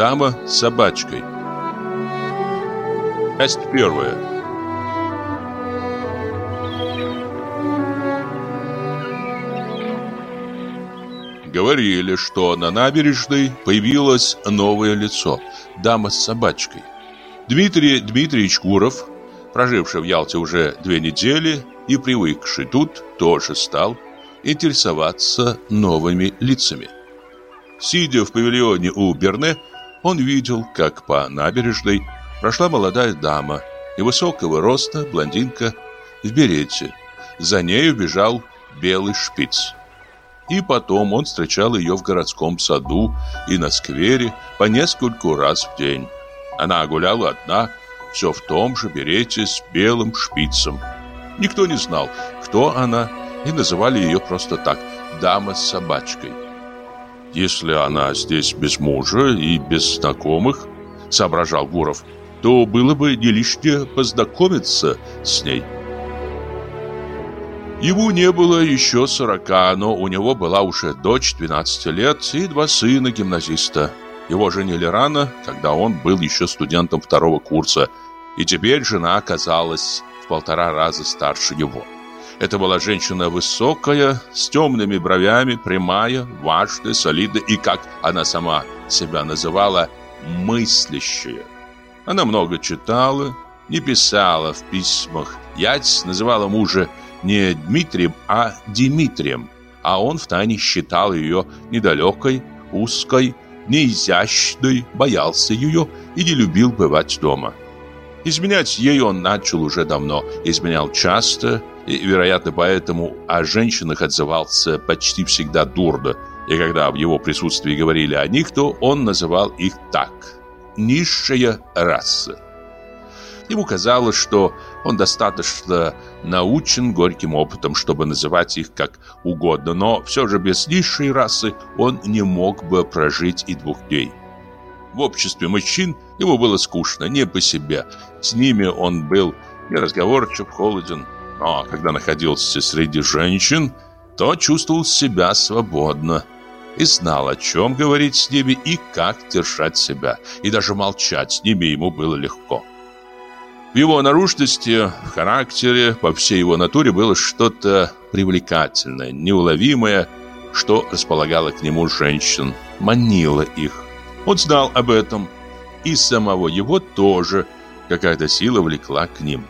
Дама с собачкой. Часть первая. Говорили, что на набережной появилось новое лицо – дама с собачкой. Дмитрий Дмитриевич Куров, проживший в Ялте уже две недели и привыкший тут, тоже стал интересоваться новыми лицами. Сидя в павильоне у Берне, он видел, как по набережной прошла молодая дама, невысокого роста, блондинка, в берете. За нею бежал белый шпиц. И потом он встречал ее в городском саду и на сквере по нескольку раз в день. Она гуляла одна, все в том же берете с белым шпицем. Никто не знал, кто она, и называли ее просто так «дама с собачкой». «Если она здесь без мужа и без знакомых», — соображал Гуров, «то было бы не лишнее познакомиться с ней». Ему не было еще сорока, но у него была уже дочь 12 лет и два сына гимназиста. Его женили рано, когда он был еще студентом второго курса, и теперь жена оказалась в полтора раза старше его. Это была женщина высокая, с темными бровями, прямая, важная, солидная и, как она сама себя называла, мыслящая. Она много читала, не писала в письмах. Ять называла мужа не Дмитрием, а Димитрием, а он втайне считал ее недалекой, узкой, неизящной, боялся ее и не любил бывать дома. Изменять ей он начал уже давно, изменял часто, и, вероятно, поэтому о женщинах отзывался почти всегда дурно, и когда в его присутствии говорили о них, то он называл их так – низшая раса. Ему казалось, что он достаточно научен горьким опытом, чтобы называть их как угодно, но все же без низшей расы он не мог бы прожить и двух дней. В обществе мужчин ему было скучно, не по себе. С ними он был неразговорчив, холоден. Но когда находился среди женщин, то чувствовал себя свободно и знал, о чем говорить с ними и как держать себя. И даже молчать с ними ему было легко. В его наружности, в характере, по всей его натуре было что-то привлекательное, неуловимое, что располагало к нему женщин, манило их. Он знал об этом, и самого его тоже какая-то сила влекла к ним.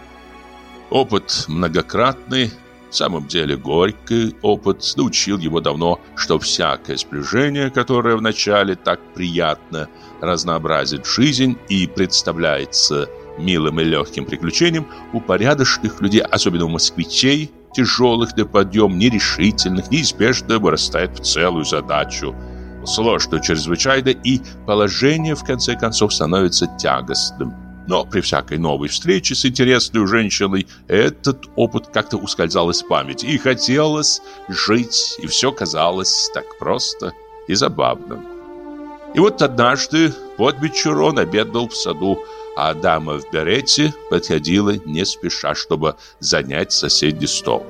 Опыт многократный, в самом деле горький опыт, научил его давно, что всякое сближение, которое вначале так приятно разнообразит жизнь и представляется милым и легким приключением, у порядочных людей, особенно у москвичей, тяжелых на подъем, нерешительных, неизбежно вырастает в целую задачу – сложно чрезвычайно, и положение, в конце концов, становится тягостным. Но при всякой новой встрече с интересной женщиной этот опыт как-то ускользал из памяти, и хотелось жить, и все казалось так просто и забавным. И вот однажды под вечер он обедал в саду, а дама в берете подходила не спеша, чтобы занять соседний стол.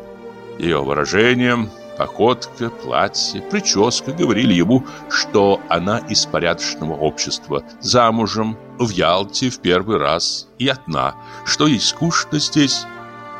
Ее выражением Походка, платье, прическа говорили ему, что она из порядочного общества, замужем, в Ялте в первый раз и одна, что ей скучно здесь.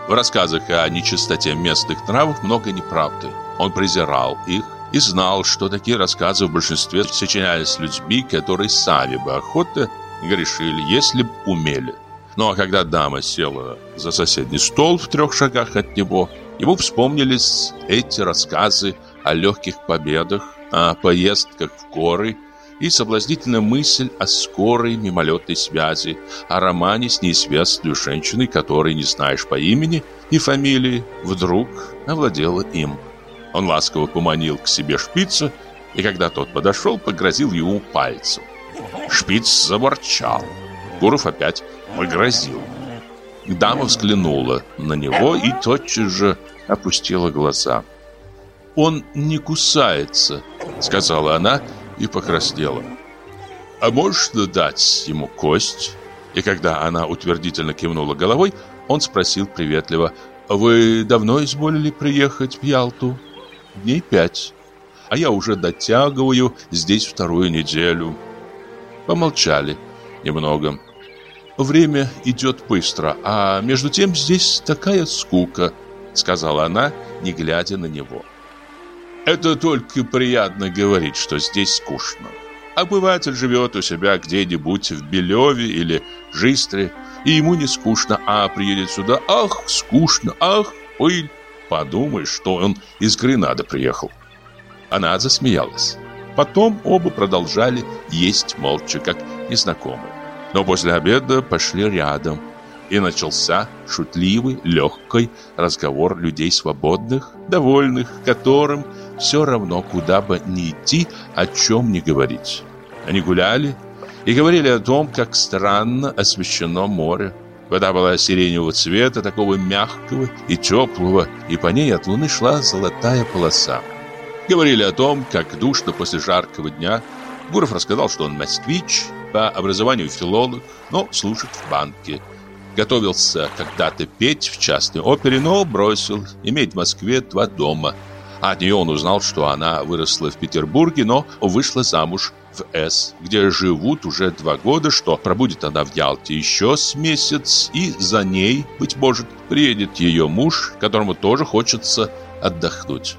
В рассказах о нечистоте местных нравов много неправды. Он презирал их и знал, что такие рассказы в большинстве сочинялись людьми, которые сами бы охотно грешили, если бы умели. Но когда дама села за соседний стол в трех шагах от него, Ему вспомнились эти рассказы о легких победах, о поездках в горы и соблазнительная мысль о скорой мимолетной связи, о романе с неизвестной женщиной, которой не знаешь по имени и фамилии, вдруг овладела им. Он ласково поманил к себе шпица, и когда тот подошел, погрозил ему пальцем. Шпиц заворчал. Гуров опять погрозил. Дама взглянула на него и тотчас же опустила глаза. «Он не кусается», — сказала она и покраснела. «А можно дать ему кость?» И когда она утвердительно кивнула головой, он спросил приветливо, «Вы давно изволили приехать в Ялту?» «Дней пять. А я уже дотягиваю здесь вторую неделю». Помолчали немного. «Время идет быстро, а между тем здесь такая скука», сказала она, не глядя на него. «Это только приятно говорить, что здесь скучно. Обыватель живет у себя где-нибудь в Белеве или Жистре, и ему не скучно, а приедет сюда, ах, скучно, ах, пыль. Подумаешь, что он из Гренады приехал». Она засмеялась. Потом оба продолжали есть молча, как незнакомые. Но после обеда пошли рядом, и начался шутливый, легкий разговор людей свободных, довольных, которым все равно, куда бы ни идти, о чем не говорить. Они гуляли и говорили о том, как странно освещено море. Вода была сиреневого цвета, такого мягкого и теплого, и по ней от луны шла золотая полоса. Говорили о том, как душно после жаркого дня. Гуров рассказал, что он москвич, по образованию филолог, но служит в банке. Готовился когда-то петь в частной опере, но бросил, иметь в Москве два дома. От нее он узнал, что она выросла в Петербурге, но вышла замуж в С, где живут уже два года, что пробудет она в Ялте еще с месяц, и за ней, быть может, приедет ее муж, которому тоже хочется отдохнуть.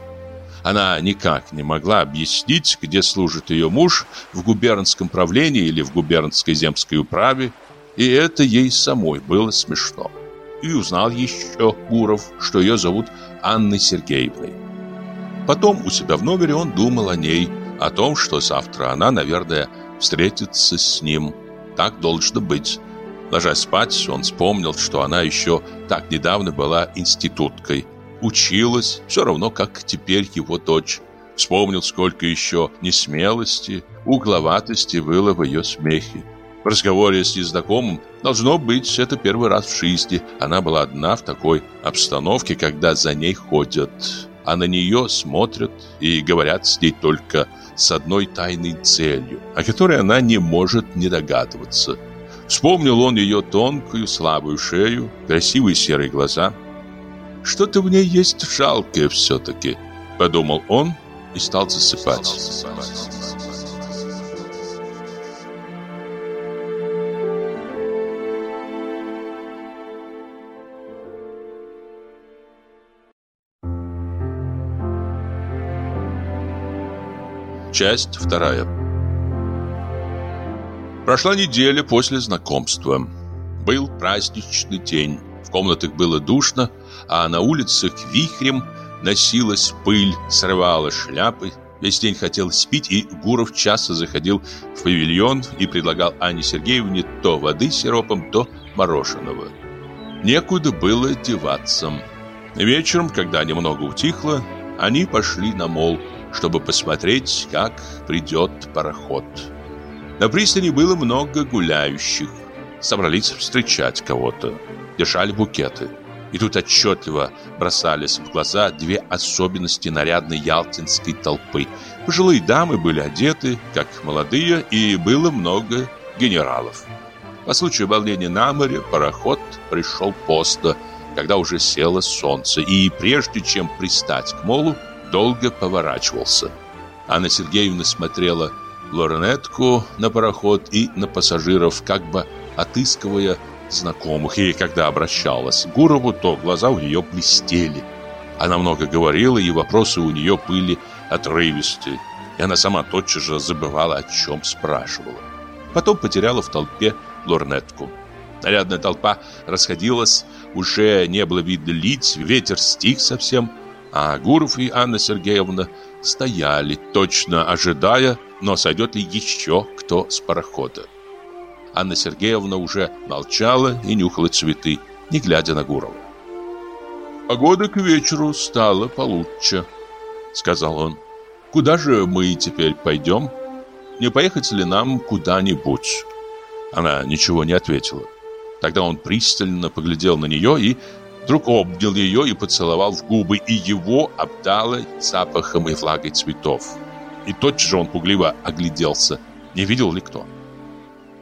Она никак не могла объяснить, где служит ее муж, в губернском правлении или в губернской земской управе, и это ей самой было смешно. И узнал еще Гуров, что ее зовут Анной Сергеевной. Потом у себя в номере он думал о ней, о том, что завтра она, наверное, встретится с ним. Так должно быть. Ложась спать, он вспомнил, что она еще так недавно была институткой, училась, все равно, как теперь его дочь. Вспомнил, сколько еще несмелости, угловатости было в ее смехе. В разговоре с незнакомым, должно быть, это первый раз в жизни. Она была одна в такой обстановке, когда за ней ходят, а на нее смотрят и говорят с ней только с одной тайной целью, о которой она не может не догадываться. Вспомнил он ее тонкую, слабую шею, красивые серые глаза – что-то в ней есть жалкое все-таки, подумал он и стал засыпать. Часть вторая. Прошла неделя после знакомства. Был праздничный день. В комнатах было душно, а на улицах вихрем носилась пыль, срывала шляпы. Весь день хотел спить, и Гуров часто заходил в павильон и предлагал Анне Сергеевне то воды с сиропом, то мороженого. Некуда было деваться. Вечером, когда немного утихло, они пошли на мол, чтобы посмотреть, как придет пароход. На пристани было много гуляющих. Собрались встречать кого-то. Держали букеты. И тут отчетливо бросались в глаза две особенности нарядной ялтинской толпы. Пожилые дамы были одеты, как молодые, и было много генералов. По случаю волнения на море пароход пришел поздно, когда уже село солнце, и прежде чем пристать к молу, долго поворачивался. Анна Сергеевна смотрела лорнетку на пароход и на пассажиров, как бы отыскивая знакомых, и когда обращалась к Гурову, то глаза у нее блестели. Она много говорила, и вопросы у нее были отрывистые, и она сама тотчас же забывала, о чем спрашивала. Потом потеряла в толпе лорнетку. Нарядная толпа расходилась, уже не было видно лиц, ветер стих совсем, а Гуров и Анна Сергеевна стояли, точно ожидая, но сойдет ли еще кто с парохода. Анна Сергеевна уже молчала и нюхала цветы, не глядя на Гурова. «Погода к вечеру стала получше», — сказал он. «Куда же мы теперь пойдем? Не поехать ли нам куда-нибудь?» Она ничего не ответила. Тогда он пристально поглядел на нее и вдруг обнял ее и поцеловал в губы, и его обдало запахом и влагой цветов. И тотчас же он пугливо огляделся, не видел ли кто.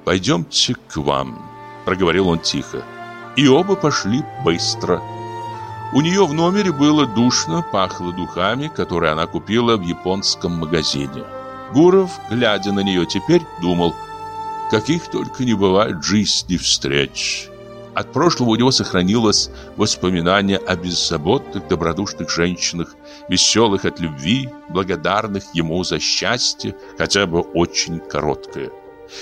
«Пойдемте к вам», — проговорил он тихо. И оба пошли быстро. У нее в номере было душно, пахло духами, которые она купила в японском магазине. Гуров, глядя на нее теперь, думал, каких только не бывает жизни встреч. От прошлого у него сохранилось воспоминание о беззаботных, добродушных женщинах, веселых от любви, благодарных ему за счастье, хотя бы очень короткое.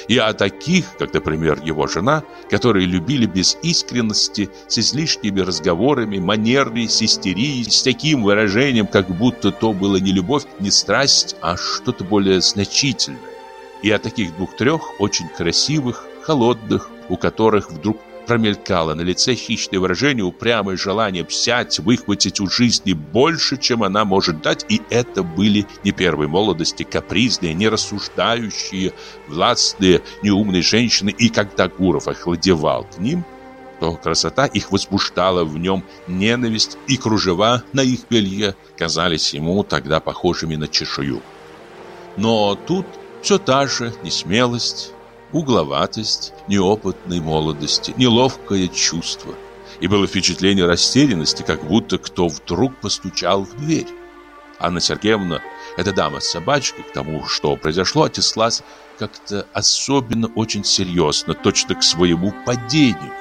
И о таких, как, например, его жена, которые любили без искренности, с излишними разговорами, манерой, с истерией, с таким выражением, как будто то было не любовь, не страсть, а что-то более значительное. И о таких двух-трех очень красивых, холодных, у которых вдруг промелькало на лице хищное выражение, упрямое желание взять, выхватить у жизни больше, чем она может дать, и это были не первой молодости капризные, не рассуждающие, властные, неумные женщины, и когда Гуров охладевал к ним, то красота их возбуждала в нем ненависть, и кружева на их белье казались ему тогда похожими на чешую. Но тут все та же несмелость, угловатость неопытной молодости, неловкое чувство. И было впечатление растерянности, как будто кто вдруг постучал в дверь. Анна Сергеевна, эта дама с собачкой, к тому, что произошло, отнеслась как-то особенно очень серьезно, точно к своему падению.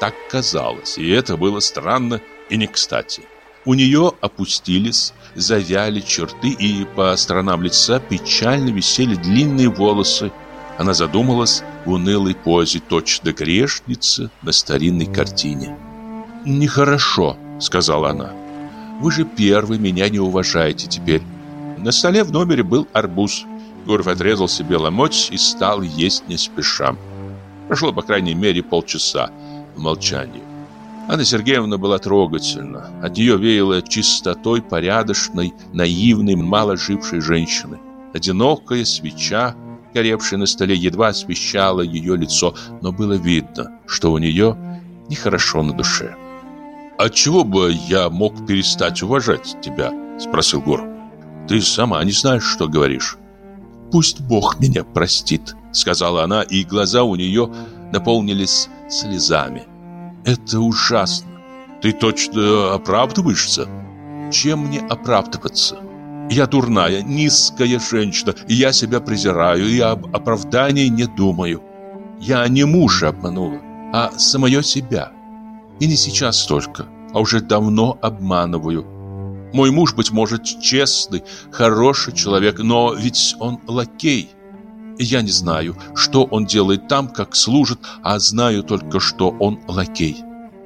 Так казалось, и это было странно и не кстати. У нее опустились, завяли черты, и по сторонам лица печально висели длинные волосы, она задумалась в унылой позе, точно грешница на старинной картине. «Нехорошо», — сказала она. «Вы же первый меня не уважаете теперь». На столе в номере был арбуз. Гуров отрезал себе ломоть и стал есть не спеша. Прошло, по крайней мере, полчаса в молчании. Анна Сергеевна была трогательна. От нее веяло чистотой порядочной, наивной, мало жившей женщины. Одинокая свеча горевшая на столе, едва освещала ее лицо, но было видно, что у нее нехорошо на душе. «Отчего бы я мог перестать уважать тебя?» – спросил Гор. «Ты сама не знаешь, что говоришь». «Пусть Бог меня простит», – сказала она, и глаза у нее наполнились слезами. «Это ужасно. Ты точно оправдываешься?» «Чем мне оправдываться?» Я дурная, низкая женщина, и я себя презираю, и об оправдании не думаю. Я не мужа обманула, а самое себя. И не сейчас только, а уже давно обманываю. Мой муж, быть может, честный, хороший человек, но ведь он лакей. Я не знаю, что он делает там, как служит, а знаю только, что он лакей.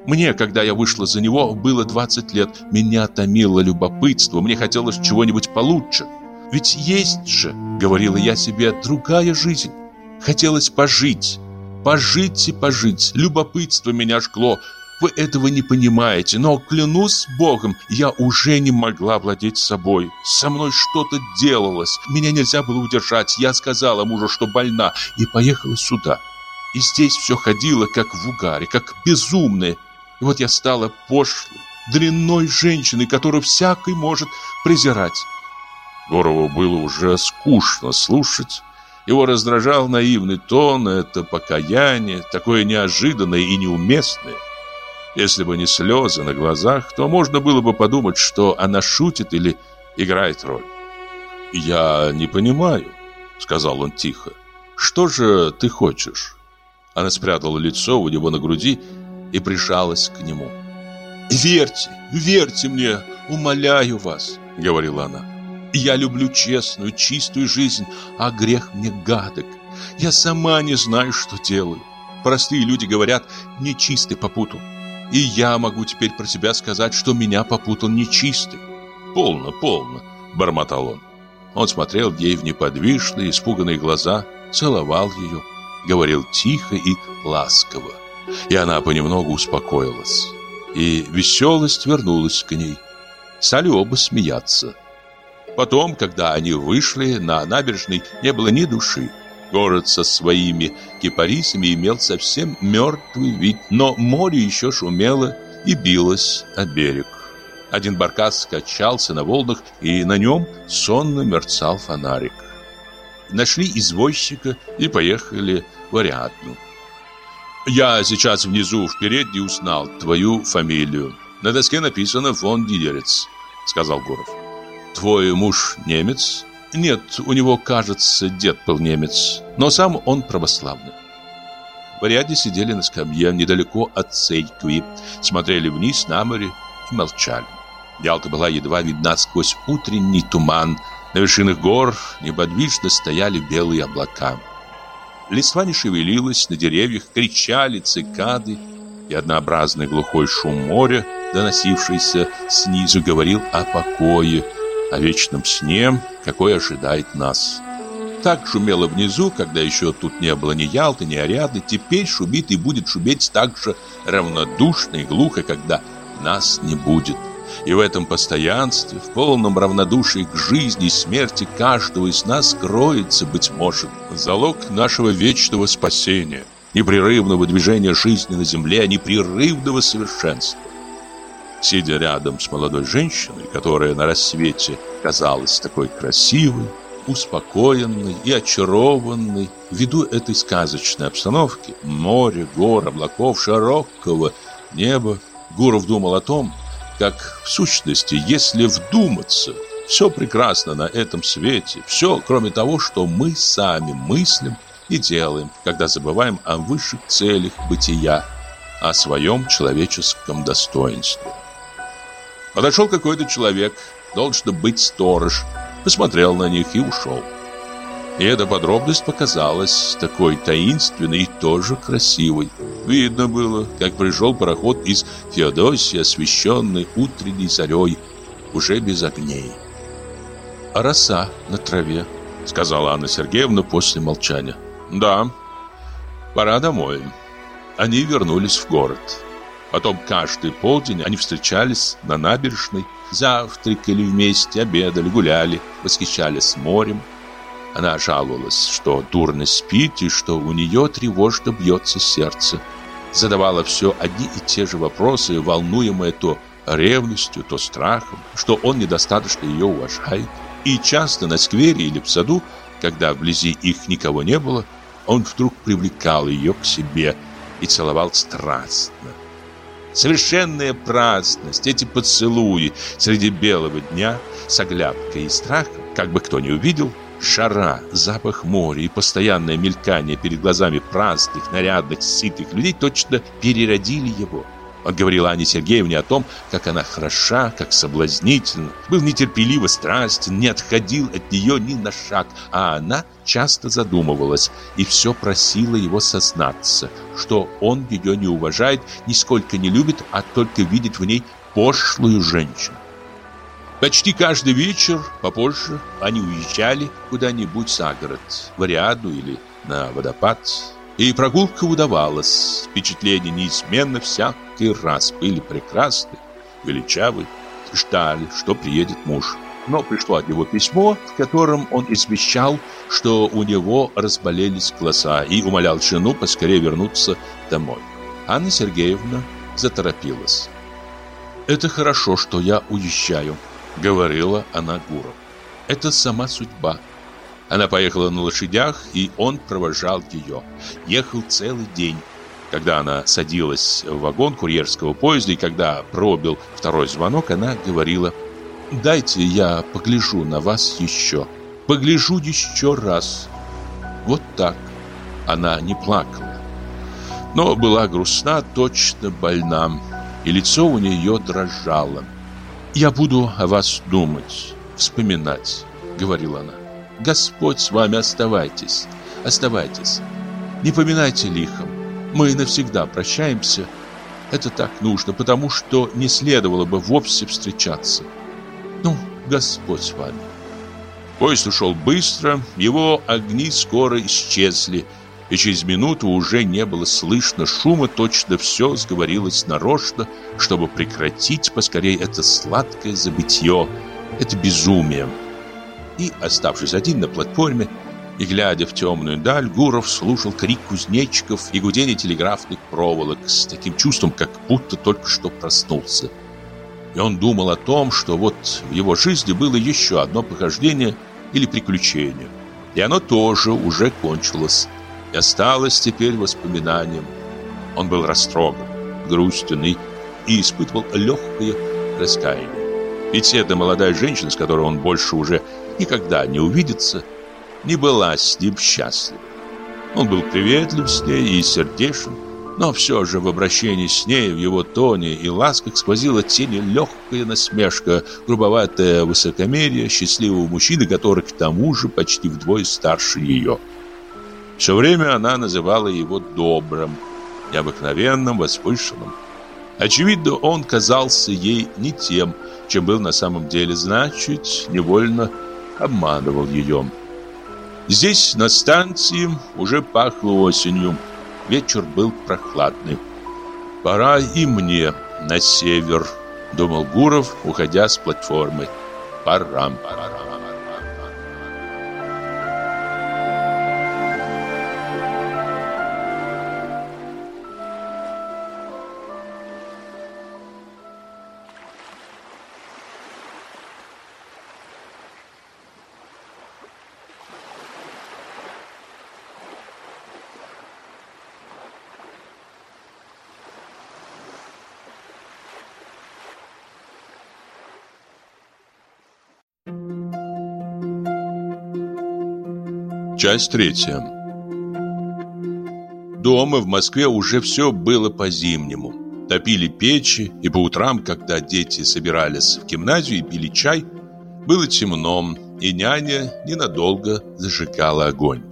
Мне, когда я вышла за него, было 20 лет. Меня томило любопытство, мне хотелось чего-нибудь получше. Ведь есть же, говорила я себе, другая жизнь. Хотелось пожить, пожить и пожить. Любопытство меня жгло. Вы этого не понимаете, но, клянусь Богом, я уже не могла владеть собой. Со мной что-то делалось. Меня нельзя было удержать. Я сказала мужу, что больна, и поехала сюда. И здесь все ходило, как в угаре, как безумное. И вот я стала пошлой, дрянной женщиной, которую всякий может презирать. Горову было уже скучно слушать. Его раздражал наивный тон, это покаяние, такое неожиданное и неуместное. Если бы не слезы на глазах, то можно было бы подумать, что она шутит или играет роль. «Я не понимаю», — сказал он тихо. «Что же ты хочешь?» Она спрятала лицо у него на груди и прижалась к нему. «Верьте, верьте мне, умоляю вас», — говорила она. «Я люблю честную, чистую жизнь, а грех мне гадок. Я сама не знаю, что делаю. Простые люди говорят, нечистый попутал. И я могу теперь про себя сказать, что меня попутал нечистый». «Полно, полно», — бормотал он. Он смотрел ей в неподвижные, испуганные глаза, целовал ее, говорил тихо и ласково. И она понемногу успокоилась. И веселость вернулась к ней. Стали оба смеяться. Потом, когда они вышли, на набережной не было ни души. Город со своими кипарисами имел совсем мертвый вид, но море еще шумело и билось о берег. Один баркас скачался на волнах, и на нем сонно мерцал фонарик. Нашли извозчика и поехали в Ариадну. Я сейчас внизу в передней узнал твою фамилию. На доске написано фон Дидерец, сказал Гуров. Твой муж немец? Нет, у него, кажется, дед был немец, но сам он православный. В ряде сидели на скамье недалеко от церкви, смотрели вниз на море и молчали. Ялта была едва видна сквозь утренний туман. На вершинах гор неподвижно стояли белые облака. Листва не шевелилась, на деревьях кричали цикады, и однообразный глухой шум моря, доносившийся снизу, говорил о покое, о вечном сне, какой ожидает нас. Так шумело внизу, когда еще тут не было ни Ялты, ни Ариадны, теперь шумит и будет шуметь так же равнодушно и глухо, когда нас не будет. И в этом постоянстве, в полном равнодушии к жизни и смерти каждого из нас кроется, быть может, залог нашего вечного спасения, непрерывного движения жизни на земле, непрерывного совершенства. Сидя рядом с молодой женщиной, которая на рассвете казалась такой красивой, успокоенной и очарованной ввиду этой сказочной обстановки, моря, гор, облаков, широкого неба, Гуров думал о том, как в сущности, если вдуматься, все прекрасно на этом свете, все, кроме того, что мы сами мыслим и делаем, когда забываем о высших целях бытия, о своем человеческом достоинстве. Подошел какой-то человек, должен быть сторож, посмотрел на них и ушел. И эта подробность показалась такой таинственной и тоже красивой. Видно было, как пришел пароход из Феодосии, освещенный утренней зарей, уже без огней. «А роса на траве», — сказала Анна Сергеевна после молчания. «Да, пора домой». Они вернулись в город. Потом каждый полдень они встречались на набережной, завтракали вместе, обедали, гуляли, восхищались морем, она жаловалась, что дурно спит и что у нее тревожно бьется сердце. Задавала все одни и те же вопросы, волнуемые то ревностью, то страхом, что он недостаточно ее уважает. И часто на сквере или в саду, когда вблизи их никого не было, он вдруг привлекал ее к себе и целовал страстно. Совершенная праздность, эти поцелуи среди белого дня с оглядкой и страхом, как бы кто ни увидел – Шара, запах моря и постоянное мелькание перед глазами праздных, нарядных, сытых людей точно переродили его. Он говорил Ане Сергеевне о том, как она хороша, как соблазнительна, был нетерпеливо страстен, не отходил от нее ни на шаг, а она часто задумывалась и все просила его сознаться, что он ее не уважает, нисколько не любит, а только видит в ней пошлую женщину. Почти каждый вечер, попозже, они уезжали куда-нибудь за город, в Ариаду или на водопад. И прогулка удавалась. Впечатления неизменно всякий раз были прекрасны, величавы. Ждали, что приедет муж. Но пришло от него письмо, в котором он извещал, что у него разболелись глаза и умолял жену поскорее вернуться домой. Анна Сергеевна заторопилась. «Это хорошо, что я уезжаю», говорила она Гуру. Это сама судьба. Она поехала на лошадях, и он провожал ее. Ехал целый день. Когда она садилась в вагон курьерского поезда, и когда пробил второй звонок, она говорила, «Дайте я погляжу на вас еще. Погляжу еще раз». Вот так. Она не плакала. Но была грустна, точно больна, и лицо у нее дрожало. «Я буду о вас думать, вспоминать», — говорила она. «Господь с вами, оставайтесь, оставайтесь. Не поминайте лихом. Мы навсегда прощаемся. Это так нужно, потому что не следовало бы вовсе встречаться. Ну, Господь с вами». Поезд ушел быстро, его огни скоро исчезли, и через минуту уже не было слышно шума, точно все сговорилось нарочно, чтобы прекратить поскорее это сладкое забытье, это безумие. И, оставшись один на платформе, и глядя в темную даль, Гуров слушал крик кузнечиков и гудение телеграфных проволок с таким чувством, как будто только что проснулся. И он думал о том, что вот в его жизни было еще одно похождение или приключение. И оно тоже уже кончилось и осталось теперь воспоминанием. Он был растроган, грустен и испытывал легкое раскаяние. Ведь эта молодая женщина, с которой он больше уже никогда не увидится, не была с ним счастлива. Он был приветлив с ней и сердечен, но все же в обращении с ней, в его тоне и ласках сквозила тень легкая насмешка, грубоватое высокомерие счастливого мужчины, который к тому же почти вдвое старше ее. Все время она называла его добрым, необыкновенным, возвышенным. Очевидно, он казался ей не тем, чем был на самом деле, значит, невольно обманывал ее. Здесь, на станции, уже пахло осенью. Вечер был прохладный. «Пора и мне на север», — думал Гуров, уходя с платформы. «Пора, пора». Часть третья. Дома в Москве уже все было по-зимнему. Топили печи, и по утрам, когда дети собирались в гимназию и пили чай, было темно, и няня ненадолго зажигала огонь.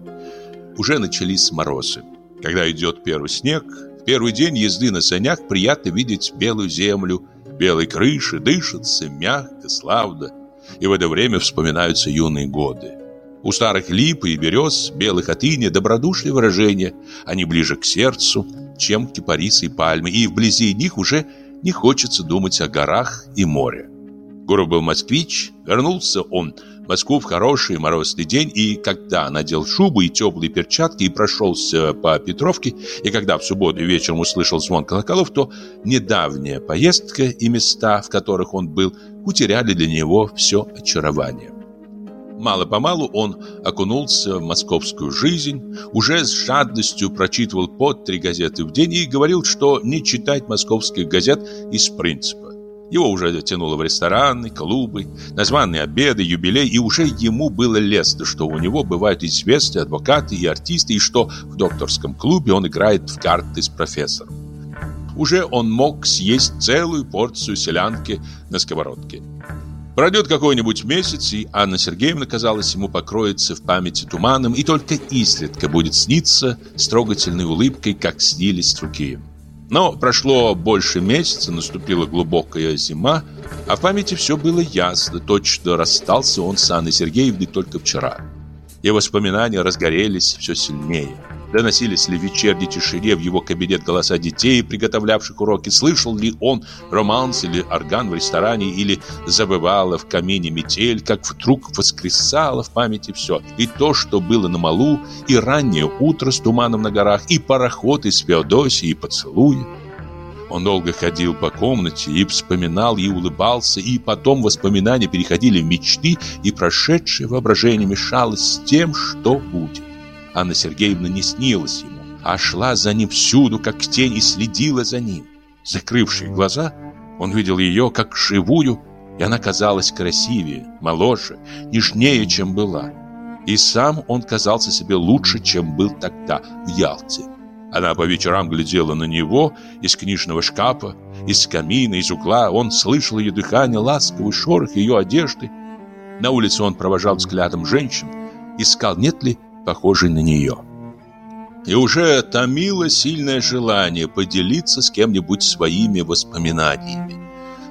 Уже начались морозы. Когда идет первый снег, в первый день езды на санях приятно видеть белую землю, белые крыши, дышится мягко, славно. И в это время вспоминаются юные годы. У старых лип и берез, белых от иния, добродушные выражения. Они ближе к сердцу, чем кипарисы и пальмы, и вблизи них уже не хочется думать о горах и море. Гуров был москвич, вернулся он в Москву в хороший морозный день, и когда надел шубу и теплые перчатки и прошелся по Петровке, и когда в субботу вечером услышал звон колоколов, то недавняя поездка и места, в которых он был, утеряли для него все очарование. Мало-помалу он окунулся в московскую жизнь, уже с жадностью прочитывал по три газеты в день и говорил, что не читать московских газет из принципа. Его уже тянуло в рестораны, клубы, названные обеды, юбилей, и уже ему было лестно, что у него бывают известные адвокаты и артисты, и что в докторском клубе он играет в карты с профессором. Уже он мог съесть целую порцию селянки на сковородке. Пройдет какой-нибудь месяц, и Анна Сергеевна, казалось, ему покроется в памяти туманом, и только изредка будет сниться с трогательной улыбкой, как снились другие. Но прошло больше месяца, наступила глубокая зима, а в памяти все было ясно, точно расстался он с Анной Сергеевной только вчера. И воспоминания разгорелись все сильнее. Доносились ли в вечерней тишине в его кабинет голоса детей, приготовлявших уроки? Слышал ли он романс или орган в ресторане? Или забывала в камине метель, как вдруг воскресало в памяти все? И то, что было на малу, и раннее утро с туманом на горах, и пароход из Феодосии, и поцелуи. Он долго ходил по комнате и вспоминал, и улыбался, и потом воспоминания переходили в мечты, и прошедшее воображение мешалось с тем, что будет. Анна Сергеевна не снилась ему, а шла за ним всюду, как тень, и следила за ним. Закрывшие глаза, он видел ее как живую, и она казалась красивее, моложе, нежнее, чем была. И сам он казался себе лучше, чем был тогда в Ялте. Она по вечерам глядела на него из книжного шкафа, из камина, из угла. Он слышал ее дыхание, ласковый шорох ее одежды. На улице он провожал взглядом женщин, искал, нет ли похожей на нее. И уже томило сильное желание поделиться с кем-нибудь своими воспоминаниями.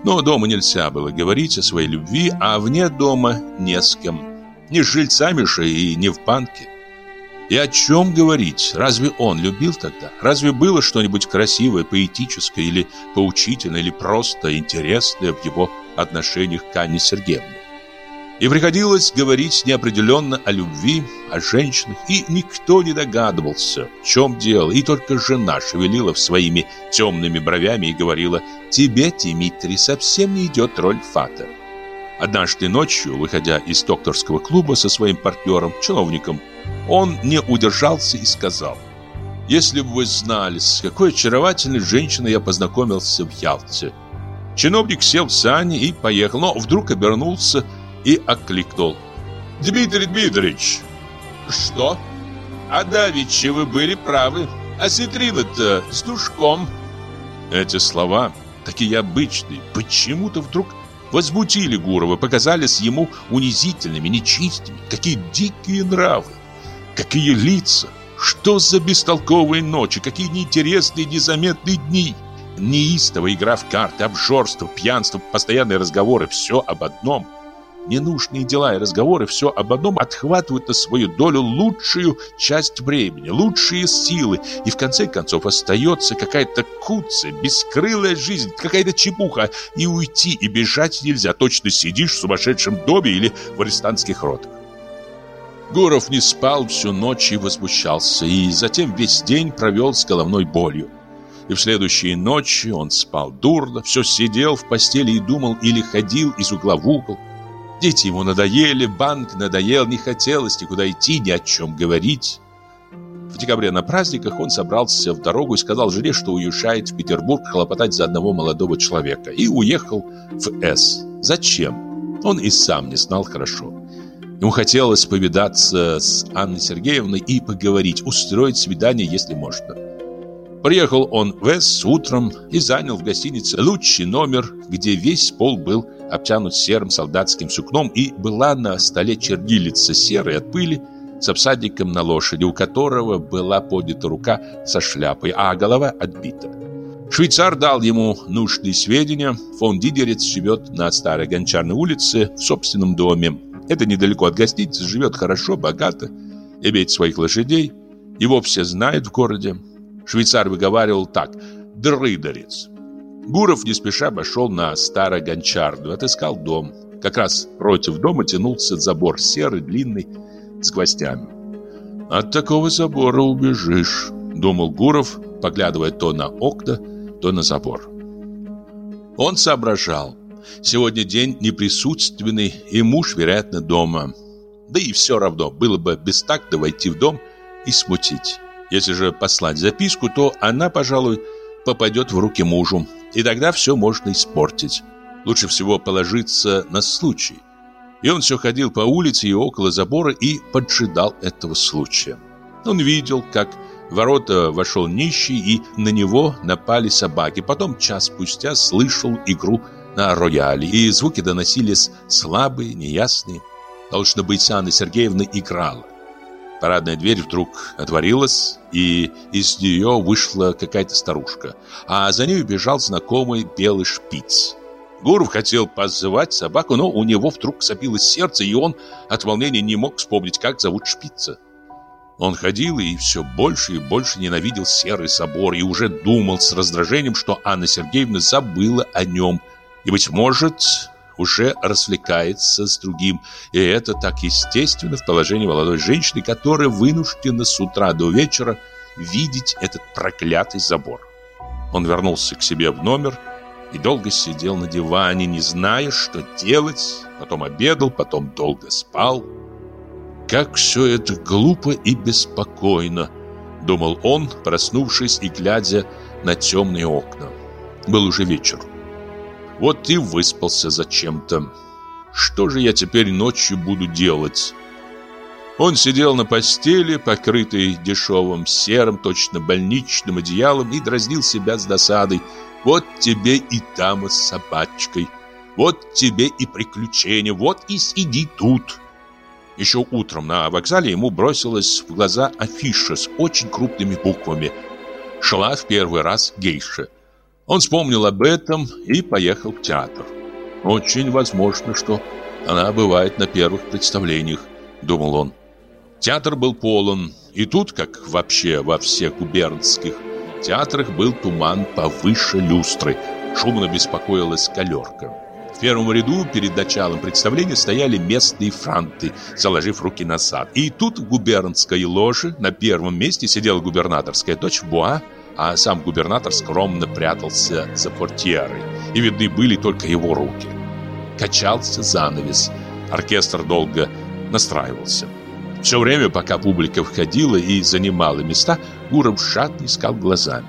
Но дома нельзя было говорить о своей любви, а вне дома не с кем. Не с жильцами же и не в банке. И о чем говорить? Разве он любил тогда? Разве было что-нибудь красивое, поэтическое или поучительное, или просто интересное в его отношениях к Анне Сергеевне? И приходилось говорить неопределенно о любви, о женщинах, и никто не догадывался, в чем дело, и только жена шевелила своими темными бровями и говорила «Тебе, Дмитрий, совсем не идет роль Фата». Однажды ночью, выходя из докторского клуба со своим партнером, чиновником, он не удержался и сказал «Если бы вы знали, с какой очаровательной женщиной я познакомился в Ялте, Чиновник сел в сани и поехал, но вдруг обернулся и окликнул. «Дмитрий Дмитриевич!» «Что?» «А давеча вы были правы. А ситрина-то с душком». Эти слова, такие обычные, почему-то вдруг возмутили Гурова, показались ему унизительными, нечистыми. Какие дикие нравы, какие лица, что за бестолковые ночи, какие неинтересные, незаметные дни. Неистово игра в карты, обжорство, пьянство, постоянные разговоры, все об одном – Ненужные дела и разговоры все об одном отхватывают на свою долю лучшую часть времени, лучшие силы, и в конце концов остается какая-то куцая, бескрылая жизнь, какая-то чепуха, и уйти, и бежать нельзя, точно сидишь в сумасшедшем доме или в арестантских ротах. Гуров не спал всю ночь и возмущался, и затем весь день провел с головной болью. И в следующие ночи он спал дурно, все сидел в постели и думал или ходил из угла в угол. Дети ему надоели, банк надоел, не хотелось никуда идти, ни о чем говорить. В декабре на праздниках он собрался в дорогу и сказал жене, что уезжает в Петербург хлопотать за одного молодого человека. И уехал в С. Зачем? Он и сам не знал хорошо. Ему хотелось повидаться с Анной Сергеевной и поговорить, устроить свидание, если можно. Приехал он в С утром и занял в гостинице лучший номер, где весь пол был обтянут серым солдатским сукном, и была на столе чернилица серая от пыли с обсадником на лошади, у которого была поднята рука со шляпой, а голова отбита. Швейцар дал ему нужные сведения. Фон Дидерец живет на старой гончарной улице в собственном доме. Это недалеко от гостиницы, живет хорошо, богато, имеет своих лошадей. Его все знают в городе. Швейцар выговаривал так «дрыдорец». Гуров не спеша обошел на старогончарную, отыскал дом. Как раз против дома тянулся забор серый, длинный, с гвоздями. «От такого забора убежишь», — думал Гуров, поглядывая то на окна, то на забор. Он соображал. Сегодня день неприсутственный, и муж, вероятно, дома. Да и все равно, было бы бестактно войти в дом и смутить. Если же послать записку, то она, пожалуй, попадет в руки мужу, и тогда все можно испортить. Лучше всего положиться на случай. И он все ходил по улице и около забора и поджидал этого случая. Он видел, как в ворота вошел нищий, и на него напали собаки. Потом час спустя слышал игру на рояле, и звуки доносились слабые, неясные. Должно быть, Анна Сергеевна играла. Парадная дверь вдруг отворилась, и из нее вышла какая-то старушка, а за ней бежал знакомый белый шпиц. Гуров хотел позывать собаку, но у него вдруг забилось сердце, и он от волнения не мог вспомнить, как зовут шпица. Он ходил и все больше и больше ненавидел серый собор и уже думал с раздражением, что Анна Сергеевна забыла о нем. И, быть может, уже развлекается с другим. И это так естественно в положении молодой женщины, которая вынуждена с утра до вечера видеть этот проклятый забор. Он вернулся к себе в номер и долго сидел на диване, не зная, что делать. Потом обедал, потом долго спал. Как все это глупо и беспокойно, думал он, проснувшись и глядя на темные окна. Был уже вечер. Вот и выспался зачем-то. Что же я теперь ночью буду делать? Он сидел на постели, покрытой дешевым серым, точно больничным одеялом, и дразнил себя с досадой. Вот тебе и там с собачкой, вот тебе и приключения, вот и сиди тут. Еще утром на вокзале ему бросилась в глаза афиша с очень крупными буквами. Шла в первый раз гейша. Он вспомнил об этом и поехал в театр. Очень возможно, что она бывает на первых представлениях, думал он. Театр был полон, и тут, как вообще во всех губернских театрах, был туман повыше люстры. Шумно беспокоилась галерка. В первом ряду перед началом представления стояли местные франты, заложив руки назад. И тут в губернской ложе на первом месте сидела губернаторская дочь Буа, а сам губернатор скромно прятался за портьерой, и видны были только его руки. Качался занавес, оркестр долго настраивался. Все время, пока публика входила и занимала места, Гуров жадно искал глазами.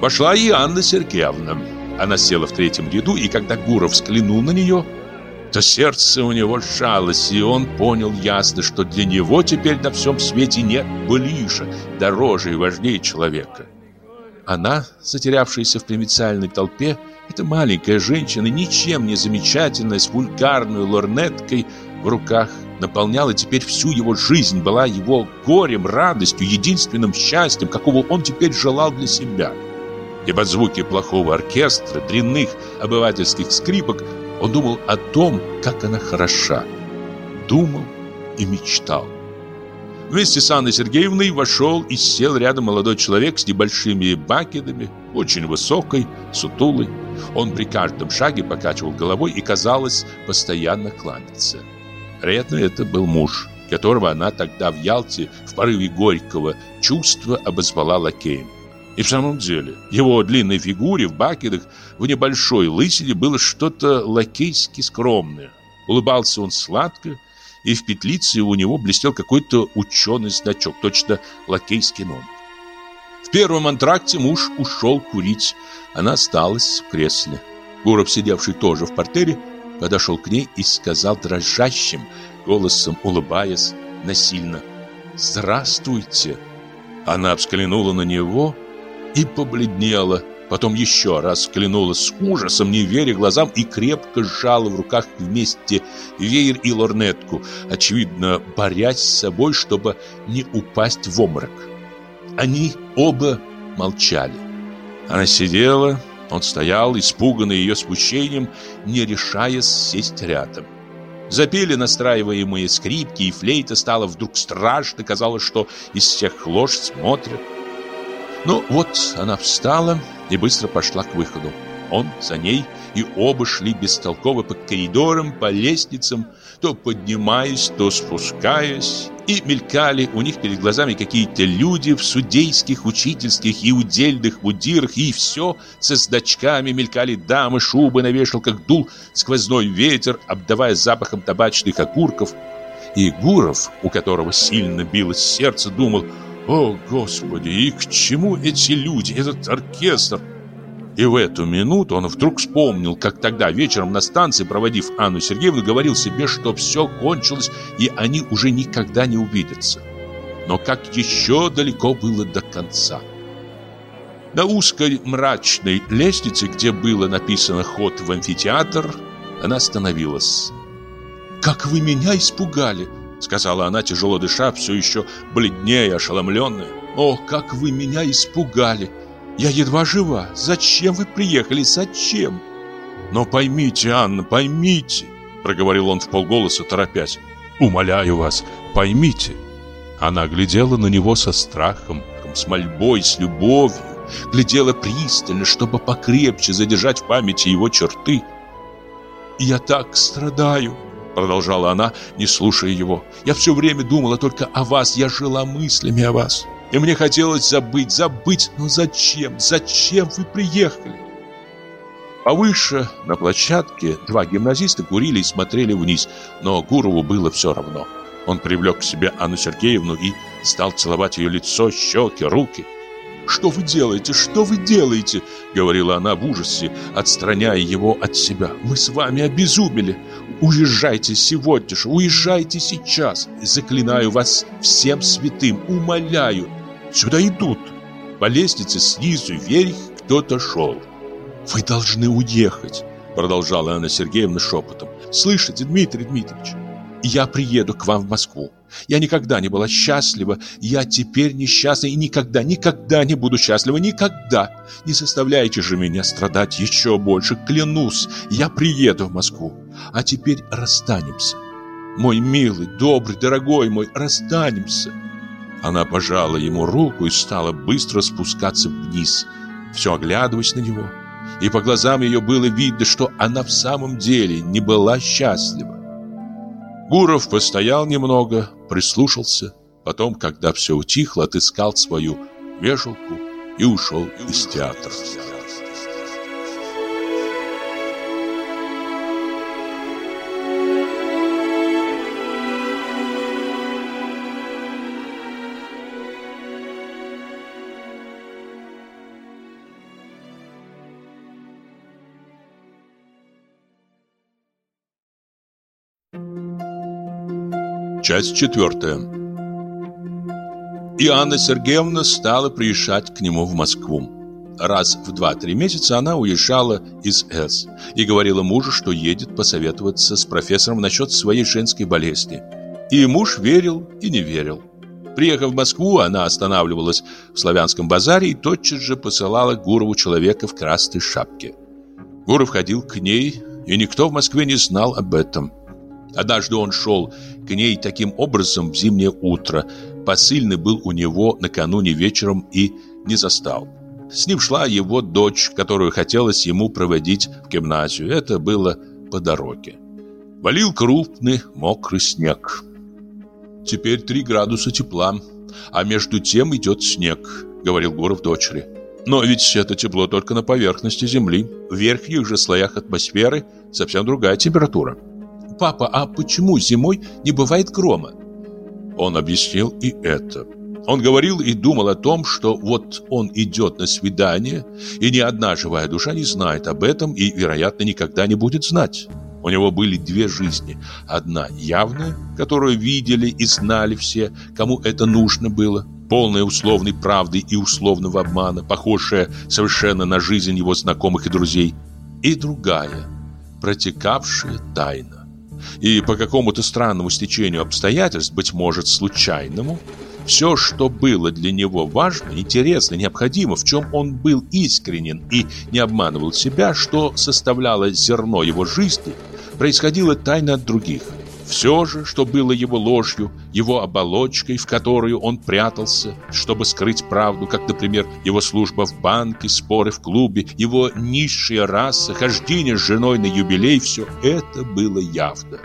Вошла и Анна Сергеевна. Она села в третьем ряду, и когда Гуров взглянул на нее, то сердце у него сжалось, и он понял ясно, что для него теперь на всем свете нет ближе, дороже и важнее человека. Она, затерявшаяся в провинциальной толпе, эта маленькая женщина, ничем не замечательная, с вульгарной лорнеткой в руках, наполняла теперь всю его жизнь, была его горем, радостью, единственным счастьем, какого он теперь желал для себя. И под звуки плохого оркестра, дрянных обывательских скрипок он думал о том, как она хороша. Думал и мечтал. Вместе с Анной Сергеевной вошел и сел рядом молодой человек с небольшими бакетами, очень высокой, сутулый. Он при каждом шаге покачивал головой и, казалось, постоянно кланялся. Вероятно, это был муж, которого она тогда в Ялте в порыве горького чувства обозвала лакеем. И в самом деле, его длинной фигуре в бакетах в небольшой лысине было что-то лакейски скромное. Улыбался он сладко, и в петлице у него блестел какой-то ученый значок, точно лакейский номер. В первом антракте муж ушел курить, она осталась в кресле. Гуров, сидевший тоже в портере, подошел к ней и сказал дрожащим голосом, улыбаясь насильно, «Здравствуйте!» Она взглянула на него и побледнела. Потом еще раз взглянула с ужасом, не веря глазам, и крепко сжала в руках вместе веер и лорнетку, очевидно, борясь с собой, чтобы не упасть в обморок. Они оба молчали. Она сидела, он стоял, испуганный ее смущением, не решаясь сесть рядом. Запели настраиваемые скрипки, и флейта стало вдруг страшно, казалось, что из всех лож смотрят. Ну вот она встала и быстро пошла к выходу. Он за ней, и оба шли бестолково по коридорам, по лестницам, то поднимаясь, то спускаясь, и мелькали у них перед глазами какие-то люди в судейских, учительских и удельных мундирах, и все со значками мелькали дамы, шубы на вешалках, дул сквозной ветер, обдавая запахом табачных окурков. И Гуров, у которого сильно билось сердце, думал – о, Господи, и к чему эти люди, этот оркестр? И в эту минуту он вдруг вспомнил, как тогда вечером на станции, проводив Анну Сергеевну, говорил себе, что все кончилось, и они уже никогда не увидятся. Но как еще далеко было до конца. На узкой мрачной лестнице, где было написано «Ход в амфитеатр», она остановилась. «Как вы меня испугали!» Сказала она, тяжело дыша, все еще бледнее, ошеломленная. «О, как вы меня испугали! Я едва жива! Зачем вы приехали? Зачем?» «Но поймите, Анна, поймите!» Проговорил он в полголоса, торопясь. «Умоляю вас, поймите!» Она глядела на него со страхом, с мольбой, с любовью, глядела пристально, чтобы покрепче задержать в памяти его черты. «Я так страдаю!» Продолжала она, не слушая его. Я все время думала только о вас, я жила мыслями о вас. И мне хотелось забыть, забыть, но зачем, зачем вы приехали? Повыше, на площадке, два гимназиста курили и смотрели вниз, но Гурову было все равно. Он привлек к себе Анну Сергеевну и стал целовать ее лицо, щеки, руки. «Что вы делаете? Что вы делаете?» — говорила она в ужасе, отстраняя его от себя. «Мы с вами обезумели. Уезжайте сегодня же, уезжайте сейчас. Заклинаю вас всем святым, умоляю. Сюда идут». По лестнице снизу вверх кто-то шел. «Вы должны уехать», — продолжала Анна Сергеевна шепотом. «Слышите, Дмитрий Дмитриевич, я приеду к вам в Москву. Я никогда не была счастлива, я теперь несчастна и никогда, никогда не буду счастлива, никогда. Не заставляйте же меня страдать еще больше, клянусь, я приеду в Москву. А теперь расстанемся. Мой милый, добрый, дорогой мой, расстанемся. Она пожала ему руку и стала быстро спускаться вниз, все оглядываясь на него. И по глазам ее было видно, что она в самом деле не была счастлива. Гуров постоял немного, прислушался. Потом, когда все утихло, отыскал свою вешалку и ушел из театра. Часть четвертая. И Анна Сергеевна стала приезжать к нему в Москву. Раз в два-три месяца она уезжала из С и говорила мужу, что едет посоветоваться с профессором насчет своей женской болезни. И муж верил и не верил. Приехав в Москву, она останавливалась в Славянском базаре и тотчас же посылала Гурову человека в красной шапке. Гуров ходил к ней, и никто в Москве не знал об этом. Однажды он шел к ней таким образом в зимнее утро. Посыльный был у него накануне вечером и не застал. С ним шла его дочь, которую хотелось ему проводить в гимназию. Это было по дороге. Валил крупный мокрый снег. Теперь три градуса тепла, а между тем идет снег, говорил Гуров дочери. Но ведь это тепло только на поверхности земли. В верхних же слоях атмосферы совсем другая температура. «Папа, а почему зимой не бывает грома?» Он объяснил и это. Он говорил и думал о том, что вот он идет на свидание, и ни одна живая душа не знает об этом и, вероятно, никогда не будет знать. У него были две жизни. Одна явная, которую видели и знали все, кому это нужно было, полная условной правды и условного обмана, похожая совершенно на жизнь его знакомых и друзей. И другая, протекавшая тайна и по какому-то странному стечению обстоятельств, быть может, случайному, все, что было для него важно, интересно, необходимо, в чем он был искренен и не обманывал себя, что составляло зерно его жизни, происходило тайно от других – все же, что было его ложью, его оболочкой, в которую он прятался, чтобы скрыть правду, как, например, его служба в банке, споры в клубе, его низшая раса, хождение с женой на юбилей, все это было явно.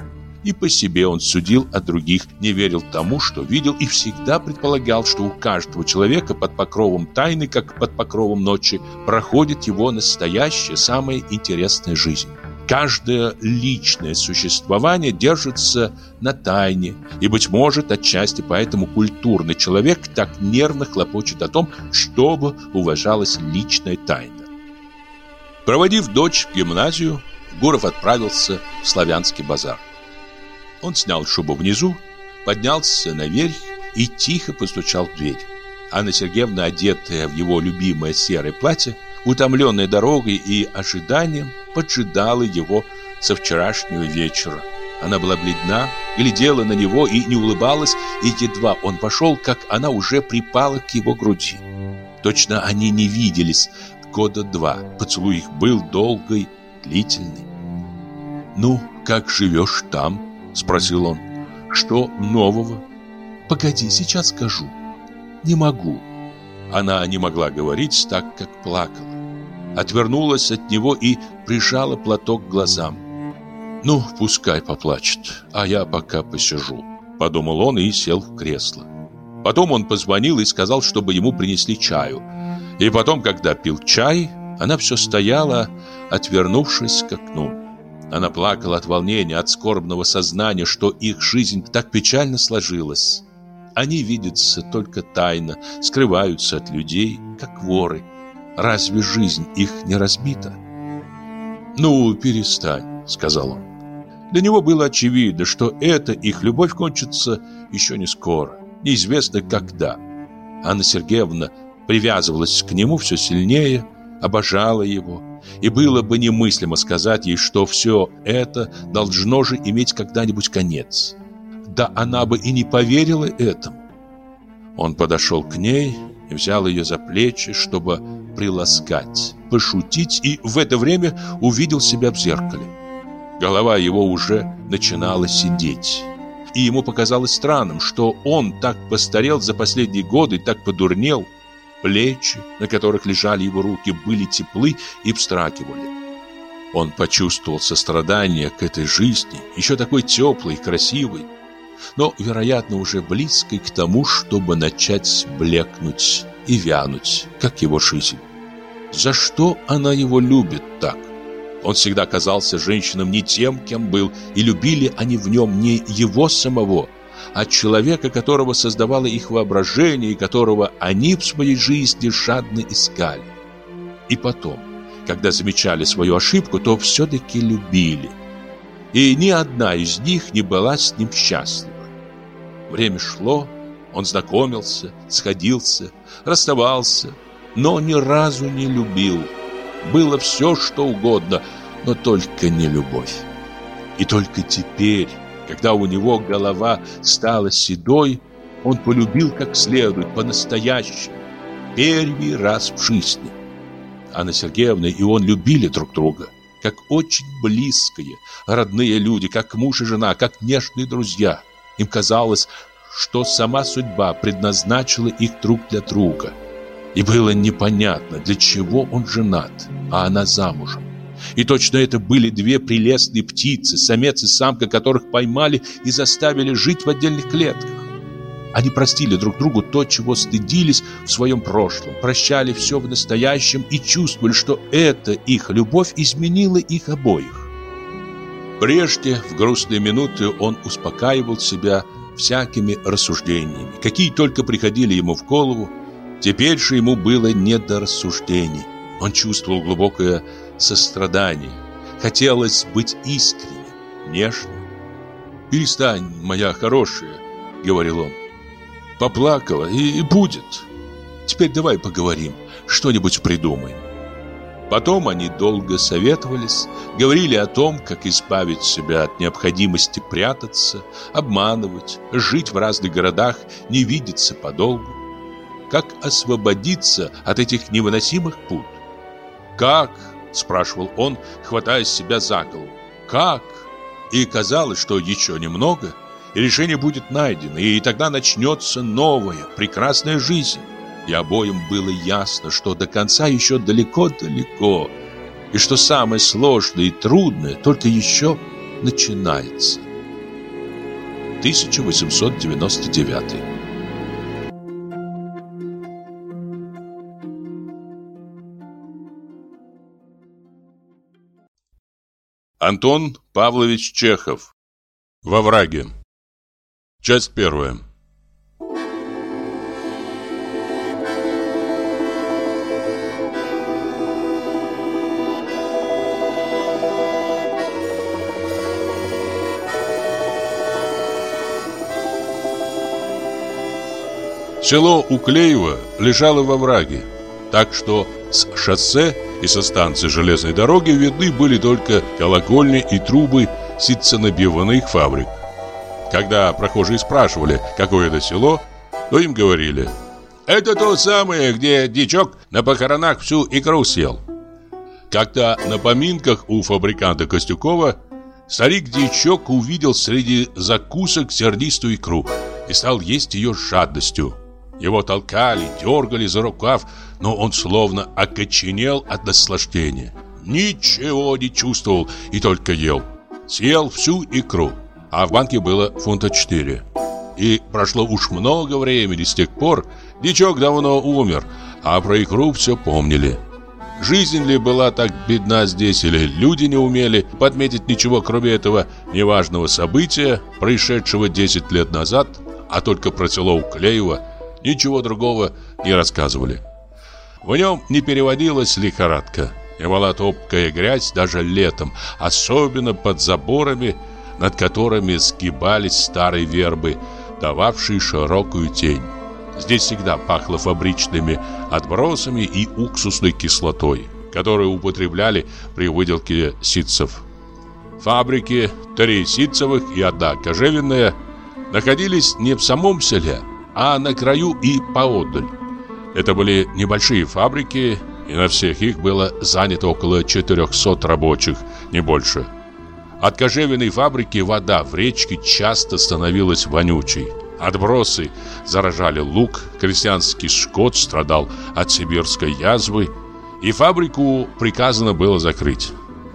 И по себе он судил о других, не верил тому, что видел, и всегда предполагал, что у каждого человека под покровом тайны, как под покровом ночи, проходит его настоящая, самая интересная жизнь. Каждое личное существование держится на тайне, и, быть может, отчасти поэтому культурный человек так нервно хлопочет о том, чтобы уважалась личная тайна. Проводив дочь в гимназию, Гуров отправился в Славянский базар. Он снял шубу внизу, поднялся наверх и тихо постучал в дверь. Анна Сергеевна, одетая в его любимое серое платье, утомленная дорогой и ожиданием, поджидала его со вчерашнего вечера. Она была бледна, глядела на него и не улыбалась, и едва он пошел, как она уже припала к его груди. Точно они не виделись года два. Поцелуй их был долгий, длительный. «Ну, как живешь там?» — спросил он. «Что нового?» «Погоди, сейчас скажу». «Не могу». Она не могла говорить так, как плакала отвернулась от него и прижала платок к глазам. «Ну, пускай поплачет, а я пока посижу», — подумал он и сел в кресло. Потом он позвонил и сказал, чтобы ему принесли чаю. И потом, когда пил чай, она все стояла, отвернувшись к окну. Она плакала от волнения, от скорбного сознания, что их жизнь так печально сложилась. Они видятся только тайно, скрываются от людей, как воры. Разве жизнь их не разбита? «Ну, перестань», — сказал он. Для него было очевидно, что эта их любовь кончится еще не скоро, неизвестно когда. Анна Сергеевна привязывалась к нему все сильнее, обожала его, и было бы немыслимо сказать ей, что все это должно же иметь когда-нибудь конец. Да она бы и не поверила этому. Он подошел к ней и взял ее за плечи, чтобы приласкать, пошутить, и в это время увидел себя в зеркале. Голова его уже начинала сидеть. И ему показалось странным, что он так постарел за последние годы, так подурнел. Плечи, на которых лежали его руки, были теплы и встракивали. Он почувствовал сострадание к этой жизни, еще такой теплой красивой, но, вероятно, уже близкой к тому, чтобы начать блекнуть и вянуть, как его жизнь. За что она его любит так? Он всегда казался женщинам не тем, кем был, и любили они в нем не его самого, а человека, которого создавало их воображение и которого они в своей жизни жадно искали. И потом, когда замечали свою ошибку, то все-таки любили. И ни одна из них не была с ним счастлива. Время шло, он знакомился, сходился, расставался, но ни разу не любил. Было все, что угодно, но только не любовь. И только теперь, когда у него голова стала седой, он полюбил как следует, по-настоящему, первый раз в жизни. Анна Сергеевна и он любили друг друга, как очень близкие, родные люди, как муж и жена, как нежные друзья. Им казалось, что сама судьба предназначила их друг для друга. И было непонятно, для чего он женат, а она замужем. И точно это были две прелестные птицы, самец и самка, которых поймали и заставили жить в отдельных клетках. Они простили друг другу то, чего стыдились в своем прошлом, прощали все в настоящем и чувствовали, что эта их любовь изменила их обоих. Прежде, в грустные минуты, он успокаивал себя всякими рассуждениями, какие только приходили ему в голову. Теперь же ему было не до рассуждений. Он чувствовал глубокое сострадание. Хотелось быть искренним, нежным. «Перестань, моя хорошая», — говорил он. «Поплакала, и, и будет. Теперь давай поговорим, что-нибудь придумаем». Потом они долго советовались, говорили о том, как избавить себя от необходимости прятаться, обманывать, жить в разных городах, не видеться подолгу. Как освободиться от этих невыносимых пут? «Как?» – спрашивал он, хватая себя за голову. «Как?» И казалось, что еще немного, и решение будет найдено, и тогда начнется новая, прекрасная жизнь и обоим было ясно, что до конца еще далеко-далеко, и что самое сложное и трудное только еще начинается. 1899 Антон Павлович Чехов. Во враге. Часть первая Село Уклеево лежало во враге, так что с шоссе и со станции железной дороги видны были только колокольни и трубы ситценабиванных фабрик. Когда прохожие спрашивали, какое это село, то им говорили «Это то самое, где дичок на похоронах всю икру съел». Когда на поминках у фабриканта Костюкова старик дичок увидел среди закусок сердистую икру и стал есть ее с жадностью – его толкали, дергали за рукав, но он словно окоченел от наслаждения. Ничего не чувствовал и только ел. Съел всю икру, а в банке было фунта четыре. И прошло уж много времени с тех пор, дичок давно умер, а про икру все помнили. Жизнь ли была так бедна здесь, или люди не умели подметить ничего, кроме этого неважного события, происшедшего 10 лет назад, а только про Уклеево – Ничего другого не рассказывали. В нем не переводилась лихорадка. И была топкая грязь даже летом, особенно под заборами, над которыми сгибались старые вербы, дававшие широкую тень. Здесь всегда пахло фабричными отбросами и уксусной кислотой, которую употребляли при выделке ситцев. Фабрики, три ситцевых и одна кожевенная, находились не в самом селе, а на краю и поодаль. Это были небольшие фабрики, и на всех их было занято около 400 рабочих, не больше. От кожевенной фабрики вода в речке часто становилась вонючей. Отбросы заражали лук, крестьянский скот страдал от сибирской язвы, и фабрику приказано было закрыть.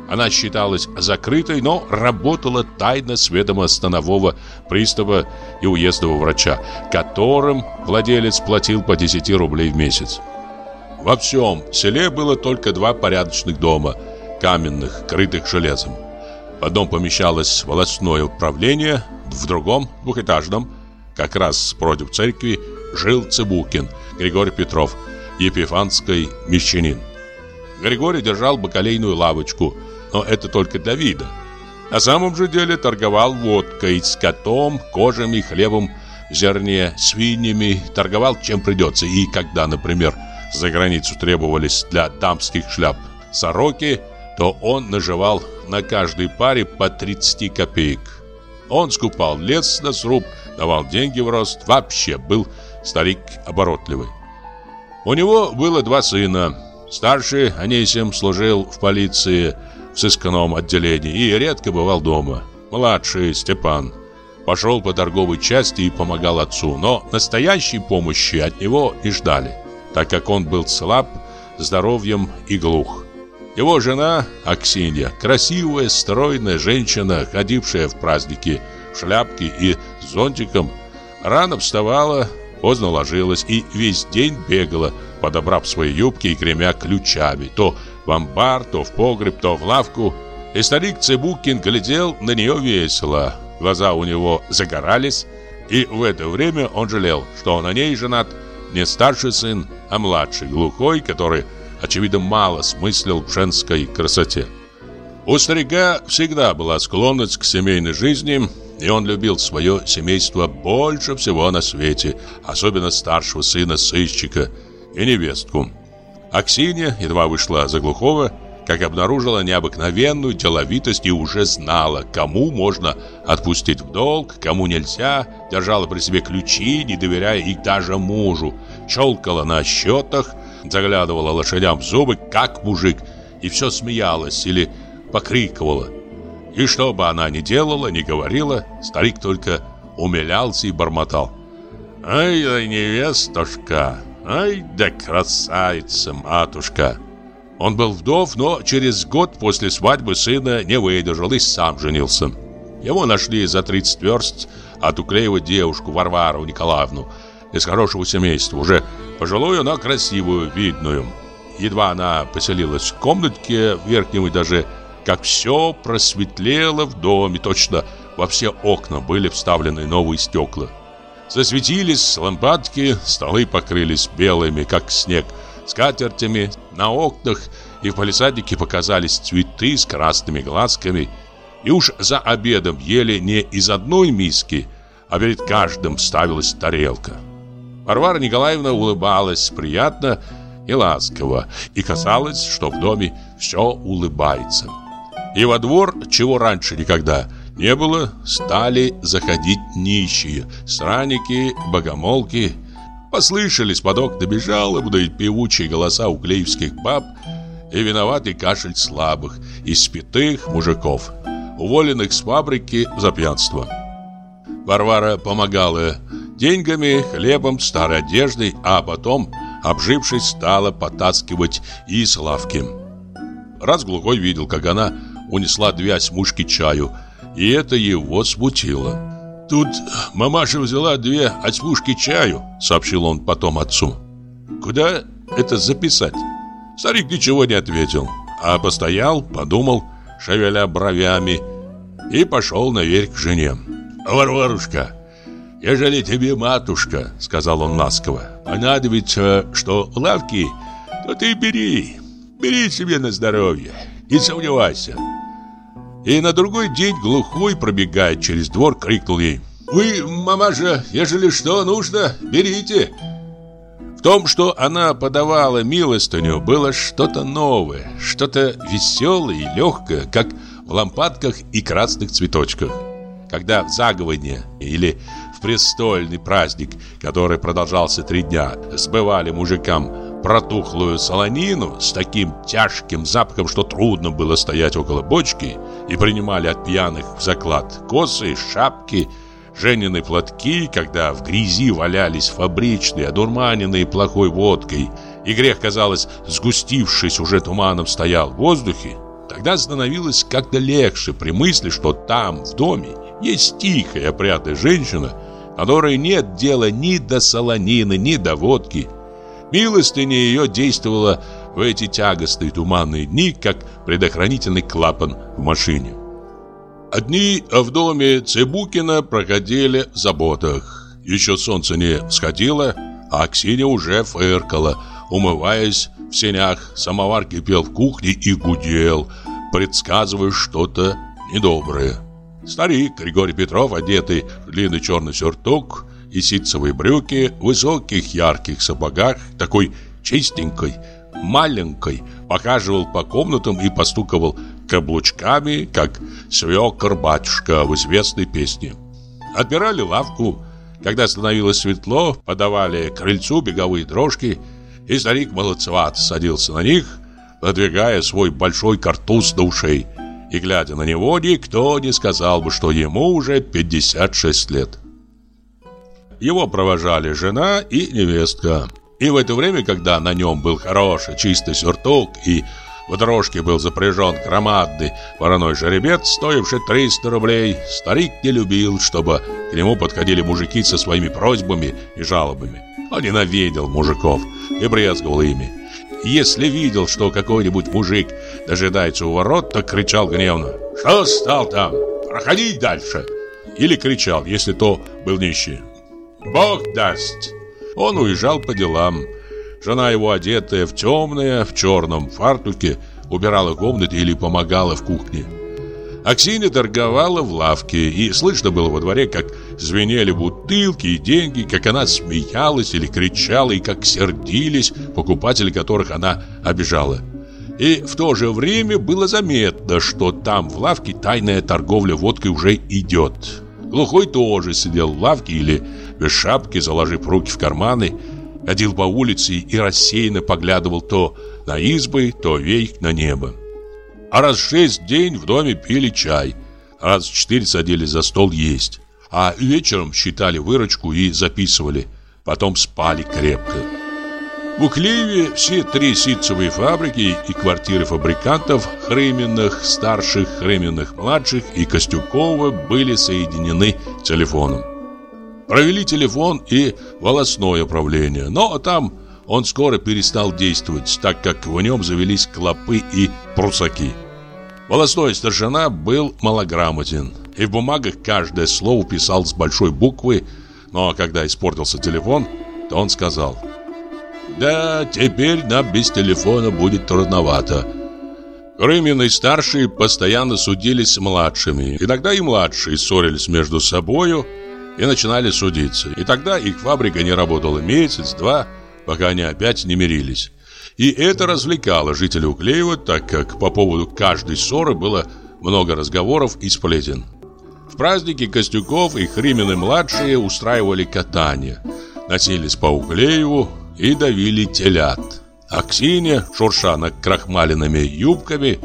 Она считалась закрытой, но работала тайно с ведома станового пристава и уездного врача, которым владелец платил по 10 рублей в месяц. Во всем селе было только два порядочных дома, каменных, крытых железом. В одном помещалось волосное управление, в другом, двухэтажном, как раз против церкви, жил Цыбукин Григорий Петров, епифанский мещанин. Григорий держал бакалейную лавочку – но это только для вида. На самом же деле торговал водкой, скотом, кожами, хлебом, зерне, свиньями, торговал чем придется. И когда, например, за границу требовались для дамских шляп сороки, то он наживал на каждой паре по 30 копеек. Он скупал лес на сруб, давал деньги в рост, вообще был старик оборотливый. У него было два сына. Старший Анисим служил в полиции в сыскном отделении и редко бывал дома. Младший Степан пошел по торговой части и помогал отцу, но настоящей помощи от него не ждали, так как он был слаб здоровьем и глух. Его жена Аксинья, красивая, стройная женщина, ходившая в праздники в шляпке и зонтиком, рано вставала, поздно ложилась и весь день бегала, подобрав свои юбки и гремя ключами, то в амбар, то в погреб, то в лавку. И старик Цыбукин глядел на нее весело. Глаза у него загорались, и в это время он жалел, что на ней женат не старший сын, а младший, глухой, который очевидно, мало смыслил в женской красоте. У старика всегда была склонность к семейной жизни, и он любил свое семейство больше всего на свете, особенно старшего сына сыщика и невестку. Аксинья едва вышла за глухого, как обнаружила необыкновенную деловитость и уже знала, кому можно отпустить в долг, кому нельзя, держала при себе ключи, не доверяя их даже мужу, щелкала на счетах, заглядывала лошадям в зубы, как мужик, и все смеялась или покрикивала. И что бы она ни делала, ни говорила, старик только умилялся и бормотал. «Ай да невестушка! Ай да красавица, матушка!» Он был вдов, но через год после свадьбы сына не выдержал и сам женился. Его нашли за 30 верст от Уклеева девушку Варвару Николаевну из хорошего семейства, уже Пожилую, но красивую, видную. Едва она поселилась в комнатке в верхнем этаже, как все просветлело в доме, точно во все окна были вставлены новые стекла. Засветились лампадки, столы покрылись белыми, как снег, скатертями, на окнах и в палисаднике показались цветы с красными глазками. И уж за обедом ели не из одной миски, а перед каждым ставилась тарелка. Варвара Николаевна улыбалась приятно и ласково, и казалось, что в доме все улыбается. И во двор, чего раньше никогда не было, стали заходить нищие, странники, богомолки. Послышались под окнами жалобные певучие голоса углеевских баб и виноватый кашель слабых, испитых мужиков, уволенных с фабрики за пьянство. Варвара помогала деньгами, хлебом, старой одеждой, а потом, обжившись, стала потаскивать из лавки. Раз глухой видел, как она унесла две осьмушки чаю, и это его смутило. «Тут мамаша взяла две осьмушки чаю», — сообщил он потом отцу. «Куда это записать?» Старик ничего не ответил, а постоял, подумал, шевеля бровями, и пошел наверх к жене. «Варварушка, «Ежели тебе, матушка, — сказал он ласково, — понадобится, что лавки, то ты бери, бери себе на здоровье, не сомневайся». И на другой день глухой, пробегая через двор, крикнул ей, «Вы, мамаша, ежели что нужно, берите». В том, что она подавала милостыню, было что-то новое, что-то веселое и легкое, как в лампадках и красных цветочках. Когда в заговоне или в престольный праздник, который продолжался три дня, сбывали мужикам протухлую солонину с таким тяжким запахом, что трудно было стоять около бочки, и принимали от пьяных в заклад косы, шапки, женины платки, когда в грязи валялись фабричные, одурманенные плохой водкой, и грех, казалось, сгустившись уже туманом, стоял в воздухе, тогда становилось как-то легче при мысли, что там, в доме, есть тихая, опрятная женщина, которой нет дела ни до солонины, ни до водки. Милостыня ее действовала в эти тягостные туманные дни, как предохранительный клапан в машине. Одни в доме Цыбукина проходили в заботах. Еще солнце не сходило, а Аксинья уже фыркала, умываясь в сенях. Самовар кипел в кухне и гудел, предсказывая что-то недоброе. Старик Григорий Петров, одетый в длинный черный сюртук и ситцевые брюки, высоких ярких сапогах, такой чистенькой, маленькой, похаживал по комнатам и постуковал каблучками, как свекор-батюшка в известной песне. Отбирали лавку, когда становилось светло, подавали крыльцу беговые дрожки, и старик молодцеват садился на них, подвигая свой большой картуз до ушей. И, глядя на него, никто не сказал бы, что ему уже 56 лет. Его провожали жена и невестка. И в это время, когда на нем был хороший чистый сюртук и в дорожке был запряжен громадный вороной жеребец, стоивший 300 рублей. Старик не любил, чтобы к нему подходили мужики со своими просьбами и жалобами. Он ненавидел мужиков и брезговал ими. Если видел, что какой-нибудь мужик дожидается у ворот, то кричал гневно «Что стал там? Проходи дальше!» Или кричал, если то был нищий «Бог даст!» Он уезжал по делам. Жена его, одетая в темное, в черном фартуке, убирала комнаты или помогала в кухне. Аксинья торговала в лавке, и слышно было во дворе, как звенели бутылки и деньги, как она смеялась или кричала, и как сердились покупатели, которых она обижала. И в то же время было заметно, что там в лавке тайная торговля водкой уже идет. Глухой тоже сидел в лавке или без шапки, заложив руки в карманы, ходил по улице и рассеянно поглядывал то на избы, то вейк на небо. А раз шесть день в доме пили чай, раз четыре садились за стол есть, а вечером считали выручку и записывали, потом спали крепко. В Уклееве все три ситцевые фабрики и квартиры фабрикантов Хременных, старших, Хременных, младших и Костюкова были соединены телефоном. Провели телефон и волосное управление, но там он скоро перестал действовать, так как в нем завелись клопы и прусаки. Волосной старшина был малограмотен, и в бумагах каждое слово писал с большой буквы, но когда испортился телефон, то он сказал «Да, теперь нам без телефона будет трудновато». Рымин и старшие постоянно судились с младшими. Иногда и младшие ссорились между собою, и начинали судиться. И тогда их фабрика не работала месяц-два, пока они опять не мирились. И это развлекало жителей Уклеева, так как по поводу каждой ссоры было много разговоров и сплетен. В праздники Костюков и Хримины-младшие устраивали катание, носились по Уклееву и давили телят. А Ксения, шурша над крахмаленными юбками,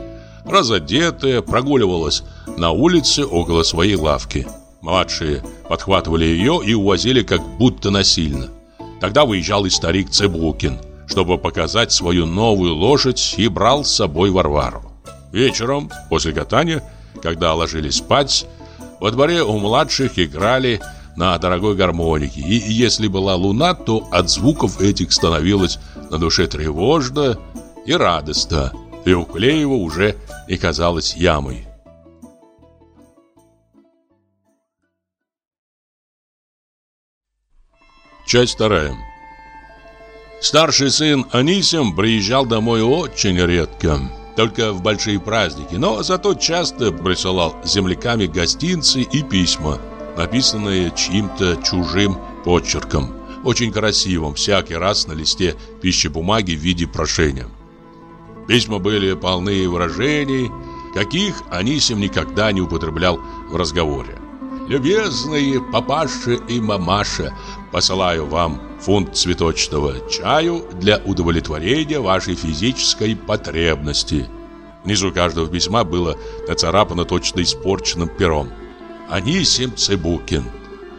разодетая, прогуливалась на улице около своей лавки. Младшие подхватывали ее и увозили как будто насильно. Тогда выезжал и старик Цебукин, чтобы показать свою новую лошадь и брал с собой Варвару. Вечером, после катания, когда ложились спать, во дворе у младших играли на дорогой гармонике, и если была луна, то от звуков этих становилось на душе тревожно и радостно, и у Клеева уже не казалось ямой. Часть вторая. Старший сын Анисим приезжал домой очень редко, только в большие праздники, но зато часто присылал земляками гостинцы и письма, написанные чьим-то чужим почерком, очень красивым, всякий раз на листе пищебумаги в виде прошения. Письма были полны выражений, каких Анисим никогда не употреблял в разговоре. «Любезные папаша и мамаша, посылаю вам фунт цветочного чаю для удовлетворения вашей физической потребности». Внизу каждого письма было нацарапано точно испорченным пером. «Анисим Цыбукин».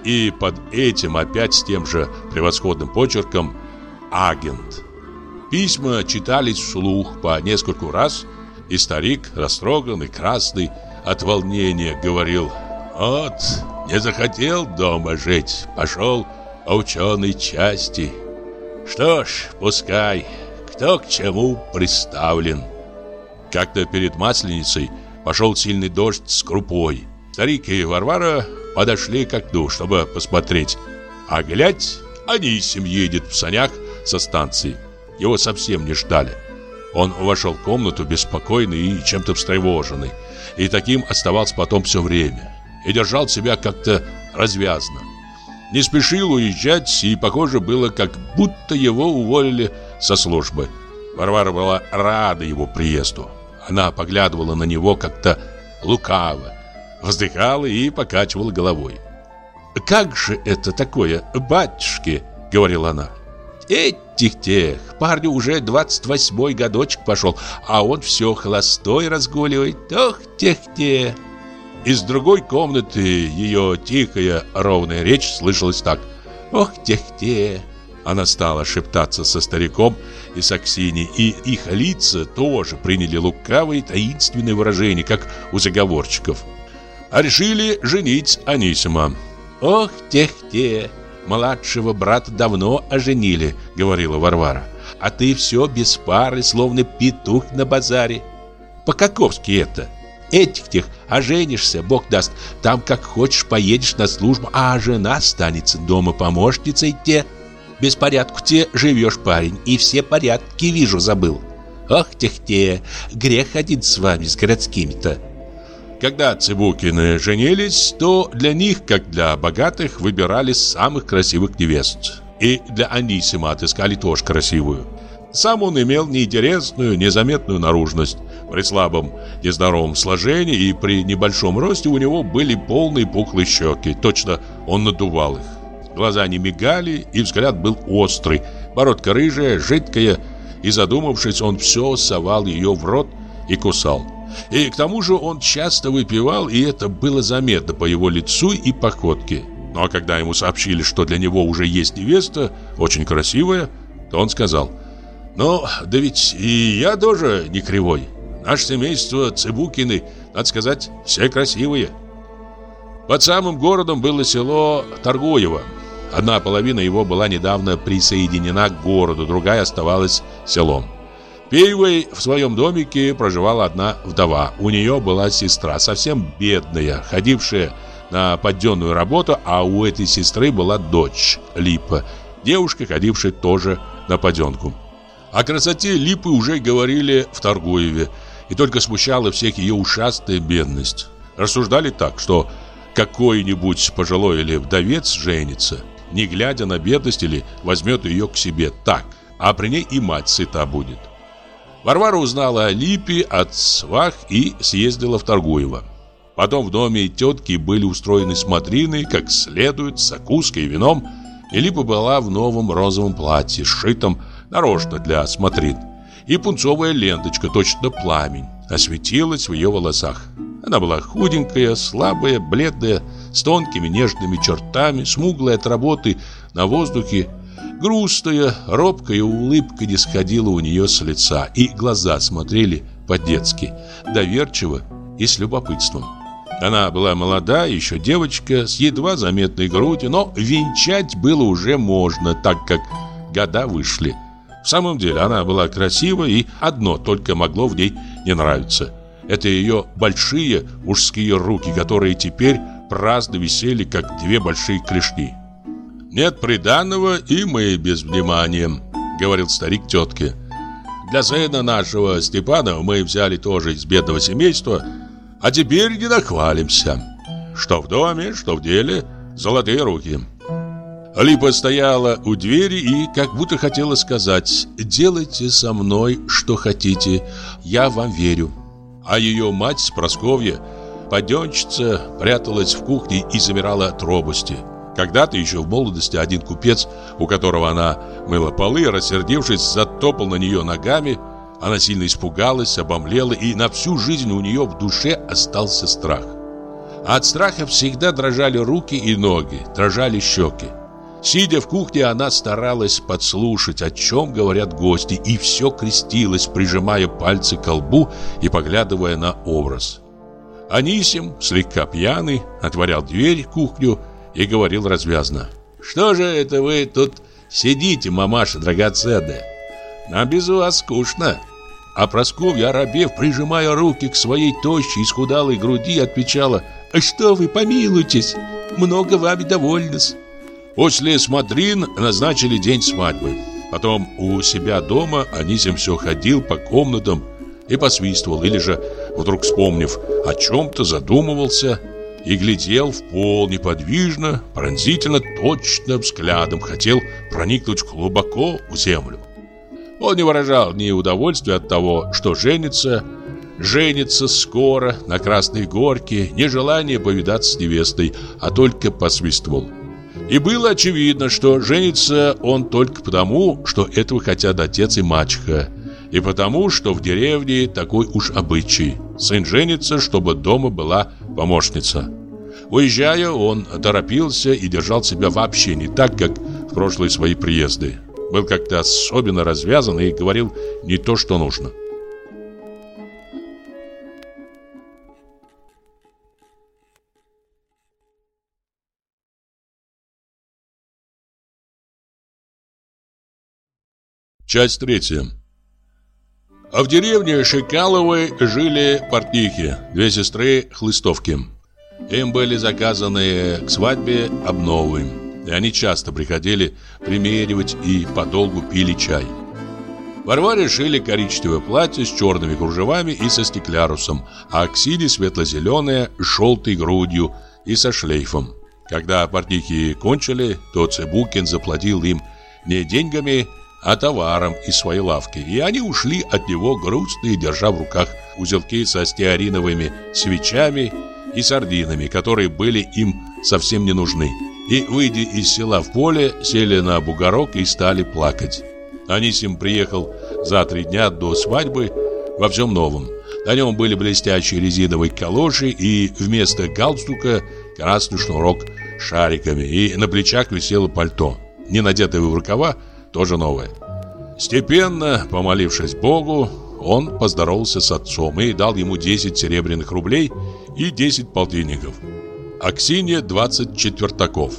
И под этим опять с тем же превосходным почерком «Агент». Письма читались вслух по нескольку раз, и старик, растроганный, красный, от волнения говорил вот, не захотел дома жить, пошел по ученой части. Что ж, пускай, кто к чему приставлен. Как-то перед Масленицей пошел сильный дождь с крупой. Старик и Варвара подошли к окну, чтобы посмотреть. А глядь, Анисим едет в санях со станции. Его совсем не ждали. Он вошел в комнату беспокойный и чем-то встревоженный. И таким оставался потом все время и держал себя как-то развязно. Не спешил уезжать, и похоже было, как будто его уволили со службы. Варвара была рада его приезду. Она поглядывала на него как-то лукаво, вздыхала и покачивала головой. «Как же это такое, батюшки?» — говорила она. «Этих-тех, парню уже 28-й годочек пошел, а он все холостой разгуливает. Ох, тех-тех!» Из другой комнаты ее тихая, ровная речь слышалась так. «Ох, тех-тех!» Она стала шептаться со стариком и с Аксиней, и их лица тоже приняли лукавые таинственные выражения, как у заговорщиков. А решили женить Анисима. «Ох, тех-те! Младшего брата давно оженили», — говорила Варвара. «А ты все без пары, словно петух на базаре. По-каковски это?» Этих-тех оженишься, Бог даст, там как хочешь поедешь на службу, а жена останется дома помощницей те. Беспорядку те живешь, парень, и все порядки, вижу, забыл. Ох, тех-те, грех один с вами, с городскими-то. Когда Цыбукины женились, то для них, как для богатых, выбирали самых красивых невест. И для Анисима отыскали тоже красивую. Сам он имел неинтересную, незаметную наружность. При слабом, нездоровом сложении и при небольшом росте у него были полные пухлые щеки. Точно он надувал их. Глаза не мигали, и взгляд был острый. Бородка рыжая, жидкая, и задумавшись, он все совал ее в рот и кусал. И к тому же он часто выпивал, и это было заметно по его лицу и походке. Ну а когда ему сообщили, что для него уже есть невеста, очень красивая, то он сказал, «Ну, да ведь и я тоже не кривой. Наше семейство Цыбукины, надо сказать, все красивые». Под самым городом было село Торгуево. Одна половина его была недавно присоединена к городу, другая оставалась селом. Первой в своем домике проживала одна вдова. У нее была сестра, совсем бедная, ходившая на подденную работу, а у этой сестры была дочь, Липа, девушка, ходившая тоже на поденку. О красоте Липы уже говорили в Торгуеве, и только смущала всех ее ушастая бедность. Рассуждали так, что какой-нибудь пожилой или вдовец женится – не глядя на бедность или возьмет ее к себе так, а при ней и мать сыта будет. Варвара узнала о Липе от свах и съездила в Торгуево. Потом в доме тетки были устроены смотрины, как следует, с закуской и вином, и Липа была в новом розовом платье, сшитом нарочно для смотрин, и пунцовая ленточка, точно пламень, осветилась в ее волосах. Она была худенькая, слабая, бледная, с тонкими нежными чертами, смуглая от работы на воздухе. Грустная, робкая улыбка не сходила у нее с лица, и глаза смотрели по-детски, доверчиво и с любопытством. Она была молода, еще девочка, с едва заметной грудью, но венчать было уже можно, так как года вышли. В самом деле она была красива, и одно только могло в ней не нравиться. Это ее большие мужские руки, которые теперь праздно висели, как две большие клешни. «Нет приданного, и мы без внимания», — говорил старик тетке. «Для сына нашего Степана мы взяли тоже из бедного семейства, а теперь не нахвалимся. Что в доме, что в деле, золотые руки». Липа стояла у двери и как будто хотела сказать «Делайте со мной, что хотите, я вам верю». А ее мать, Просковья, Паденщица пряталась в кухне и замирала от робости. Когда-то еще в молодости один купец, у которого она мыла полы, рассердившись, затопал на нее ногами. Она сильно испугалась, обомлела, и на всю жизнь у нее в душе остался страх. От страха всегда дрожали руки и ноги, дрожали щеки. Сидя в кухне, она старалась подслушать, о чем говорят гости, и все крестилась, прижимая пальцы к лбу и поглядывая на образ. Анисим, слегка пьяный, отворял дверь кухню и говорил развязно. «Что же это вы тут сидите, мамаша драгоценная? Нам без вас скучно». А Просковья, оробев, прижимая руки к своей тощей, исхудалой груди, отвечала «А что вы, помилуйтесь, много вами довольны-с». После смотрин назначили день свадьбы. Потом у себя дома Анисим все ходил по комнатам и посвистывал, или же, вдруг вспомнив о чем-то, задумывался. и глядел в пол неподвижно, пронзительно, точно взглядом, хотел проникнуть глубоко в землю. Он не выражал ни удовольствия от того, что женится, женится скоро на Красной Горке, ни желания повидаться с невестой, а только посвистывал. И было очевидно, что женится он только потому, что этого хотят отец и мачеха, и потому, что в деревне такой уж обычай. Сын женится, чтобы дома была помощница. Уезжая, он торопился и держал себя вообще не так, как в прошлые свои приезды. Был как-то особенно развязан и говорил не то, что нужно. Часть третья. А в деревне Шикаловой жили портнихи, две сестры Хлыстовки. Им были заказаны к свадьбе обновы, и они часто приходили примеривать и подолгу пили чай. Варваре шили коричневое платье с черными кружевами и со стеклярусом, а Аксиде светло-зеленое с желтой грудью и со шлейфом. Когда портнихи кончили, то Цыбукин заплатил им не деньгами, а товаром из своей лавки, и они ушли от него грустные, держа в руках узелки со стеариновыми свечами и сардинами, которые были им совсем не нужны. И, выйдя из села в поле, сели на бугорок и стали плакать. Анисим приехал за три дня до свадьбы во всем новом. На нем были блестящие резиновые калоши и вместо галстука красный шнурок шариками, и на плечах висело пальто, не надетое в рукава, тоже новое. Степенно, помолившись Богу, он поздоровался с отцом и дал ему 10 серебряных рублей и 10 полтинников. Аксинья 20 четвертаков.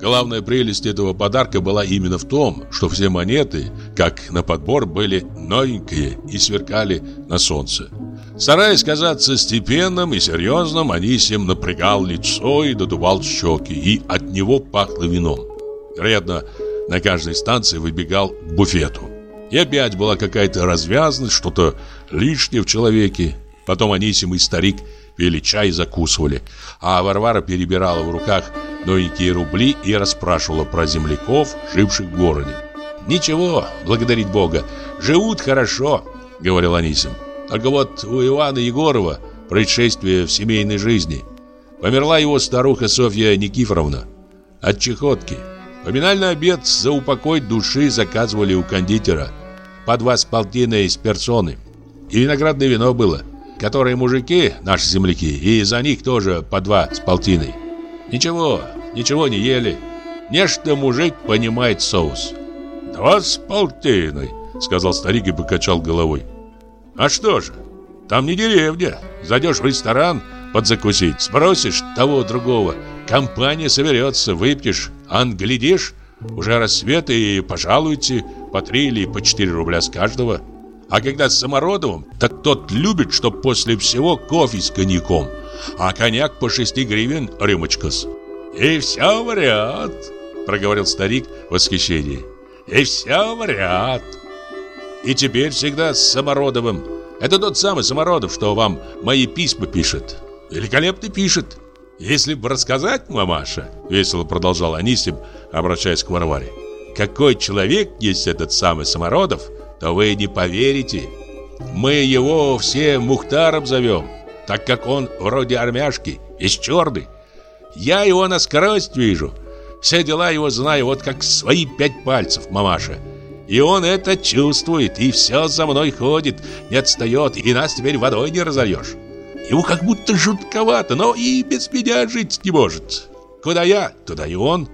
Главная прелесть этого подарка была именно в том, что все монеты, как на подбор, были новенькие и сверкали на солнце. Стараясь казаться степенным и серьезным, Анисим напрягал лицо и додувал щеки, и от него пахло вином. Вероятно, на каждой станции выбегал к буфету. И опять была какая-то развязность, что-то лишнее в человеке. Потом Анисим и старик пили чай и закусывали, а Варвара перебирала в руках новенькие рубли и расспрашивала про земляков, живших в городе. «Ничего, благодарить Бога, живут хорошо», — говорил Анисим. «Только вот у Ивана Егорова происшествие в семейной жизни. Померла его старуха Софья Никифоровна от чехотки». Поминальный обед за упокой души заказывали у кондитера. По два с полтиной из персоны. И виноградное вино было, которое мужики, наши земляки, и за них тоже по два с полтиной. Ничего, ничего не ели. Нечто мужик понимает соус. «Два с полтиной», — сказал старик и покачал головой. «А что же, там не деревня. Зайдешь в ресторан подзакусить, спросишь того другого. Компания соберется, выпьешь, Англидишь, уже рассвет и пожалуйте по три или по четыре рубля с каждого. А когда с Самородовым, так тот любит, чтоб после всего кофе с коньяком, а коньяк по шести гривен рюмочка-с. И все в ряд, проговорил старик в восхищении. И все в ряд. И теперь всегда с Самородовым. Это тот самый Самородов, что вам мои письма пишет. Великолепно пишет. «Если бы рассказать, мамаша», — весело продолжал Анисим, обращаясь к Варваре, «какой человек есть этот самый Самородов, то вы не поверите. Мы его все Мухтаром зовем, так как он вроде армяшки, из черный. Я его насквозь вижу, все дела его знаю вот как свои пять пальцев, мамаша». И он это чувствует, и все за мной ходит, не отстает, и нас теперь водой не разольешь. Ему как будто жутковато, но и без меня жить не может. Куда я, туда и он.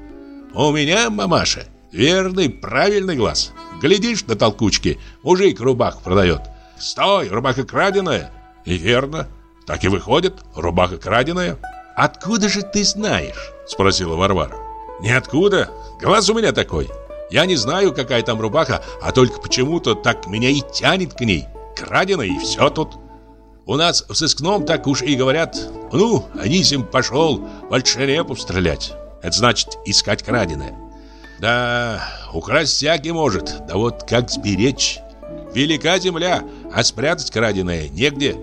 У меня, мамаша, верный, правильный глаз. Глядишь на толкучки, мужик рубах продает. Стой, рубаха краденая. И верно, так и выходит, рубаха краденая. Откуда же ты знаешь? Спросила Варвара. Ниоткуда, глаз у меня такой. Я не знаю, какая там рубаха, а только почему-то так меня и тянет к ней. Краденая и все тут. У нас в сыскном так уж и говорят Ну, Анисим пошел вальшерепу стрелять Это значит искать краденое Да, украсть всякий может Да вот как сберечь Велика земля, а спрятать краденое негде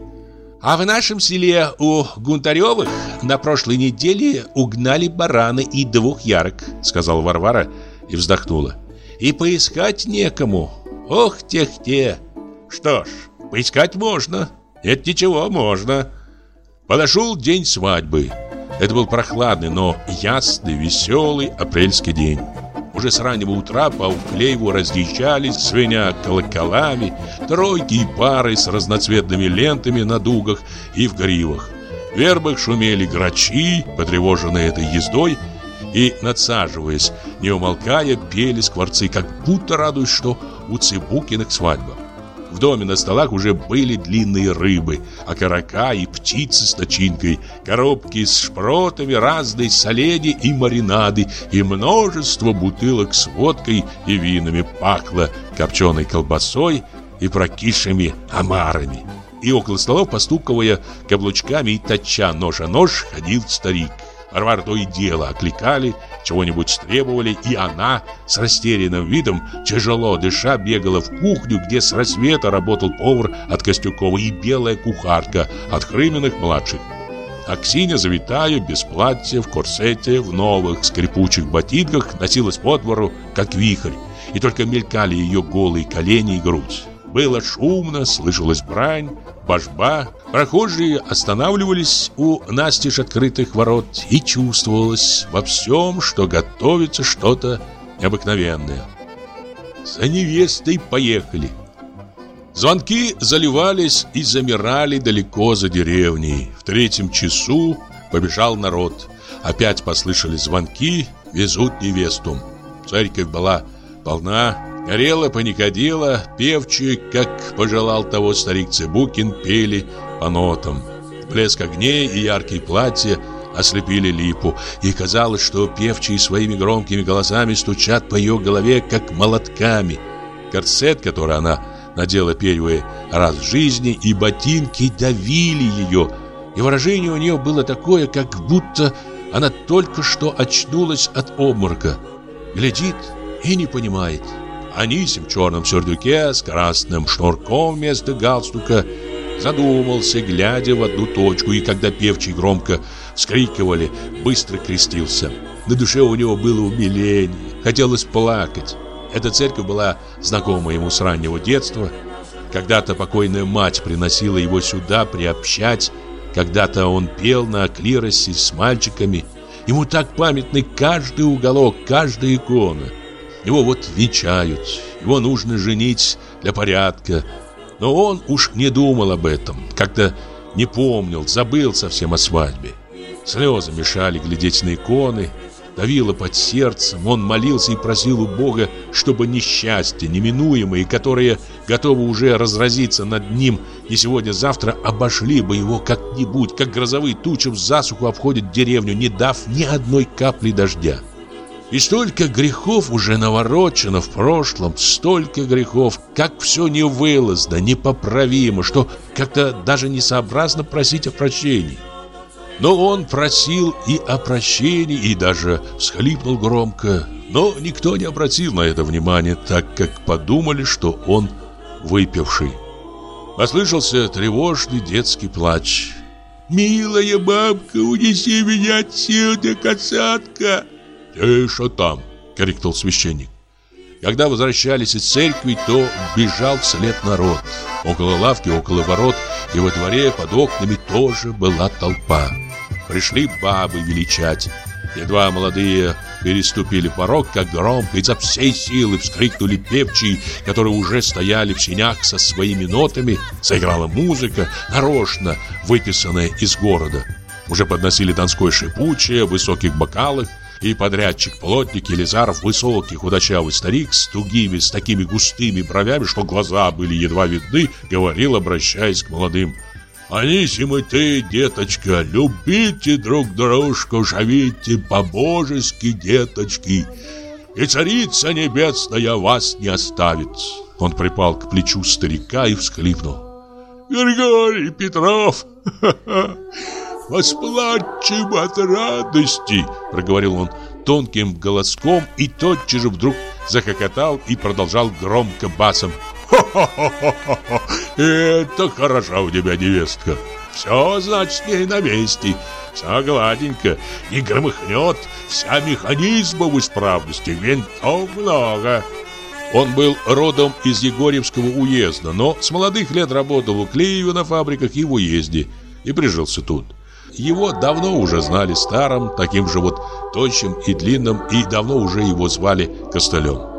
А в нашем селе у Гунтаревых на прошлой неделе угнали барана и двух ярок, сказала Варвара и вздохнула. И поискать некому. Ох, тех-те. Что ж, поискать можно. Нет ничего, можно. Подошел день свадьбы. Это был прохладный, но ясный, веселый апрельский день. Уже с раннего утра по Уклееву разъезжались, звеня колоколами, тройки и пары с разноцветными лентами на дугах и в гривах. В вербах шумели грачи, потревоженные этой ездой, и, надсаживаясь, не умолкая, пели скворцы, как будто радуясь, что у Цыбукиных свадьба. В доме на столах уже были длинные рыбы, окорока и птицы с начинкой, коробки с шпротами, разные соленья и маринады, и множество бутылок с водкой и винами пахло копченой колбасой и прокисшими омарами. И около столов, постуковая каблучками и точа нож о нож, ходил старик. Варвару то и дело окликали, чего-нибудь требовали, и она с растерянным видом, тяжело дыша, бегала в кухню, где с рассвета работал повар от Костюкова и белая кухарка от Хрыминых-младших. Аксинья, завитая, без платья, в корсете, в новых скрипучих ботинках, носилась по двору, как вихрь, и только мелькали ее голые колени и грудь. Было шумно, слышалась брань, божба. Прохожие останавливались у настежь открытых ворот и чувствовалось во всем, что готовится что-то необыкновенное. За невестой поехали. Звонки заливались и замирали далеко за деревней. В третьем часу побежал народ. Опять послышались звонки, везут невесту. Церковь была полна, Горела паникодила, певчие, как пожелал того старик Цыбукин, пели по нотам. Блеск огней и яркие платья ослепили липу, и казалось, что певчие своими громкими голосами стучат по ее голове, как молотками. Корсет, который она надела первый раз в жизни, и ботинки давили ее, и выражение у нее было такое, как будто она только что очнулась от обморока. Глядит и не понимает. Анисим в черном сюрдуке с красным шнурком вместо галстука задумался, глядя в одну точку, и когда певчие громко вскрикивали, быстро крестился. На душе у него было умиление, хотелось плакать. Эта церковь была знакома ему с раннего детства. Когда-то покойная мать приносила его сюда приобщать, когда-то он пел на клиросе с мальчиками. Ему так памятны каждый уголок, каждая икона – его вот венчают, его нужно женить для порядка. Но он уж не думал об этом, как-то не помнил, забыл совсем о свадьбе. Слезы мешали глядеть на иконы, давило под сердцем. Он молился и просил у Бога, чтобы несчастье, неминуемые, которые готовы уже разразиться над ним не сегодня-завтра, обошли бы его как-нибудь, как грозовые тучи в засуху обходят деревню, не дав ни одной капли дождя. И столько грехов уже наворочено в прошлом, столько грехов, как все невылазно, непоправимо, что как-то даже несообразно просить о прощении. Но он просил и о прощении, и даже всхлипнул громко. Но никто не обратил на это внимания, так как подумали, что он выпивший. Послышался тревожный детский плач. «Милая бабка, унеси меня отсюда, касатка!» «Тише там!» — крикнул священник. Когда возвращались из церкви, то бежал вслед народ. Около лавки, около ворот и во дворе под окнами тоже была толпа. Пришли бабы величать. Едва молодые переступили порог, как громко изо всей силы вскрикнули певчие, которые уже стояли в синях со своими нотами. Заиграла музыка, нарочно выписанная из города. Уже подносили донской шипучее в высоких бокалах, и подрядчик-плотник Елизаров, высокий худощавый старик с тугими, с такими густыми бровями, что глаза были едва видны, говорил, обращаясь к молодым. «Анисим и ты, деточка, любите друг дружку, живите по-божески, деточки, и царица небесная вас не оставит». Он припал к плечу старика и всхлипнул. «Григорий Петров! Восплачем от радости!» Проговорил он тонким голоском и тотчас же вдруг захохотал и продолжал громко басом. «Хо-хо-хо-хо! Это хороша у тебя невестка! Все, значит, не на месте. Все гладенько, не громыхнет, вся механизма в исправности, винтов много. Он был родом из Егорьевского уезда, но с молодых лет работал у Клеева на фабриках и в уезде, и прижился тут. Его давно уже знали старым, таким же вот тощим и длинным, и давно уже его звали Костылем.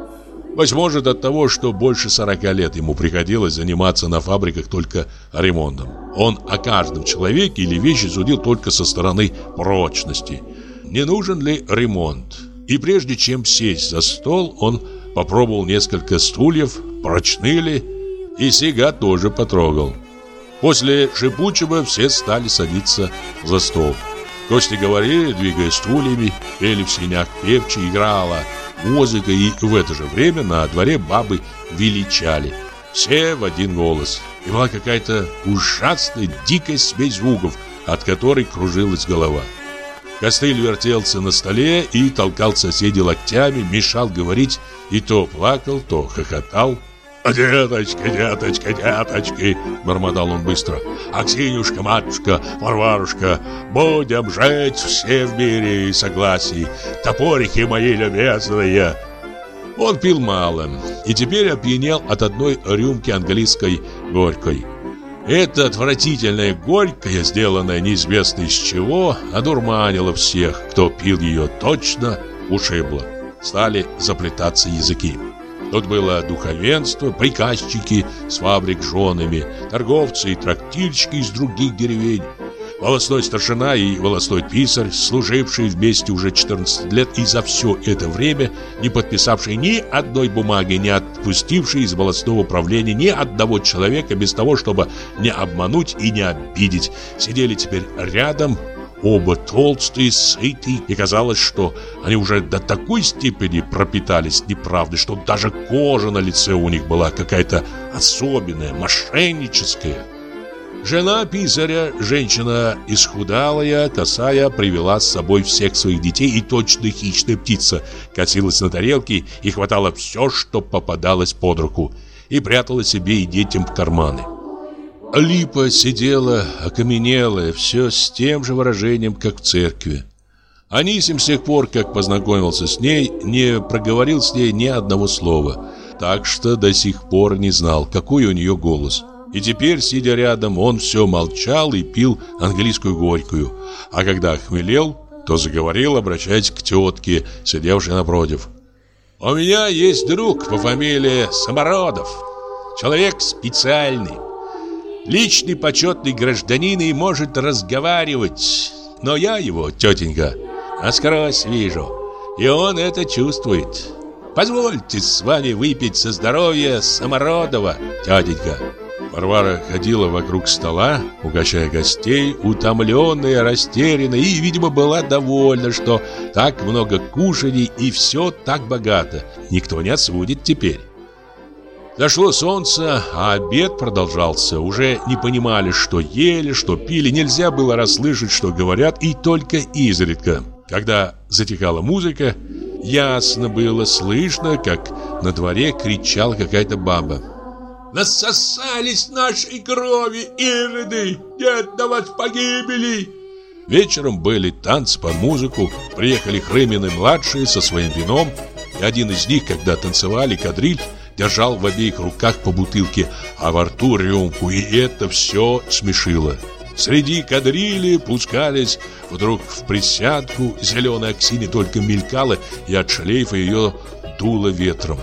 Быть может от того, что больше 40 лет ему приходилось заниматься на фабриках только ремонтом. Он о каждом человеке или вещи судил только со стороны прочности. Не нужен ли ремонт? И прежде чем сесть за стол, он попробовал несколько стульев, прочны ли, и сига тоже потрогал. После шипучего все стали садиться за стол. Гости говорили, двигая стульями, пели в синях певче, играла музыка, и в это же время на дворе бабы величали. Все в один голос. И была какая-то ужасная дикая смесь звуков, от которой кружилась голова. Костыль вертелся на столе и толкал соседей локтями, мешал говорить, и то плакал, то хохотал. «Деточки, деточки, деточки!» – бормотал он быстро. «Аксинюшка, матушка, Варварушка, будем жить все в мире и согласии, топорики мои любезные!» Он пил мало и теперь опьянел от одной рюмки английской горькой. Эта отвратительная горькая, сделанная неизвестно из чего, одурманила всех, кто пил ее точно, ушибла. Стали заплетаться языки. Тут было духовенство, приказчики с фабрик женами, торговцы и трактирщики из других деревень, волосной старшина и волосной писарь, служившие вместе уже 14 лет и за все это время не подписавшие ни одной бумаги, не отпустившие из волосного управления ни одного человека без того, чтобы не обмануть и не обидеть, сидели теперь рядом, Оба толстые, сытые, и казалось, что они уже до такой степени пропитались неправдой, что даже кожа на лице у них была какая-то особенная, мошенническая. Жена писаря, женщина исхудалая, косая, привела с собой всех своих детей, и точно хищная птица косилась на тарелке и хватала все, что попадалось под руку, и прятала себе и детям в карманы. Липа сидела, окаменелая, все с тем же выражением, как в церкви. Анисим с тех пор, как познакомился с ней, не проговорил с ней ни одного слова, так что до сих пор не знал, какой у нее голос. И теперь, сидя рядом, он все молчал и пил английскую горькую, а когда охмелел, то заговорил, обращаясь к тетке, сидевшей напротив. «У меня есть друг по фамилии Самородов, человек специальный». Личный почетный гражданин и может разговаривать. Но я его, тетенька, насквозь вижу. И он это чувствует. Позвольте с вами выпить со здоровья Самородова, тетенька. Варвара ходила вокруг стола, угощая гостей, утомленная, растерянная и, видимо, была довольна, что так много кушаний и все так богато. Никто не осудит теперь. Зашло солнце, а обед продолжался. Уже не понимали, что ели, что пили. Нельзя было расслышать, что говорят, и только изредка. Когда затихала музыка, ясно было слышно, как на дворе кричала какая-то баба. «Насосались нашей крови, ироды! Нет на вас погибели!» Вечером были танцы под музыку, приехали Хрымины-младшие со своим вином, и один из них, когда танцевали кадриль, держал в обеих руках по бутылке, а во рту рюмку, и это все смешило. Среди кадрили пускались вдруг в присядку, зеленая аксини только мелькала, и от шлейфа ее дуло ветром.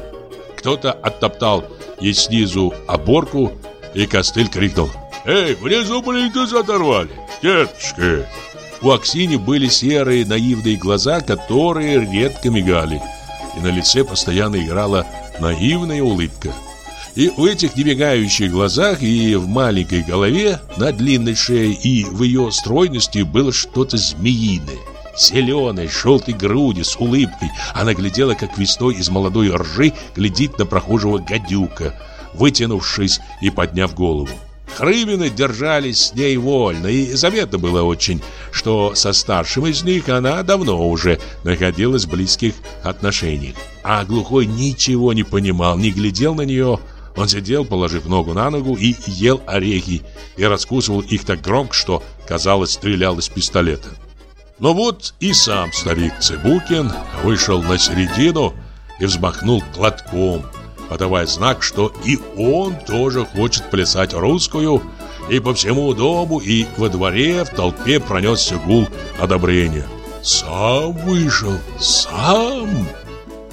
Кто-то оттоптал ей снизу оборку, и костыль крикнул «Эй, внизу плинтус оторвали! Деточки!» У Аксини были серые наивные глаза, которые редко мигали, и на лице постоянно играла наивная улыбка. И в этих небегающих глазах, и в маленькой голове, на длинной шее, и в ее стройности было что-то змеиное. Зеленой, желтой груди, с улыбкой. Она глядела, как весной из молодой ржи глядит на прохожего гадюка, вытянувшись и подняв голову. Хрымины держались с ней вольно, и заметно было очень, что со старшим из них она давно уже находилась в близких отношениях. А глухой ничего не понимал, не глядел на нее. Он сидел, положив ногу на ногу, и ел орехи, и раскусывал их так громко, что, казалось, стрелял из пистолета. Но вот и сам старик Цыбукин вышел на середину и взмахнул платком, подавая знак, что и он тоже хочет плясать русскую, и по всему дому, и во дворе в толпе пронесся гул одобрения. «Сам вышел, сам!»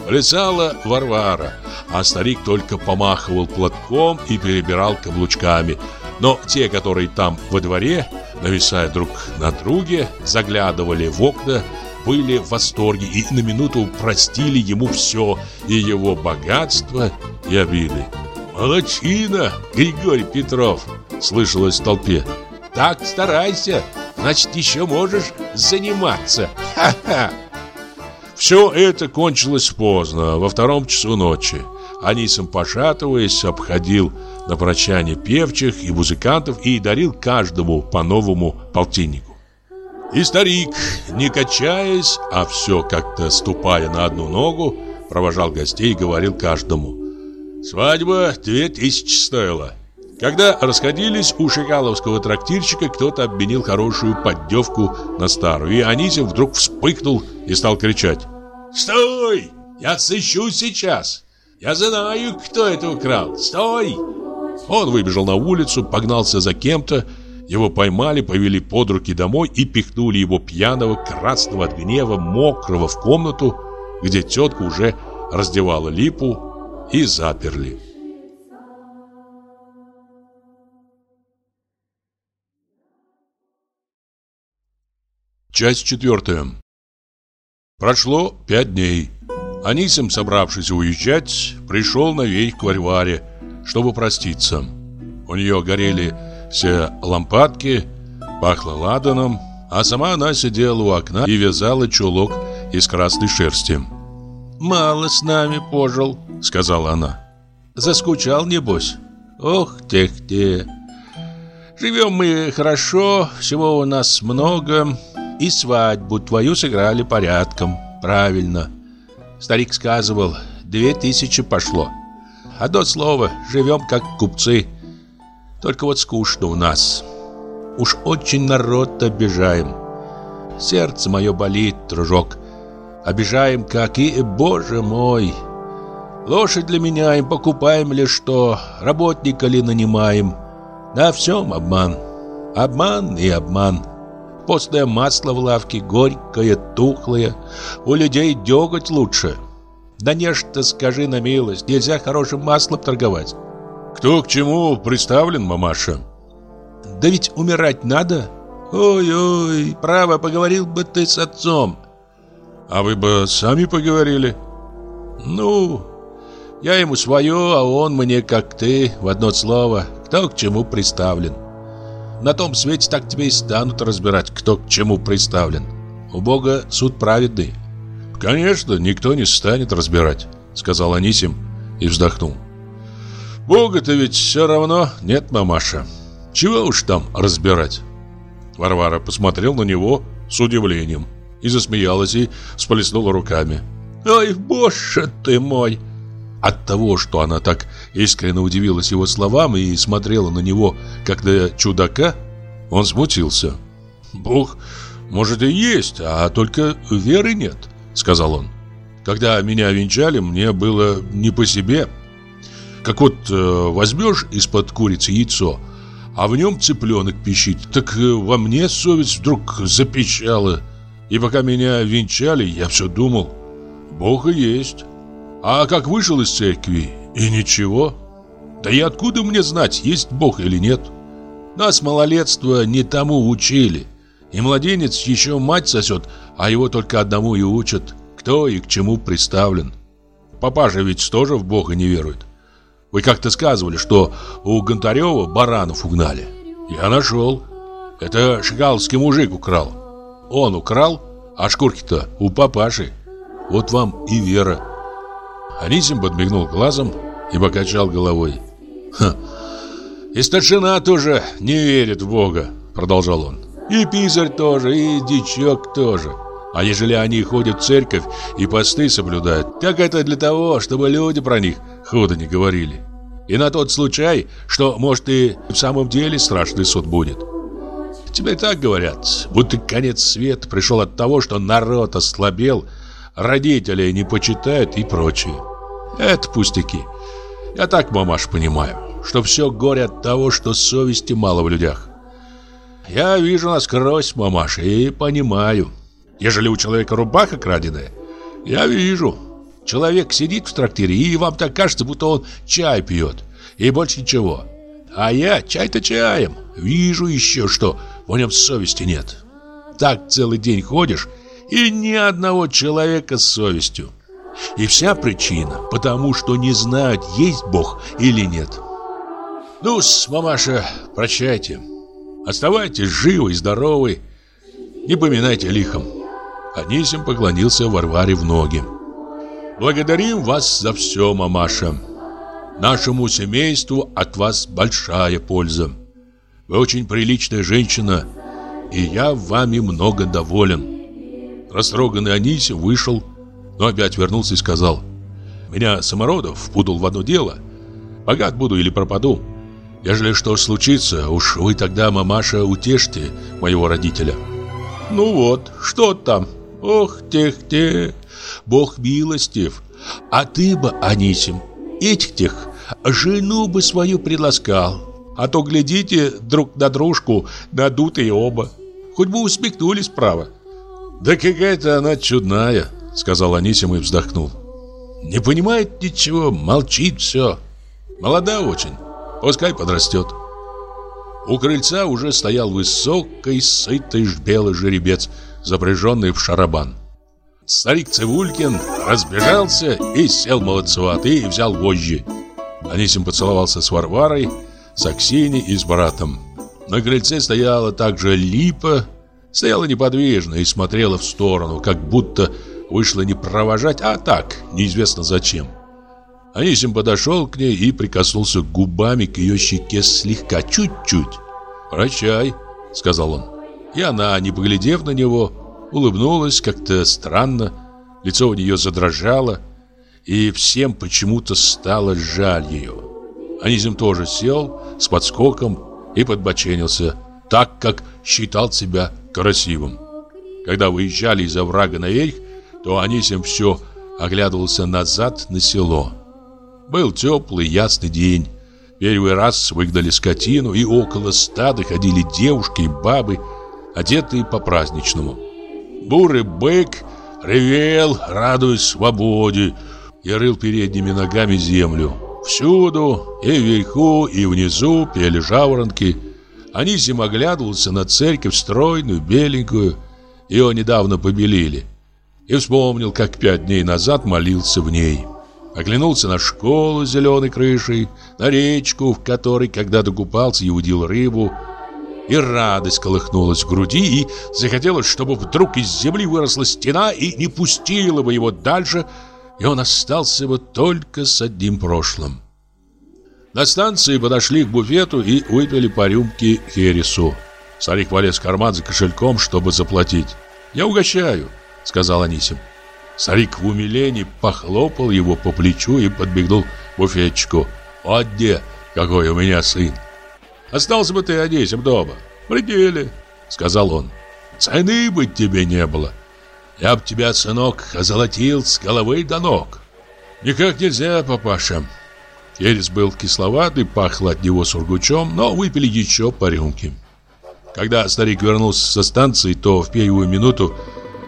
Плясала Варвара, а старик только помахивал платком и перебирал каблучками. Но те, которые там во дворе, нависая друг на друге, заглядывали в окна, были в восторге и на минуту простили ему все, и его богатство, и обиды. «Молодчина, Григорий Петров!» — слышалось в толпе. «Так старайся, значит, еще можешь заниматься! Ха-ха!» Все это кончилось поздно, во втором часу ночи. Анисом, пошатываясь, обходил на прощание певчих и музыкантов и дарил каждому по новому полтиннику. И старик, не качаясь, а все как-то ступая на одну ногу, провожал гостей и говорил каждому «Свадьба две тысячи стоила». Когда расходились, у шикаловского трактирщика кто-то обменил хорошую поддевку на старую, и Анисим вдруг вспыхнул и стал кричать. «Стой! Я сыщу сейчас! Я знаю, кто это украл! Стой!» Он выбежал на улицу, погнался за кем-то, его поймали, повели под руки домой и пихнули его пьяного, красного от гнева, мокрого в комнату, где тетка уже раздевала липу, и заперли. Часть четвертая. Прошло пять дней. Анисим, собравшись уезжать, пришел на вейх к Варваре, чтобы проститься. У нее горели все лампадки, пахло ладаном, а сама она сидела у окна и вязала чулок из красной шерсти. «Мало с нами пожил», — сказала она. «Заскучал, небось? Ох, тех-те! Живем мы хорошо, всего у нас много, и свадьбу твою сыграли порядком, правильно. Старик сказывал, две тысячи пошло. Одно слово, живем как купцы. Только вот скучно у нас. Уж очень народ обижаем. Сердце мое болит, дружок. Обижаем, как и, боже мой. Лошадь для меня им покупаем ли что, работника ли нанимаем. На всем обман. Обман и обман. Постное масло в лавке горькое, тухлое. У людей деготь лучше. Да нечто скажи на милость, нельзя хорошим маслом торговать. Кто к чему представлен, мамаша? Да ведь умирать надо. Ой-ой, право, поговорил бы ты с отцом. А вы бы сами поговорили? Ну, я ему свое, а он мне, как ты, в одно слово, кто к чему представлен. На том свете так тебе и станут разбирать, кто к чему представлен. У Бога суд праведный. Конечно, никто не станет разбирать, сказал Анисим и вздохнул. Бога-то ведь все равно нет, мамаша. Чего уж там разбирать? Варвара посмотрел на него с удивлением и засмеялась и сплеснула руками. «Ой, боже ты мой!» От того, что она так искренне удивилась его словам и смотрела на него, как на чудака, он смутился. «Бог, может, и есть, а только веры нет», — сказал он. «Когда меня венчали, мне было не по себе. Как вот э, возьмешь из-под курицы яйцо, а в нем цыпленок пищит, так э, во мне совесть вдруг запищала. И пока меня венчали, я все думал, Бог и есть». А как вышел из церкви, и ничего. Да и откуда мне знать, есть Бог или нет? Нас малолетство не тому учили. И младенец еще мать сосет, а его только одному и учат, кто и к чему представлен. Папаша ведь тоже в Бога не верует. Вы как-то сказывали, что у Гонтарева баранов угнали. Я нашел. Это шигалский мужик украл. Он украл, а шкурки-то у папаши. Вот вам и вера. Анисим подмигнул глазом и покачал головой. «Ха! И старшина тоже не верит в Бога», — продолжал он. «И писарь тоже, и дичок тоже. А ежели они ходят в церковь и посты соблюдают, так это для того, чтобы люди про них худо не говорили. И на тот случай, что, может, и в самом деле страшный суд будет. Тебе так говорят, будто конец света пришел от того, что народ ослабел, родителей не почитают и прочее. Это пустяки. Я так, мамаш, понимаю, что все горе от того, что совести мало в людях. Я вижу насквозь, мамаша, и понимаю. Ежели у человека рубаха краденая, я вижу. Человек сидит в трактире, и вам так кажется, будто он чай пьет. И больше ничего. А я чай-то чаем. Вижу еще, что в нем совести нет. Так целый день ходишь, и ни одного человека с совестью. И вся причина, потому что не знают, есть Бог или нет. ну с мамаша, прощайте. Оставайтесь живы и здоровы. Не поминайте лихом. Анисим поклонился Варваре в ноги. Благодарим вас за все, мамаша. Нашему семейству от вас большая польза. Вы очень приличная женщина, и я вами много доволен. Растроганный Анисим вышел, но опять вернулся и сказал, «Меня Самородов впутал в одно дело. Богат буду или пропаду. Ежели что случится, уж вы тогда, мамаша, утешьте моего родителя». «Ну вот, что там? Ох, тех-тех, Бог милостив. А ты бы, Анисим, этих-тех, жену бы свою приласкал. А то, глядите, друг на дружку, надутые оба. Хоть бы усмехнулись, право». «Да какая-то она чудная», — сказал Анисим и вздохнул. «Не понимает ничего, молчит все. Молода очень, пускай подрастет». У крыльца уже стоял высокий, сытый белый жеребец, запряженный в шарабан. Старик Цивулькин разбежался и сел молодцеватый и взял вожжи. Анисим поцеловался с Варварой, с Аксиней и с братом. На крыльце стояла также липа, стояла неподвижно и смотрела в сторону, как будто вышла не провожать, а так, неизвестно зачем. Анисим подошел к ней и прикоснулся губами к ее щеке слегка, чуть-чуть. «Прощай», — сказал он. И она, не поглядев на него, улыбнулась как-то странно, лицо у нее задрожало, и всем почему-то стало жаль ее. Анисим тоже сел с подскоком и подбоченился, так как считал себя красивым. Когда выезжали из оврага наверх, то Анисим все оглядывался назад на село. Был теплый ясный день. Первый раз выгнали скотину, и около стада ходили девушки и бабы, одетые по-праздничному. Бурый бык ревел, радуясь свободе, и рыл передними ногами землю. Всюду, и вверху, и внизу пели жаворонки – Анисим оглядывался на церковь стройную, беленькую. Ее недавно побелили. И вспомнил, как пять дней назад молился в ней. Оглянулся на школу с зеленой крышей, на речку, в которой когда-то купался и удил рыбу. И радость колыхнулась в груди, и захотелось, чтобы вдруг из земли выросла стена и не пустила бы его дальше, и он остался бы только с одним прошлым. На станции подошли к буфету и выпили по рюмке хересу. Старик полез в карман за кошельком, чтобы заплатить. «Я угощаю», — сказал Анисим. Старик в умилении похлопал его по плечу и подбегнул к буфетчику. «Вот где, какой у меня сын!» «Остался бы ты, Анисим, дома, пределе», — сказал он. «Цены бы тебе не было. Я б тебя, сынок, озолотил с головы до ног». «Никак нельзя, папаша», Херес был кисловатый, пахло от него сургучом, но выпили еще по рюмке. Когда старик вернулся со станции, то в первую минуту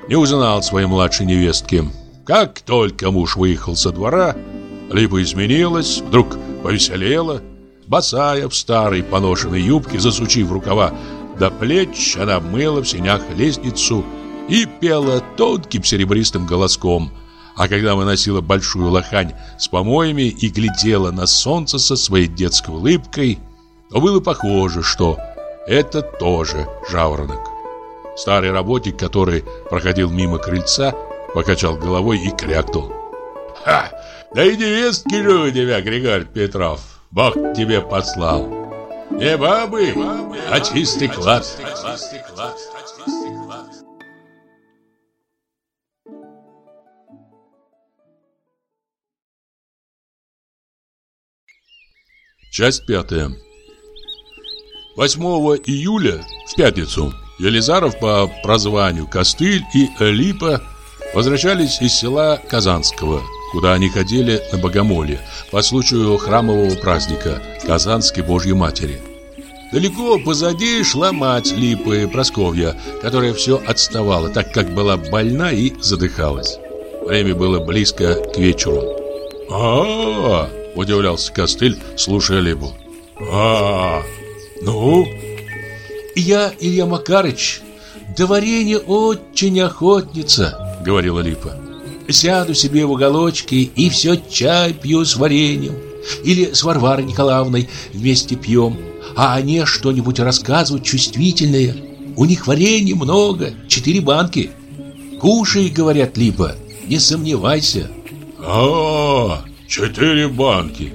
не узнал своей младшей невестки. Как только муж выехал со двора, Липа изменилась, вдруг повеселела. Босая в старой поношенной юбке, засучив рукава до плеч, она мыла в сенях лестницу и пела тонким серебристым голоском – а когда выносила большую лохань с помоями и глядела на солнце со своей детской улыбкой, то было похоже, что это тоже жаворонок. Старый работник, который проходил мимо крыльца, покачал головой и крякнул. «Ха! Да и невестки же у тебя, Григорий Петров! Бог тебе послал! Не бабы, а чистый клад!» Часть пятая. 8 июля, в пятницу, Елизаров по прозванию Костыль и Липа возвращались из села Казанского, куда они ходили на богомолье по случаю храмового праздника Казанской Божьей Матери. Далеко позади шла мать Липы Просковья, которая все отставала, так как была больна и задыхалась. Время было близко к вечеру. а, -а, -а удивлялся Костыль, слушая Липу. а, -а ну?» «Я, Илья Макарыч, до варенья очень охотница», — говорила Липа. «Сяду себе в уголочке и все чай пью с вареньем. Или с Варварой Николаевной вместе пьем. А они что-нибудь рассказывают чувствительное. У них варенья много, четыре банки. Кушай, говорят Липа, не сомневайся». «А, четыре банки».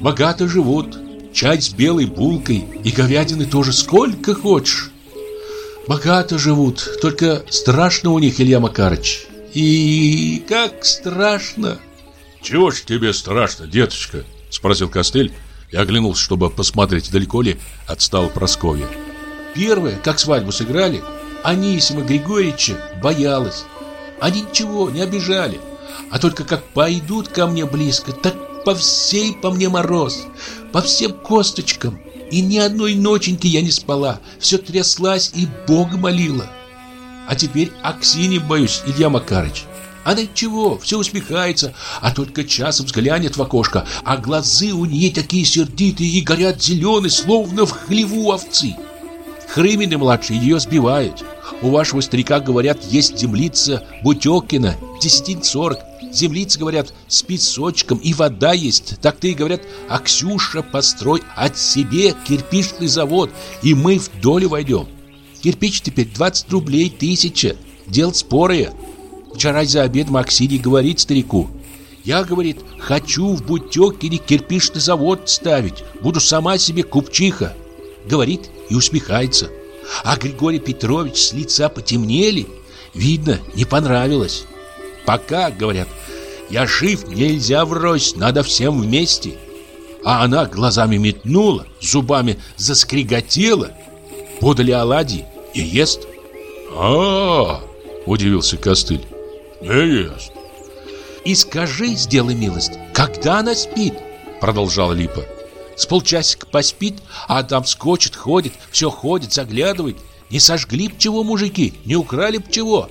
«Богато живут» чай с белой булкой и говядины тоже сколько хочешь. Богато живут, только страшно у них, Илья Макарыч. И как страшно. Чего ж тебе страшно, деточка? Спросил Костыль и оглянулся, чтобы посмотреть, далеко ли отстал Просковья. Первое, как свадьбу сыграли, Анисима Григорьевича боялась. Они ничего не обижали, а только как пойдут ко мне близко, так по всей по мне мороз, по всем косточкам. И ни одной ноченьки я не спала, все тряслась и Бога молила. А теперь Аксине боюсь, Илья Макарыч. Она чего, все усмехается, а только часом взглянет в окошко, а глазы у нее такие сердитые и горят зеленые, словно в хлеву овцы. Хрымины-младший ее сбивает. У вашего старика, говорят, есть землица Бутекина, десятин сорок. Землица, говорят, с песочком и вода есть. Так ты, говорят, а Ксюша, построй от себе кирпичный завод, и мы в долю войдем. Кирпич теперь 20 рублей тысяча. Дело спорое. Вчера за обед Максиний говорит старику. Я, говорит, хочу в Бутекине кирпичный завод ставить. Буду сама себе купчиха. Говорит и усмехается. А Григорий Петрович с лица потемнели. Видно, не понравилось. Пока, говорят, я жив, нельзя врозь, надо всем вместе. А она глазами метнула, зубами заскриготела. Подали оладьи и ест. а, -а, -а удивился Костыль. Не ест. И скажи, сделай милость, когда она спит? Продолжала Липа. С полчасика поспит, а там скочит, ходит, все ходит, заглядывает. Не сожгли б чего, мужики, не украли б чего.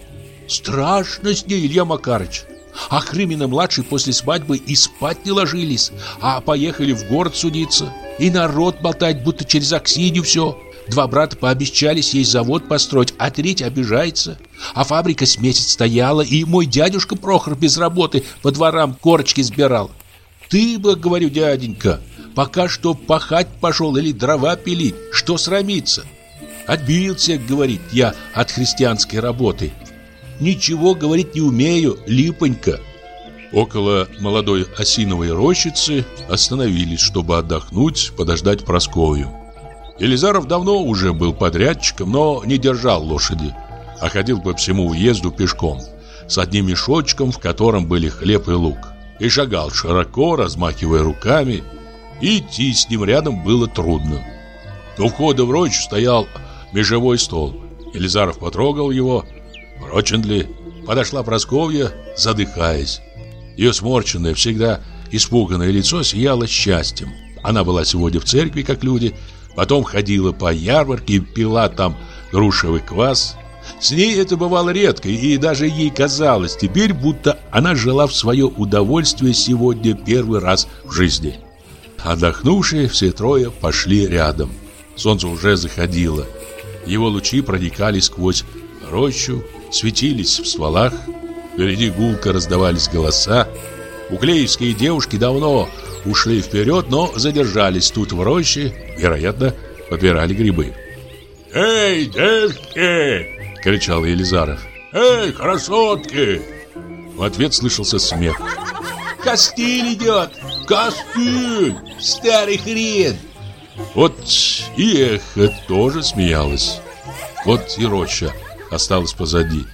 Страшно с ней, Илья Макарыч. А Хрымина-младший после свадьбы и спать не ложились, а поехали в город судиться. И народ болтать, будто через Аксинью все. Два брата пообещались ей завод построить, а третий обижается. А фабрика с месяц стояла, и мой дядюшка Прохор без работы по дворам корочки сбирал. Ты бы, говорю, дяденька, пока что пахать пошел или дрова пилить, что срамиться? Отбился, говорит, я от христианской работы. Ничего говорить не умею, липонька. Около молодой осиновой рощицы остановились, чтобы отдохнуть, подождать Просковью. Елизаров давно уже был подрядчиком, но не держал лошади, а ходил по всему уезду пешком, с одним мешочком, в котором были хлеб и лук, и шагал широко, размахивая руками, и идти с ним рядом было трудно. У входа в рощу стоял межевой стол. Елизаров потрогал его, Прочен ли? Подошла Просковья, задыхаясь. Ее сморченное, всегда испуганное лицо сияло счастьем. Она была сегодня в церкви, как люди, потом ходила по ярмарке пила там грушевый квас. С ней это бывало редко, и даже ей казалось теперь, будто она жила в свое удовольствие сегодня первый раз в жизни. Отдохнувшие, все трое пошли рядом. Солнце уже заходило. Его лучи проникали сквозь рощу, светились в стволах, впереди гулко раздавались голоса. Уклеевские девушки давно ушли вперед, но задержались тут в роще, вероятно, подбирали грибы. «Эй, девки!» — кричал Елизаров. «Эй, красотки!» В ответ слышался смех. «Костыль идет! Костыль! Старый хрен!» Вот и эхо тоже смеялось. Вот и роща осталось позади.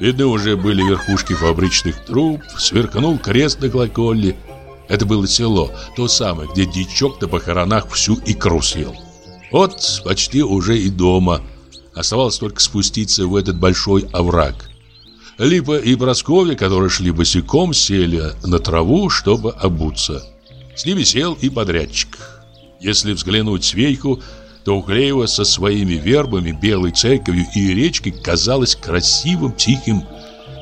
Видны уже были верхушки фабричных труб, сверкнул крест на колокольне. Это было село, то самое, где дичок на похоронах всю икру съел. Вот почти уже и дома. Оставалось только спуститься в этот большой овраг. Липа и Просковья, которые шли босиком, сели на траву, чтобы обуться. С ними сел и подрядчик. Если взглянуть свейку, то Уклеева со своими вербами, белой церковью и речкой казалось красивым, тихим,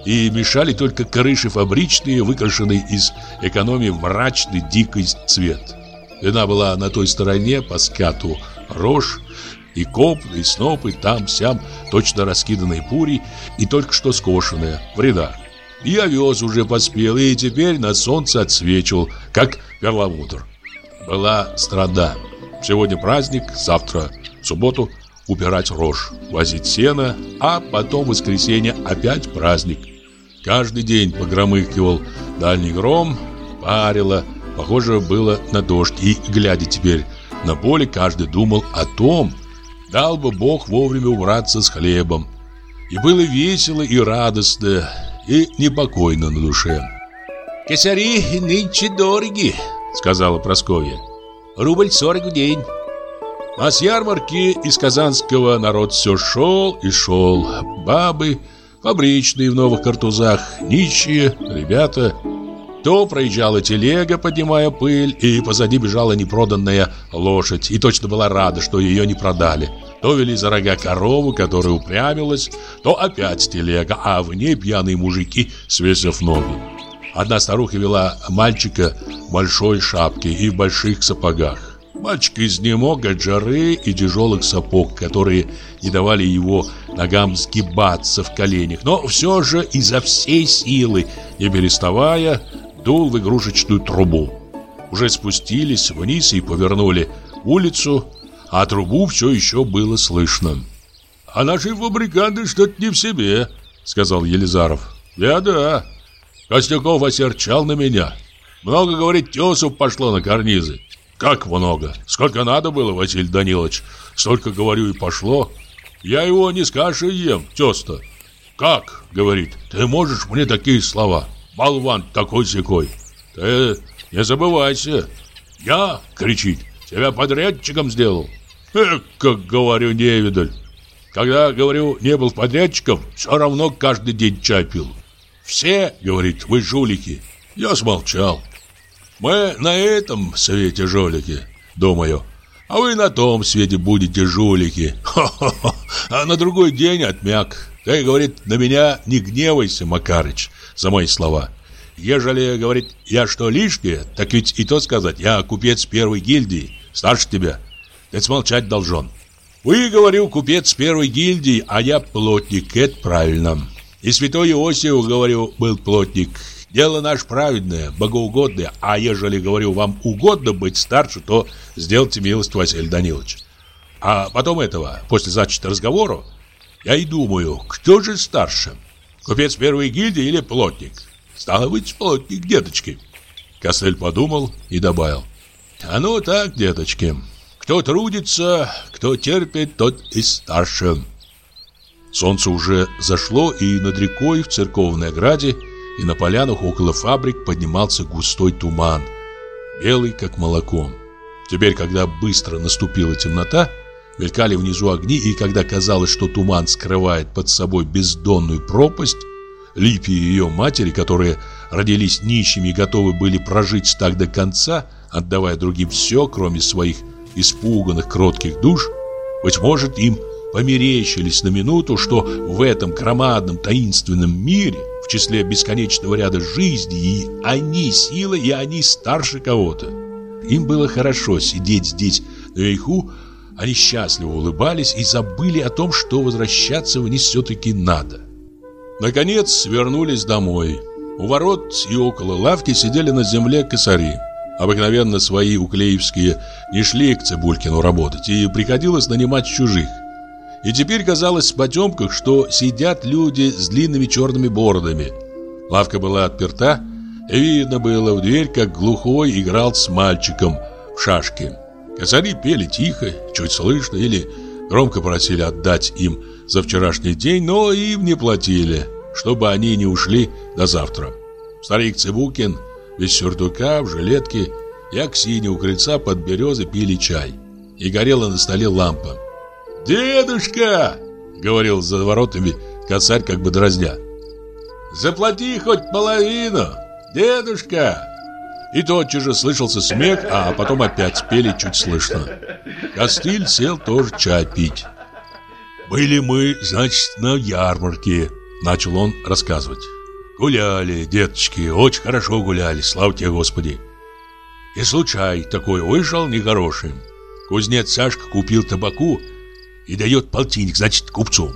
и мешали только крыши фабричные, выкрашенные из экономии в мрачный дикий цвет. Вина была на той стороне по скату рожь, и копны, и снопы, там-сям, точно раскиданные пури, и только что скошенные, в рядах. И овес уже поспел, и теперь на солнце отсвечивал, как перламутр. Была страда. Сегодня праздник, завтра, в субботу, убирать рожь, возить сено, а потом в воскресенье опять праздник. Каждый день погромыхивал дальний гром, парило, похоже было на дождь, и, глядя теперь на поле, каждый думал о том, Дал бы Бог вовремя убраться с хлебом. И было весело и радостно, и непокойно на душе. «Косяри нынче дороги», — сказала Прасковья. «Рубль сорок в день». А с ярмарки из Казанского народ все шел и шел. Бабы, фабричные в новых картузах, нищие, ребята — то проезжала телега, поднимая пыль, и позади бежала непроданная лошадь, и точно была рада, что ее не продали. То вели за рога корову, которая упрямилась, то опять телега, а в ней пьяные мужики, свесив ноги. Одна старуха вела мальчика в большой шапке и в больших сапогах. Мальчик изнемог от жары и тяжелых сапог, которые не давали его ногам сгибаться в коленях, но все же изо всей силы, не переставая, дул в игрушечную трубу. Уже спустились вниз и повернули улицу, а трубу все еще было слышно. «А наши фабриканты что-то не в себе», — сказал Елизаров. «Я да. Костяков осерчал на меня. Много, говорит, тесов пошло на карнизы. Как много? Сколько надо было, Василий Данилович? Столько, говорю, и пошло. Я его не с кашей ем, тесто. Как, говорит, ты можешь мне такие слова? болван такой-сякой. Ты не забывайся. Я, кричит, тебя подрядчиком сделал. Эх, как говорю, невидаль. Когда, говорю, не был подрядчиком, все равно каждый день чай пил. Все, говорит, вы жулики. Я смолчал. Мы на этом свете жулики, думаю. А вы на том свете будете жулики. А на другой день отмяк. Ты, говорит, на меня не гневайся, Макарыч за мои слова. Ежели, говорит, я что лишнее, так ведь и то сказать, я купец первой гильдии, старше тебя. Ты смолчать должен. Вы, говорю, купец первой гильдии, а я плотник, это правильно. И святой Иосиф, говорю, был плотник. Дело наше праведное, богоугодное, а ежели, говорю, вам угодно быть старше, то сделайте милость, Василий Данилович. А потом этого, после зачета разговору, я и думаю, кто же старше? Купец первой гильдии или плотник? Стало быть, плотник, деточки. Костель подумал и добавил. А ну так, деточки. Кто трудится, кто терпит, тот и старше. Солнце уже зашло, и над рекой в церковной ограде и на полянах около фабрик поднимался густой туман, белый как молоко. Теперь, когда быстро наступила темнота, Мелькали внизу огни, и когда казалось, что туман скрывает под собой бездонную пропасть, Липи и ее матери, которые родились нищими и готовы были прожить так до конца, отдавая другим все, кроме своих испуганных, кротких душ, быть может, им померещились на минуту, что в этом громадном таинственном мире, числе бесконечного ряда жизней, и они сила, и они старше кого-то. Им было хорошо сидеть здесь наверху, они счастливо улыбались и забыли о том, что возвращаться вниз все-таки надо. Наконец вернулись домой. У ворот и около лавки сидели на земле косари. Обыкновенно свои уклеевские не шли к Цибулькину работать, и приходилось нанимать чужих. И теперь казалось в потемках, что сидят люди с длинными черными бородами. Лавка была отперта, и видно было в дверь, как глухой играл с мальчиком в шашки. Косари пели тихо, чуть слышно, или громко просили отдать им за вчерашний день, но им не платили, чтобы они не ушли до завтра. Старик Цыбукин Без сюртука, в жилетке и Аксинья у крыльца под березы пили чай. И горела на столе лампа. «Дедушка!» — говорил за воротами косарь как бы дразня. «Заплати хоть половину, дедушка!» И тотчас же слышался смех, а потом опять пели чуть слышно. Костыль сел тоже чай пить. «Были мы, значит, на ярмарке», — начал он рассказывать. «Гуляли, деточки, очень хорошо гуляли, слава тебе, Господи!» И случай такой вышел нехороший. Кузнец Сашка купил табаку и дает полтинник, значит, купцу.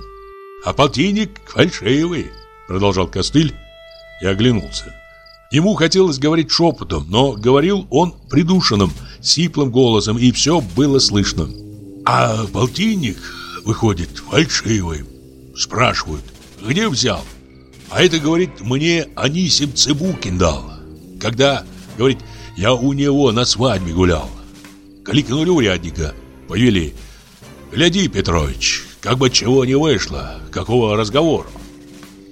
А полтинник фальшивый, продолжал Костыль и оглянулся. Ему хотелось говорить шепотом, но говорил он придушенным, сиплым голосом, и все было слышно. А полтинник, выходит, фальшивый. Спрашивают, где взял? А это, говорит, мне Анисим Цыбукин дал. Когда, говорит, я у него на свадьбе гулял. Кликнули урядника, повели. Гляди, Петрович, как бы чего не вышло, какого разговора.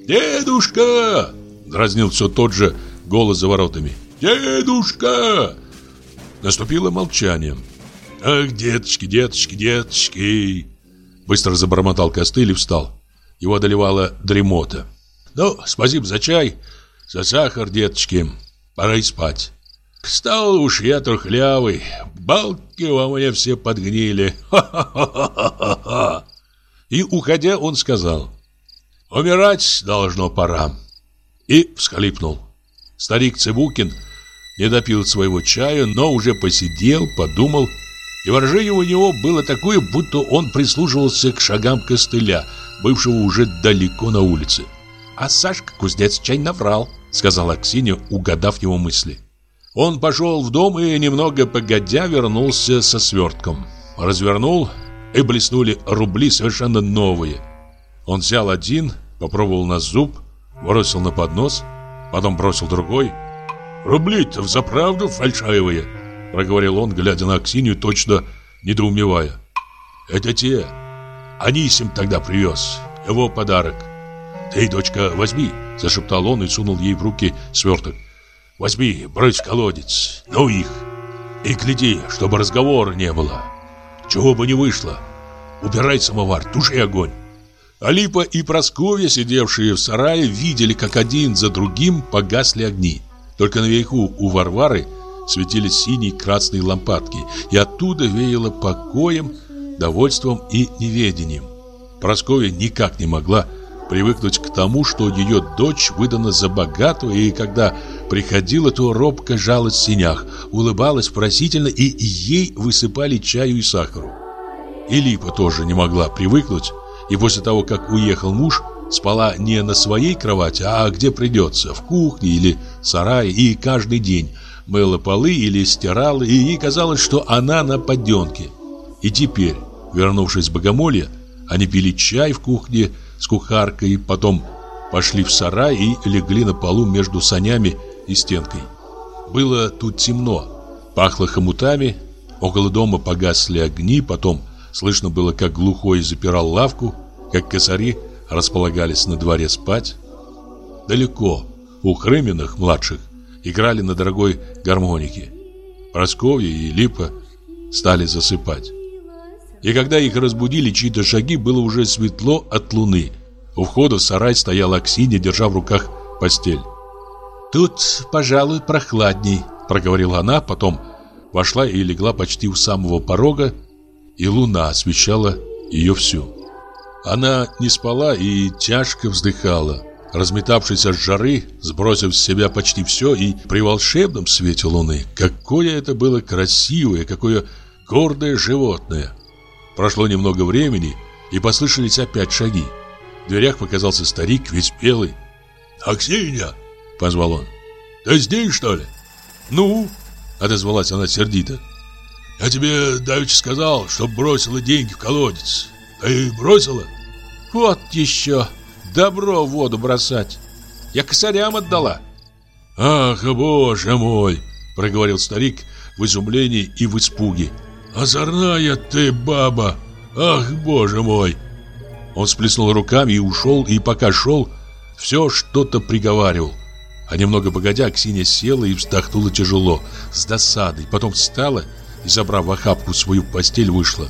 «Дедушка!» — дразнил все тот же голос за воротами. «Дедушка!» Наступило молчание. «Ах, деточки, деточки, деточки!» Быстро забормотал костыль и встал. Его одолевала дремота. «Ну, спасибо за чай, за сахар, деточки. Пора и спать». Стал уж я трухлявый, балки во мне все подгнили. Ха-ха-ха-ха-ха. И, уходя, он сказал, «Умирать должно пора». И всхлипнул. Старик Цыбукин не допил своего чая, но уже посидел, подумал, и выражение у него было такое, будто он прислушивался к шагам костыля, бывшего уже далеко на улице. «А Сашка кузнец чай наврал», — сказала Аксинья, угадав его мысли. Он пошел в дом и, немного погодя, вернулся со свертком. Развернул, и блеснули рубли совершенно новые. Он взял один, попробовал на зуб, бросил на поднос, потом бросил другой. «Рубли-то взаправду фальшивые», — проговорил он, глядя на Аксинью, точно недоумевая. «Это те. Анисим тогда привез. Его подарок. Ты, дочка, возьми», — зашептал он и сунул ей в руки сверток. Возьми, брось в колодец, ну их. И гляди, чтобы разговора не было. Чего бы не вышло. Убирай самовар, туши огонь. Алипа и Просковья, сидевшие в сарае, видели, как один за другим погасли огни. Только наверху у Варвары светились синие красные лампадки, и оттуда веяло покоем, довольством и неведением. Просковья никак не могла привыкнуть к тому, что ее дочь выдана за богатую, и когда приходила, то робко жалась в синях, улыбалась просительно, и ей высыпали чаю и сахару. И Липа тоже не могла привыкнуть, и после того, как уехал муж, спала не на своей кровати, а где придется, в кухне или сарае, и каждый день мыла полы или стирала, и ей казалось, что она на подденке. И теперь, вернувшись в Богомолье, они пили чай в кухне, с кухаркой, потом пошли в сарай и легли на полу между санями и стенкой. Было тут темно, пахло хомутами, около дома погасли огни, потом слышно было, как глухой запирал лавку, как косари располагались на дворе спать. Далеко, у Хрыминых младших, играли на дорогой гармонике. Просковья и Липа стали засыпать. И когда их разбудили чьи-то шаги, было уже светло от луны. У входа в сарай стояла Аксинья, держа в руках постель. «Тут, пожалуй, прохладней», — проговорила она, потом вошла и легла почти у самого порога, и луна освещала ее всю. Она не спала и тяжко вздыхала, разметавшись от жары, сбросив с себя почти все, и при волшебном свете луны, какое это было красивое, какое гордое животное. Прошло немного времени, и послышались опять шаги. В дверях показался старик, весь белый. «Аксинья!» — позвал он. «Ты здесь, что ли?» «Ну?» — отозвалась она сердито. «Я тебе давеча сказал, чтоб бросила деньги в колодец. Ты бросила?» «Вот еще! Добро в воду бросать! Я косарям отдала!» «Ах, боже мой!» — проговорил старик в изумлении и в испуге. Озорная ты баба! Ах, боже мой!» Он сплеснул руками и ушел, и пока шел, все что-то приговаривал. А немного погодя, Ксения села и вздохнула тяжело, с досадой. Потом встала и, забрав в охапку свою постель, вышла.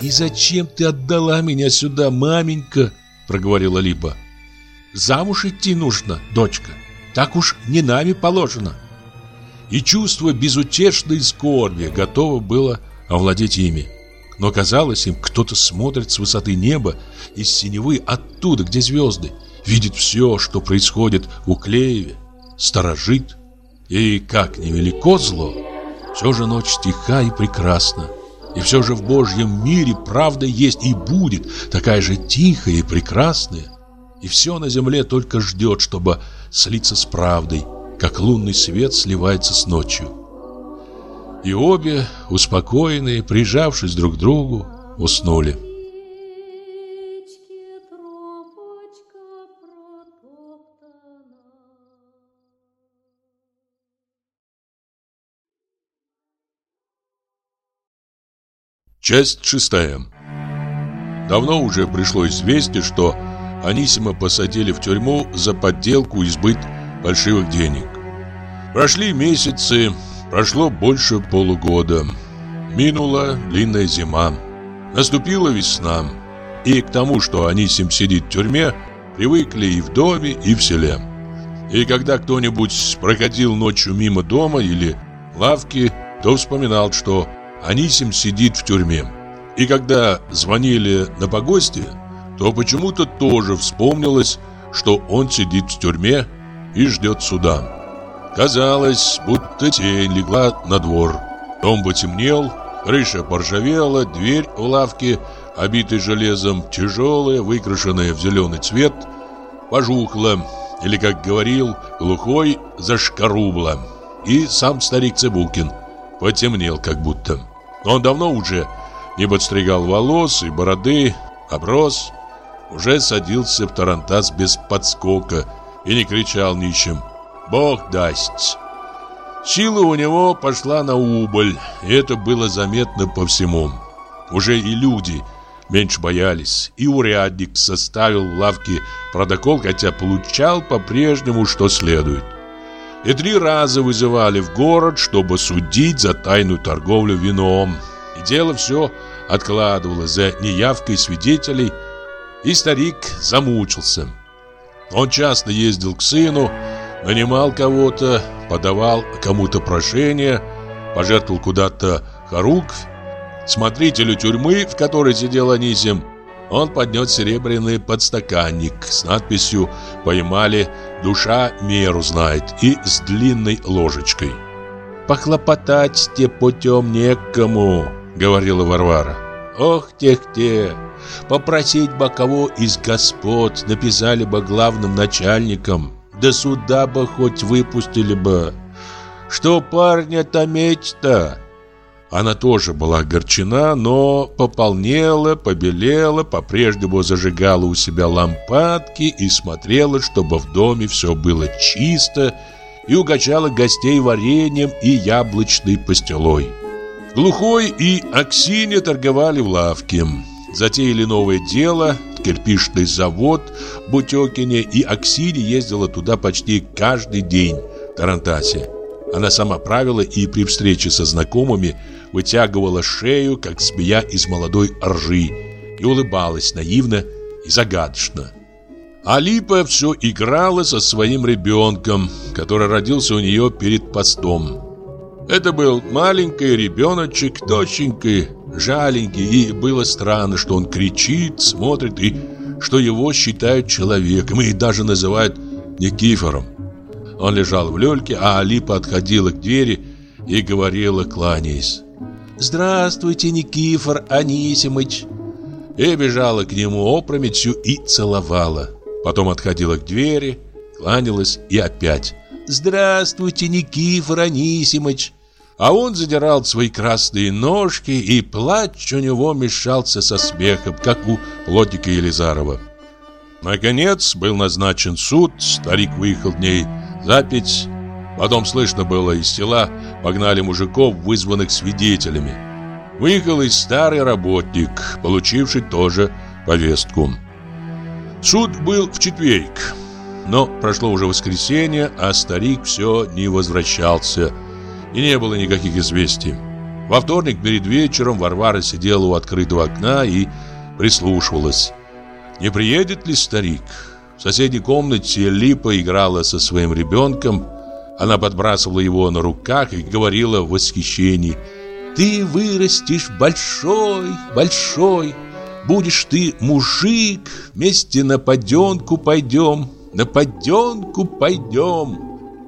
«И зачем ты отдала меня сюда, маменька?» проговорила Липа. «Замуж идти нужно, дочка. Так уж не нами положено». И чувство безутешной скорби готово было овладеть ими. Но казалось им, кто-то смотрит с высоты неба, из синевы, оттуда, где звезды, видит все, что происходит у Клееве, сторожит. И как невелико зло, все же ночь тиха и прекрасна. И все же в Божьем мире правда есть и будет, такая же тихая и прекрасная. И все на земле только ждет, чтобы слиться с правдой, как лунный свет сливается с ночью. И обе, успокоенные, прижавшись друг к другу, уснули. Часть шестая. Давно уже пришло известие, что Анисима посадили в тюрьму за подделку и сбыт фальшивых денег. Прошли месяцы, прошло больше полугода. Минула длинная зима. Наступила весна. И к тому, что Анисим сидит в тюрьме, привыкли и в доме, и в селе. И когда кто-нибудь проходил ночью мимо дома или лавки, то вспоминал, что Анисим сидит в тюрьме. И когда звонили на погосте, то почему-то тоже вспомнилось, что он сидит в тюрьме и ждет суда. Казалось, будто тень легла на двор. Дом потемнел, крыша поржавела, дверь в лавке, обитой железом, тяжелая, выкрашенная в зеленый цвет, пожухла, или, как говорил глухой, зашкарубла. И сам старик Цыбулкин потемнел как будто. Он давно уже не подстригал волос и бороды, оброс, уже садился в тарантас без подскока и не кричал нищим «Бог даст!». Сила у него пошла на убыль, и это было заметно по всему. Уже и люди меньше боялись, и урядник составил в лавке протокол, хотя получал по-прежнему, что следует. И три раза вызывали в город, чтобы судить за тайную торговлю вином. И дело все откладывалось за неявкой свидетелей, и старик замучился. Он часто ездил к сыну, нанимал кого-то, подавал кому-то прошение, пожертвовал куда-то хоруквь. Смотрителю тюрьмы, в которой сидел Анисим, он поднес серебряный подстаканник с надписью «Поймали, душа меру знает» и с длинной ложечкой. «Похлопотать те путем некому», — говорила Варвара. «Ох, тех-те! Попросить бы кого из господ написали бы главным начальником, да суда бы хоть выпустили бы. Что парня-то меч-то?» Она тоже была огорчена, но пополнела, побелела, по-прежнему зажигала у себя лампадки и смотрела, чтобы в доме все было чисто, и угощала гостей вареньем и яблочной пастилой. Глухой и Аксинья торговали в лавке. Затеяли новое дело, кирпичный завод в Бутекине, и Аксинья ездила туда почти каждый день в Тарантасе. Она сама правила и при встрече со знакомыми вытягивала шею, как змея из молодой ржи, и улыбалась наивно и загадочно. А Липа все играла со своим ребенком, который родился у нее перед постом. Это был маленький ребеночек, доченький, жаленький, и было странно, что он кричит, смотрит, и что его считают человеком, и даже называют Никифором. Он лежал в люльке, а Алипа отходила к двери и говорила, кланяясь. «Здравствуйте, Никифор Анисимыч!» И бежала к нему опрометью и целовала. Потом отходила к двери, кланялась и опять. «Здравствуйте, Никифор Анисимыч!» А он задирал свои красные ножки, и плач у него мешался со смехом, как у плотника Елизарова. Наконец был назначен суд, старик выехал дней за пять, Потом слышно было из села погнали мужиков, вызванных свидетелями. Выехал и старый работник, получивший тоже повестку. Суд был в четверг. Но прошло уже воскресенье, а старик все не возвращался, и не было никаких известий. Во вторник перед вечером Варвара сидела у открытого окна и прислушивалась. Не приедет ли старик? В соседней комнате Липа играла со своим ребенком. Она подбрасывала его на руках и говорила в восхищении «Ты вырастешь большой, большой, будешь ты мужик, вместе на поденку пойдем, на поденку пойдем».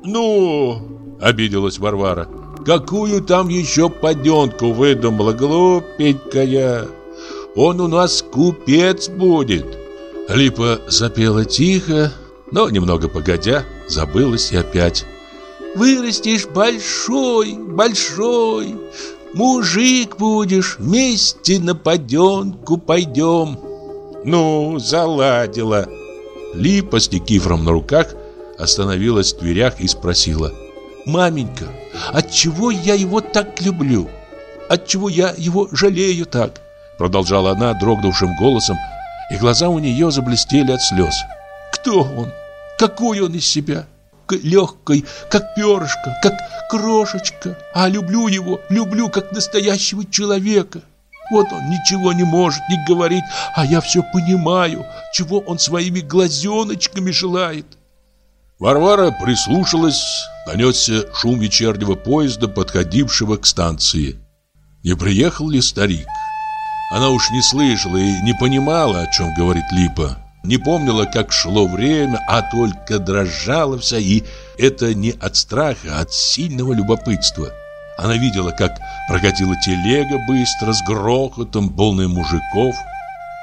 «Ну!» — обиделась Варвара. «Какую там еще поденку выдумала, глупенькая? Он у нас купец будет». Липа запела тихо, но немного погодя, забылась и опять. «Вырастешь большой, большой, мужик будешь, вместе на поденку пойдем». «Ну, заладила». Липа с Никифором на руках остановилась в дверях и спросила. «Маменька, отчего я его так люблю? Отчего я его жалею так?» Продолжала она дрогнувшим голосом, и глаза у нее заблестели от слез. Кто он? Какой он из себя? Легкой, как перышко, как крошечка. А люблю его, люблю как настоящего человека. Вот он ничего не может не говорить, а я все понимаю, чего он своими глазеночками желает. Варвара прислушалась, донесся шум вечернего поезда, подходившего к станции. Не приехал ли старик? Она уж не слышала и не понимала, о чем говорит Липа. Не помнила, как шло время, а только дрожала вся, и это не от страха, а от сильного любопытства. Она видела, как прокатила телега быстро, с грохотом, полная мужиков.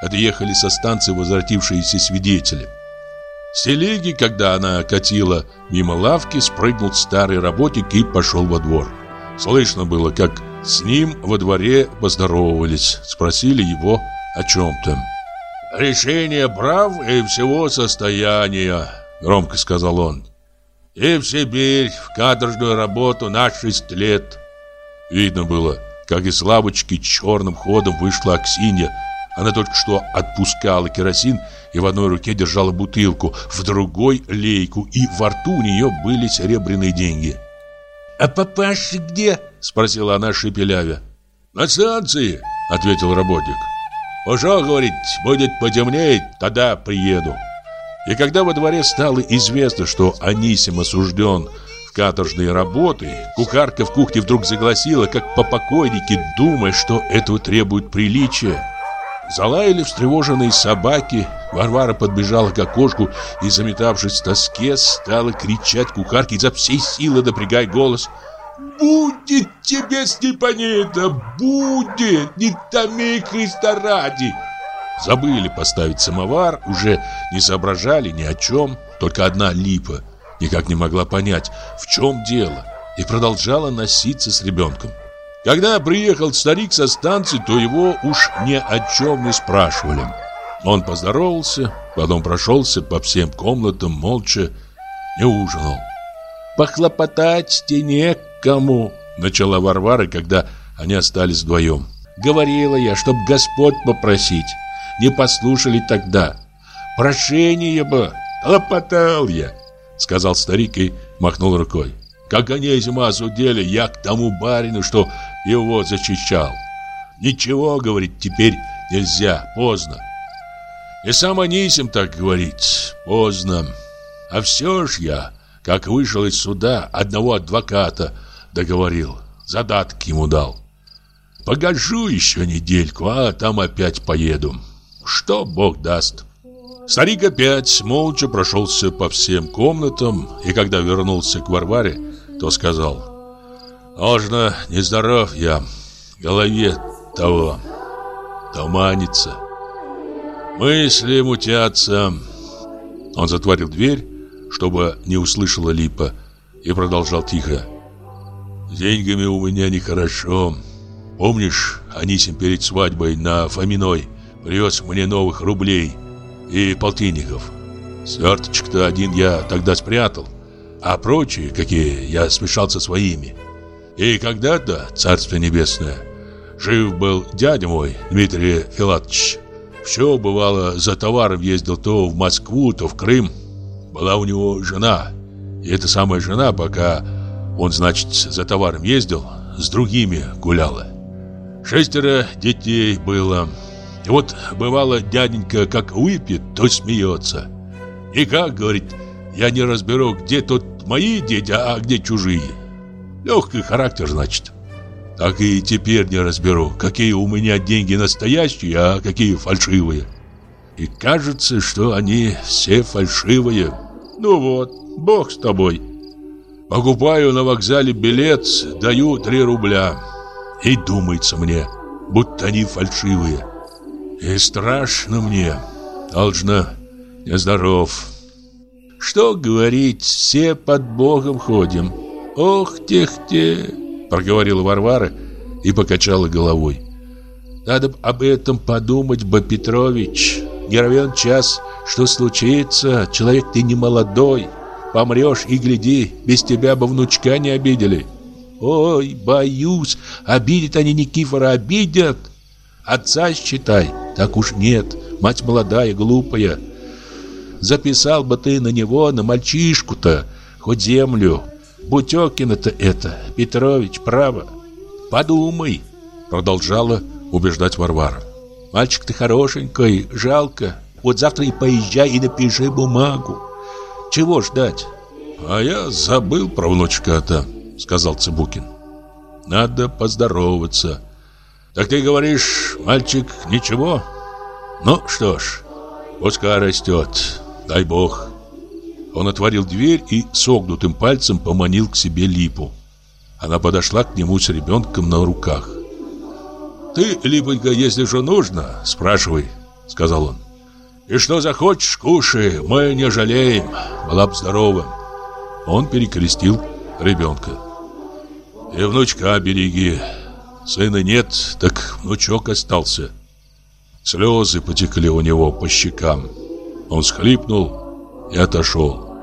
Это ехали со станции возвратившиеся свидетели. С телеги, когда она катила мимо лавки, спрыгнул старый работник и пошел во двор. Слышно было, как с ним во дворе поздоровались, спросили его о чем-то. «Решение прав и всего состояния», — громко сказал он. «И в Сибирь, в каторжную работу на шесть лет». Видно было, как из лавочки черным ходом вышла Аксинья. Она только что отпускала керосин и в одной руке держала бутылку, в другой — лейку, и во рту у нее были серебряные деньги. «А папаша где?» — спросила она шепелявя. «На станции», — ответил работник. «Уже, говорит, будет потемнеть, тогда приеду». И когда во дворе стало известно, что Анисим осужден в каторжные работы, кухарка в кухне вдруг загласила, как по покойнике, думая, что этого требует приличия. Залаяли встревоженные собаки, Варвара подбежала к окошку и, заметавшись в тоске, стала кричать кухарке изо всей силы, напрягая голос. «Будет тебе, Степанида, будет! Не томи Христа ради!» Забыли поставить самовар, уже не соображали ни о чем, только одна липа никак не могла понять, в чем дело, и продолжала носиться с ребенком. Когда приехал старик со станции, то его уж ни о чем не спрашивали. Он поздоровался, потом прошелся по всем комнатам, молча не ужинал. «Похлопотать тебе некому», — начала Варвара, когда они остались вдвоем. «Говорила я, чтоб Господь попросить. Не послушали тогда. Прошение бы, хлопотал я», — сказал старик и махнул рукой. «Как они зима судили, я к тому барину, что его зачищал. Ничего, говорит, теперь нельзя, поздно. И сам Анисим так говорит. Поздно. А все ж я, как вышел из суда, одного адвоката договорил. Задаток ему дал. Погожу еще недельку, а там опять поеду. Что Бог даст. Старик опять молча прошелся по всем комнатам, и когда вернулся к Варваре, то сказал, «Можно, нездоров я, голове того, туманится». Мысли мутятся. Он затворил дверь, чтобы не услышала Липа, и продолжал тихо. С деньгами у меня нехорошо. Помнишь, Анисим перед свадьбой на Фоминой привез мне новых рублей и полтинников? Сверточек-то один я тогда спрятал, а прочие, какие, я смешал со своими. И когда-то, царство небесное, жив был дядя мой, Дмитрий Филатович, все, бывало, за товаром ездил то в Москву, то в Крым. была у него жена. И эта самая жена, пока он, значит, за товаром ездил, с другими гуляла. Шестеро детей было. И вот бывало дяденька как выпьет, то смеется. И как, говорит, я не разберу, где тут мои дети, а где чужие. Легкий характер, значит. Так и теперь не разберу, какие у меня деньги настоящие, а какие фальшивые. И кажется, что они все фальшивые. Ну вот, бог с тобой. Покупаю на вокзале билет, даю 3 рубля. И думается мне, будто они фальшивые. И страшно мне. Должно нездоров. Что говорить, все под Богом ходим. Ох, тех-те, проговорила Варвара и покачала головой. Надо об этом подумать, Ба Петрович. Не равен час, что случится, человек ты не молодой. Помрешь и гляди, без тебя бы внучка не обидели. Ой, боюсь, обидят они Никифора, обидят. Отца считай, так уж нет, мать молодая, глупая. Записал бы ты на него, на мальчишку-то, хоть землю. Бутёкина-то это, Петрович, право. Подумай, продолжала убеждать Варвара. Мальчик ты хорошенький, жалко. Вот завтра и поезжай и напиши бумагу. Чего ждать? А я забыл про внучка-то, сказал Цыбукин. Надо поздороваться. Так ты говоришь, мальчик, ничего? Ну что ж, пускай растет, дай бог. Он отворил дверь и согнутым пальцем поманил к себе липу. Она подошла к нему с ребенком на руках. «Ты, Липонька, если же нужно, спрашивай», — сказал он. И что захочешь, кушай, мы не жалеем. Была бы здорова. Он перекрестил ребенка. И внучка береги. Сына нет, так внучок остался. Слезы потекли у него по щекам. Он схлипнул и отошел.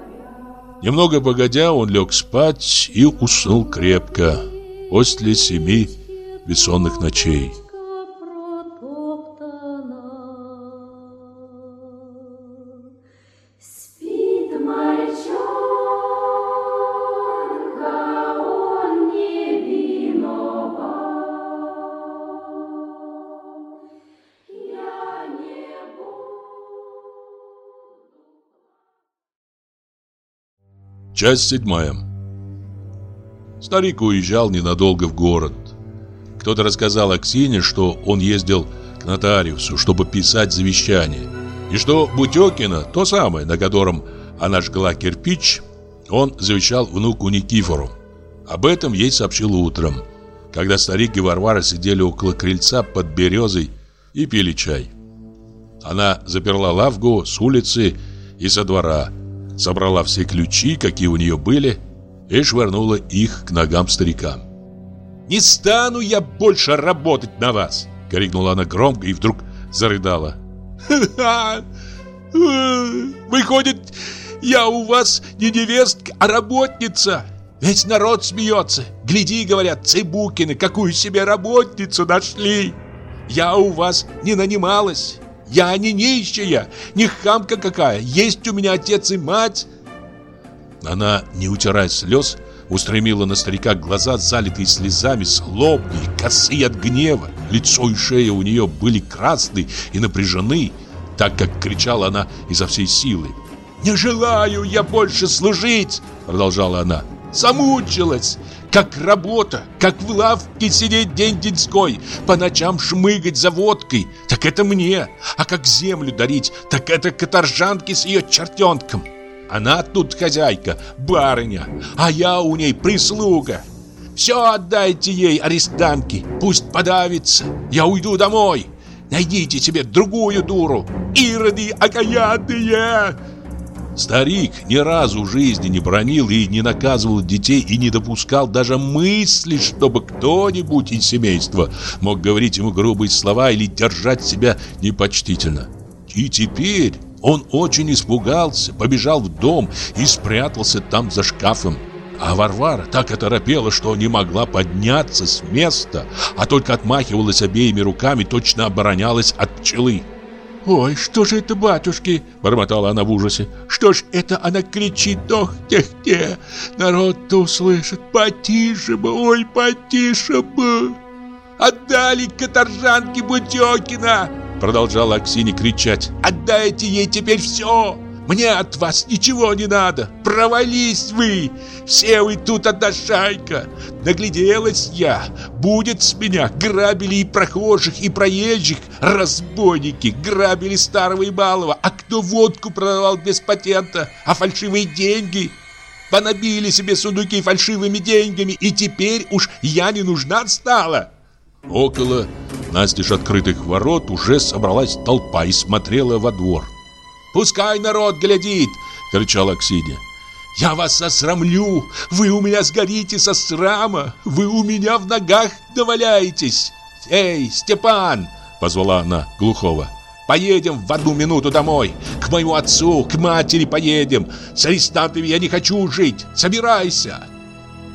Немного погодя, он лег спать и уснул крепко после семи бессонных ночей. Часть седьмая. Старик уезжал ненадолго в город. Кто-то рассказал Аксине, что он ездил к нотариусу, чтобы писать завещание. И что Бутёкина, то самое, на котором она жгла кирпич, он завещал внуку Никифору. Об этом ей сообщил утром, когда старик и Варвара сидели около крыльца под березой и пили чай. Она заперла лавгу с улицы и со двора, собрала все ключи, какие у нее были, и швырнула их к ногам старика. «Не стану я больше работать на вас!» — крикнула она громко и вдруг зарыдала. «Выходит, я у вас не невестка, а работница!» Весь народ смеется. Гляди, говорят, Цыбукины, какую себе работницу нашли. Я у вас не нанималась. Я не нищая, не хамка какая. Есть у меня отец и мать. Она, не утирая слез, устремила на старика глаза, залитые слезами, злобные, косые от гнева. Лицо и шея у нее были красные и напряжены, так как кричала она изо всей силы. «Не желаю я больше служить!» Продолжала она. «Замучилась! Как работа, как в лавке сидеть день-деньской, по ночам шмыгать за водкой, так это мне. А как землю дарить, так это каторжанке с ее чертенком. Она тут хозяйка, барыня, а я у ней прислуга. Все отдайте ей, арестантки, пусть подавится. Я уйду домой. Найдите себе другую дуру. Ироды окаянные!» Старик ни разу в жизни не бронил и не наказывал детей и не допускал даже мысли, чтобы кто-нибудь из семейства мог говорить ему грубые слова или держать себя непочтительно. И теперь он очень испугался, побежал в дом и спрятался там за шкафом. А Варвара так оторопела, что не могла подняться с места, а только отмахивалась обеими руками, точно оборонялась от пчелы. «Ой, что же это, батюшки?» – бормотала она в ужасе. «Что ж это она кричит? Ох, тех-те! Народ-то услышит! Потише бы, ой, потише бы!» «Отдали каторжанке Бутёкина!» – продолжала Аксинья кричать. «Отдайте ей теперь все!» Мне от вас ничего не надо. Провались вы. Все вы тут одна шайка. Нагляделась я. Будет с меня. Грабили и прохожих, и проезжих. Разбойники. Грабили старого и малого. А кто водку продавал без патента? А фальшивые деньги? Понабили себе сундуки фальшивыми деньгами. И теперь уж я не нужна стала. Около настежь открытых ворот уже собралась толпа и смотрела во двор. Пускай народ глядит!» — кричал Аксинья. «Я вас осрамлю! Вы у меня сгорите со срама! Вы у меня в ногах доваляетесь! Эй, Степан!» — позвала она глухого. «Поедем в одну минуту домой! К моему отцу, к матери поедем! С арестантами я не хочу жить! Собирайся!»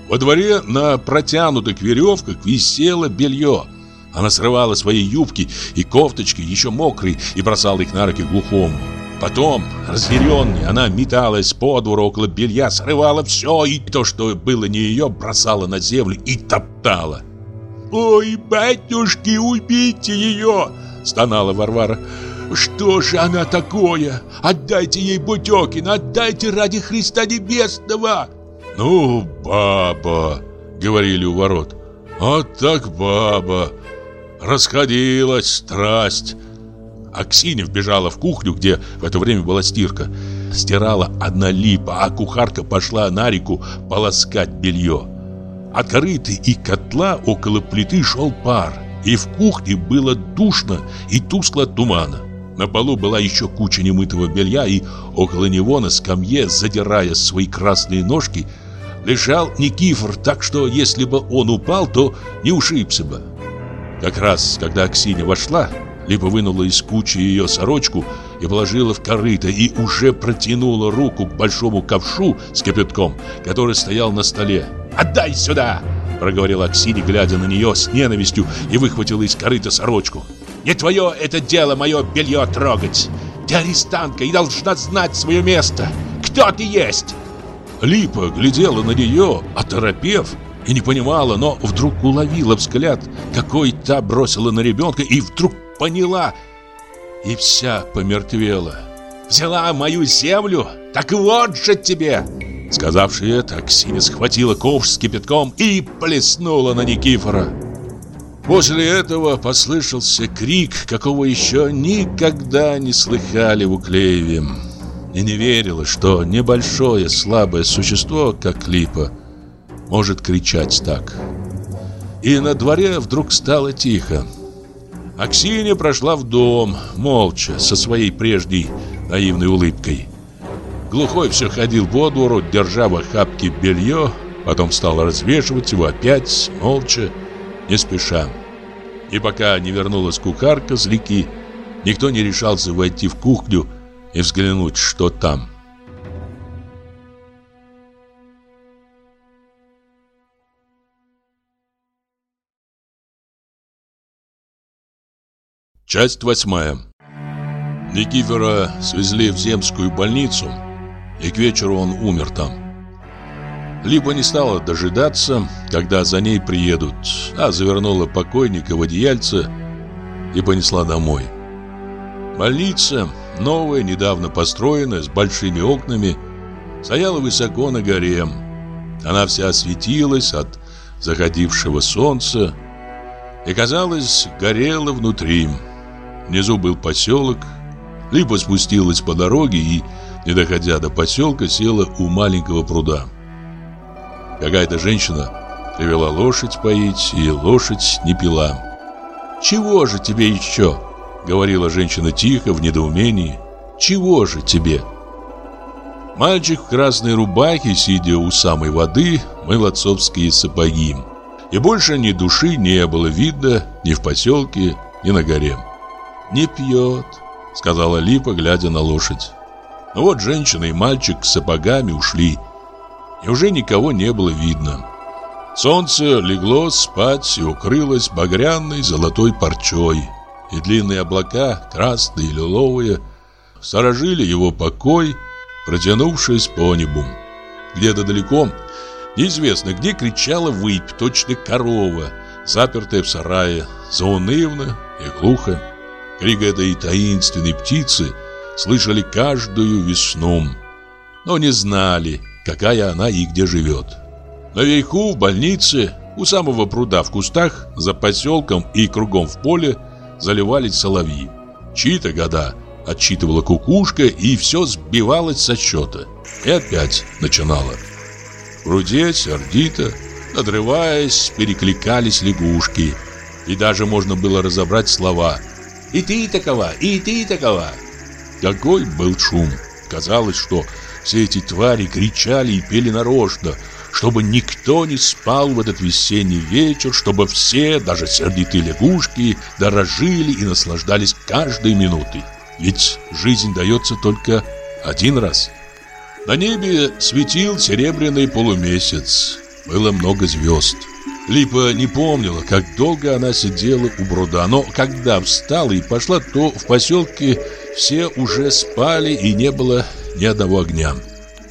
Во дворе на протянутых веревках висело белье. Она срывала свои юбки и кофточки, еще мокрые, и бросала их на руки глухому. Потом, разъяренной, она металась по двору около белья, срывала все, и то, что было не ее, бросала на землю и топтала. «Ой, батюшки, убейте ее!» — стонала Варвара. «Что же она такое? Отдайте ей Бутекин, отдайте ради Христа Небесного!» «Ну, баба!» — говорили у ворот. «Вот так баба! Расходилась страсть!» Аксинья вбежала в кухню, где в это время была стирка. Стирала одна липа, а кухарка пошла на реку полоскать белье. От корыты и котла около плиты шел пар, и в кухне было душно и тускло от тумана. На полу была еще куча немытого белья, и около него на скамье, задирая свои красные ножки, лежал Никифор, так что если бы он упал, то не ушибся бы. Как раз, когда Аксинья вошла, либо вынула из кучи ее сорочку и положила в корыто, и уже протянула руку к большому ковшу с кипятком, который стоял на столе. «Отдай сюда!» – проговорила Аксинья, глядя на нее с ненавистью, и выхватила из корыта сорочку. «Не твое это дело мое белье трогать! Ты арестантка и должна знать свое место! Кто ты есть?» Липа глядела на нее, оторопев, и не понимала, но вдруг уловила взгляд, какой та бросила на ребенка, и вдруг поняла и вся помертвела. «Взяла мою землю? Так вот же тебе!» Сказавши это, Аксинья схватила ковш с кипятком и плеснула на Никифора. После этого послышался крик, какого еще никогда не слыхали в Уклееве. И не верила, что небольшое слабое существо, как Липа, может кричать так. И на дворе вдруг стало тихо. Аксинья прошла в дом, молча, со своей прежней наивной улыбкой. Глухой все ходил по двору, держа в охапке белье, потом стал развешивать его опять, молча, не спеша. И пока не вернулась кухарка с реки, никто не решался войти в кухню и взглянуть, что там. Часть восьмая. Никифора свезли в земскую больницу, и к вечеру он умер там. Либо не стала дожидаться, когда за ней приедут, а завернула покойника в одеяльце и понесла домой. Больница, новая, недавно построенная, с большими окнами, стояла высоко на горе. Она вся светилась от заходившего солнца и, казалось, горела внутри. Внизу был поселок. Липа спустилась по дороге и, не доходя до поселка, села у маленького пруда. Какая-то женщина привела лошадь поить, и лошадь не пила. «Чего же тебе еще?» — говорила женщина тихо, в недоумении. «Чего же тебе?» Мальчик в красной рубахе, сидя у самой воды, мыл отцовские сапоги. И больше ни души не было видно ни в поселке, ни на горе не пьет», — сказала Липа, глядя на лошадь. Но вот женщина и мальчик с сапогами ушли, и уже никого не было видно. Солнце легло спать и укрылось багряной золотой парчой, и длинные облака, красные и лиловые, сторожили его покой, протянувшись по небу. Где-то далеко, неизвестно где, кричала выпь, точно корова, запертая в сарае, заунывно и глухо. Крик этой таинственной птицы слышали каждую весну, но не знали, какая она и где живет. Наверху, в больнице, у самого пруда в кустах, за поселком и кругом в поле заливались соловьи. Чьи-то года отчитывала кукушка, и все сбивалось со счета. И опять начинала. В пруде сердито, надрываясь, перекликались лягушки. И даже можно было разобрать слова «И ты такова, и ты такова». Какой был шум! Казалось, что все эти твари кричали и пели нарочно, чтобы никто не спал в этот весенний вечер, чтобы все, даже сердитые лягушки, дорожили и наслаждались каждой минутой. Ведь жизнь дается только один раз. На небе светил серебряный полумесяц. Было много звезд. Липа не помнила, как долго она сидела у бруда, но когда встала и пошла, то в поселке все уже спали и не было ни одного огня.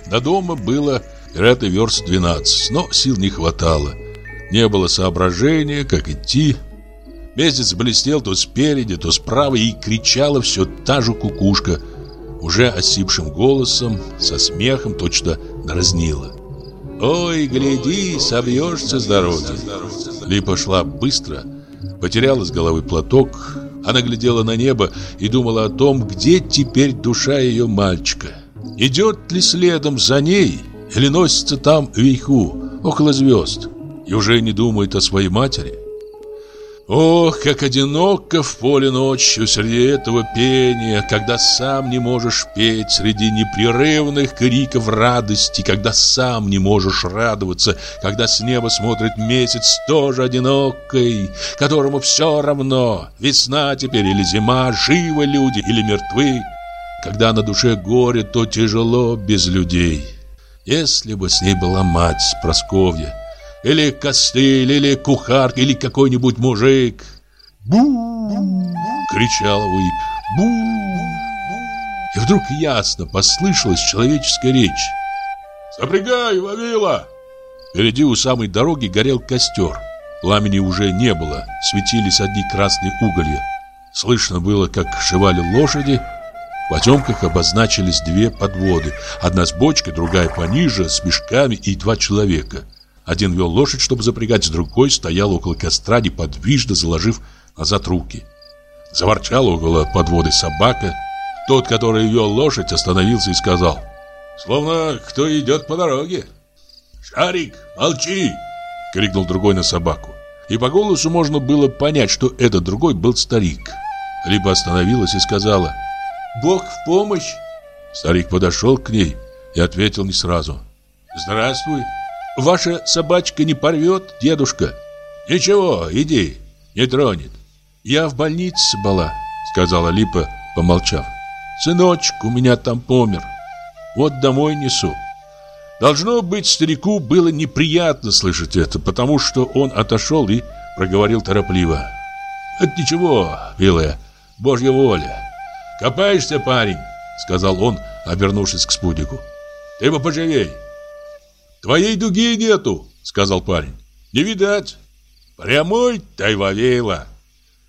До дома было, вероятно, верст 12, но сил не хватало. Не было соображения, как идти. Месяц блестел то спереди, то справа и кричала все та же кукушка, уже осипшим голосом, со смехом точно дразнила. «Ой, гляди, собьешься с дороги!» Липа шла быстро, потеряла с головы платок. Она глядела на небо и думала о том, где теперь душа ее мальчика. Идет ли следом за ней или носится там вверху, около звезд, и уже не думает о своей матери? Ох, как одиноко в поле ночью среди этого пения, когда сам не можешь петь среди непрерывных криков радости, когда сам не можешь радоваться, когда с неба смотрит месяц тоже одинокий, которому все равно, весна теперь или зима, живы люди или мертвы. Когда на душе горе, то тяжело без людей. Если бы с ней была мать Просковья, или костыль, или кухарка, или какой-нибудь мужик. бу кричала Уип. бу И вдруг ясно послышалась человеческая речь. «Запрягай, Вавила!» Впереди у самой дороги горел костер. Пламени уже не было, светились одни красные уголья. Слышно было, как шивали лошади. В потемках обозначились две подводы. Одна с бочкой, другая пониже, с мешками и два человека. Один вел лошадь, чтобы запрягать, другой стоял около костра, неподвижно заложив назад руки. Заворчала около подводы собака. Тот, который вел лошадь, остановился и сказал, словно кто идет по дороге. «Шарик, молчи!» — крикнул другой на собаку. И по голосу можно было понять, что этот другой был старик. Либо остановилась и сказала «Бог в помощь!» Старик подошел к ней и ответил не сразу «Здравствуй!» Ваша собачка не порвет, дедушка? Ничего, иди, не тронет. Я в больнице была, сказала Липа, помолчав. Сыночек у меня там помер. Вот домой несу. Должно быть, старику было неприятно слышать это, потому что он отошел и проговорил торопливо. «Это ничего, милая, божья воля. Копаешься, парень?» Сказал он, обернувшись к спутнику. «Ты бы поживей, Твоей дуги нету, сказал парень. Не видать. Прямой тайвавейла.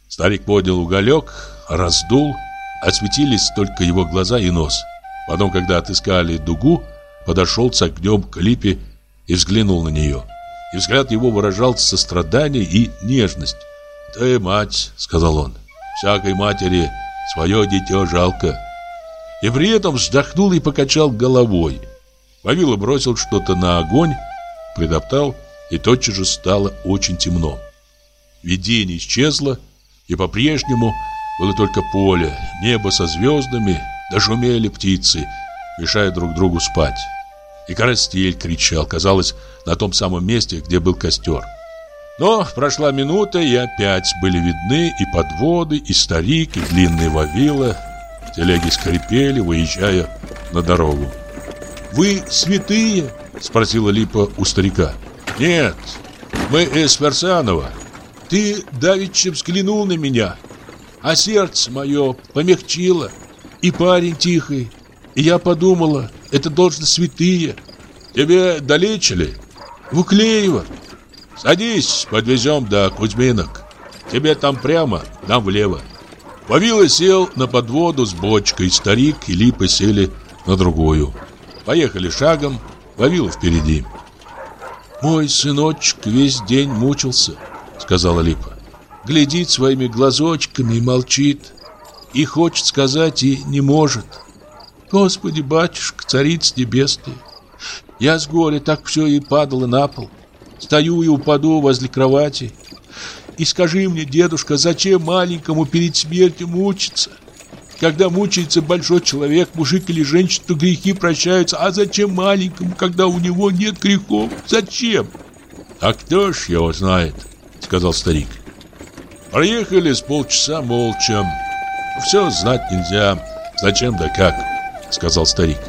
Старик поднял уголек, раздул, осветились только его глаза и нос. Потом, когда отыскали дугу, подошел с огнем к липе и взглянул на нее. И взгляд его выражал сострадание и нежность. «Ты мать», — сказал он, — «всякой матери свое дитё жалко». И при этом вздохнул и покачал головой. Вавила бросил что-то на огонь, притоптал, и тотчас же стало очень темно. Видение исчезло, и по-прежнему было только поле, небо со звездами, да шумели птицы, мешая друг другу спать. И Карастель кричал, казалось, на том самом месте, где был костер. Но прошла минута, и опять были видны и подводы, и старик, и длинные вавила. Телеги скрипели, выезжая на дорогу. «Вы святые?» – спросила Липа у старика. «Нет, мы из Ферсанова. Ты давеча взглянул на меня. А сердце мое помягчило, и парень тихий. И я подумала, это должно святые. Тебе долечили? В Уклеево. Садись, подвезем до Кузьминок. Тебе там прямо, нам влево. Вавила сел на подводу с бочкой, старик и Липа сели на другую. Поехали шагом, Вавила впереди. «Мой сыночек весь день мучился», — сказала Липа. «Глядит своими глазочками и молчит. И хочет сказать, и не может. Господи, батюшка, царица небесная, я с горя так все и падала на пол. Стою и упаду возле кровати. И скажи мне, дедушка, зачем маленькому перед смертью мучиться? Когда мучается большой человек, мужик или женщина, то грехи прощаются. А зачем маленькому, когда у него нет грехов? Зачем? А кто ж его знает, сказал старик. Проехали с полчаса молча. Все знать нельзя. Зачем да как, сказал старик.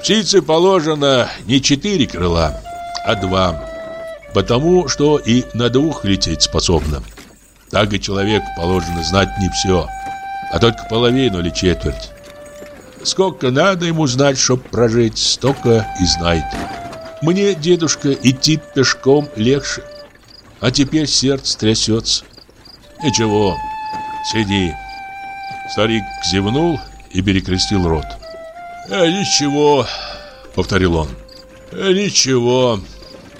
Птице положено не четыре крыла, а два потому что и на двух лететь способна. Так и человек положено знать не все, а только половину или четверть. Сколько надо ему знать, чтоб прожить, столько и знает. Мне, дедушка, идти пешком легче, а теперь сердце трясется. Ничего, сиди. Старик зевнул и перекрестил рот. «Э, «Ничего», — повторил он, «э, «ничего».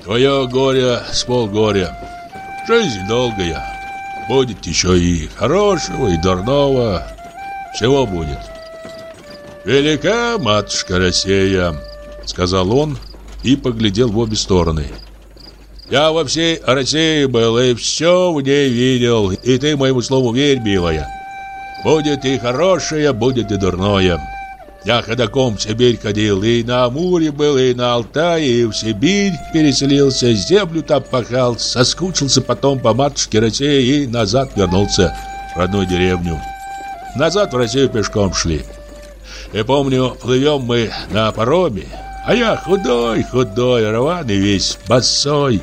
Твое горе с полгоря. Жизнь долгая. Будет еще и хорошего, и дурного. Всего будет. Велика матушка Россия, сказал он и поглядел в обе стороны. Я во всей России был и все в ней видел, и ты моему слову верь, милая. Будет и хорошее, будет и дурное. Я ходоком в Сибирь ходил, и на Амуре был, и на Алтае, и в Сибирь переселился, землю там пахал, соскучился потом по матушке России и назад вернулся в родную деревню. Назад в Россию пешком шли. И помню, плывем мы на пароме, а я худой, худой, рваный весь, босой,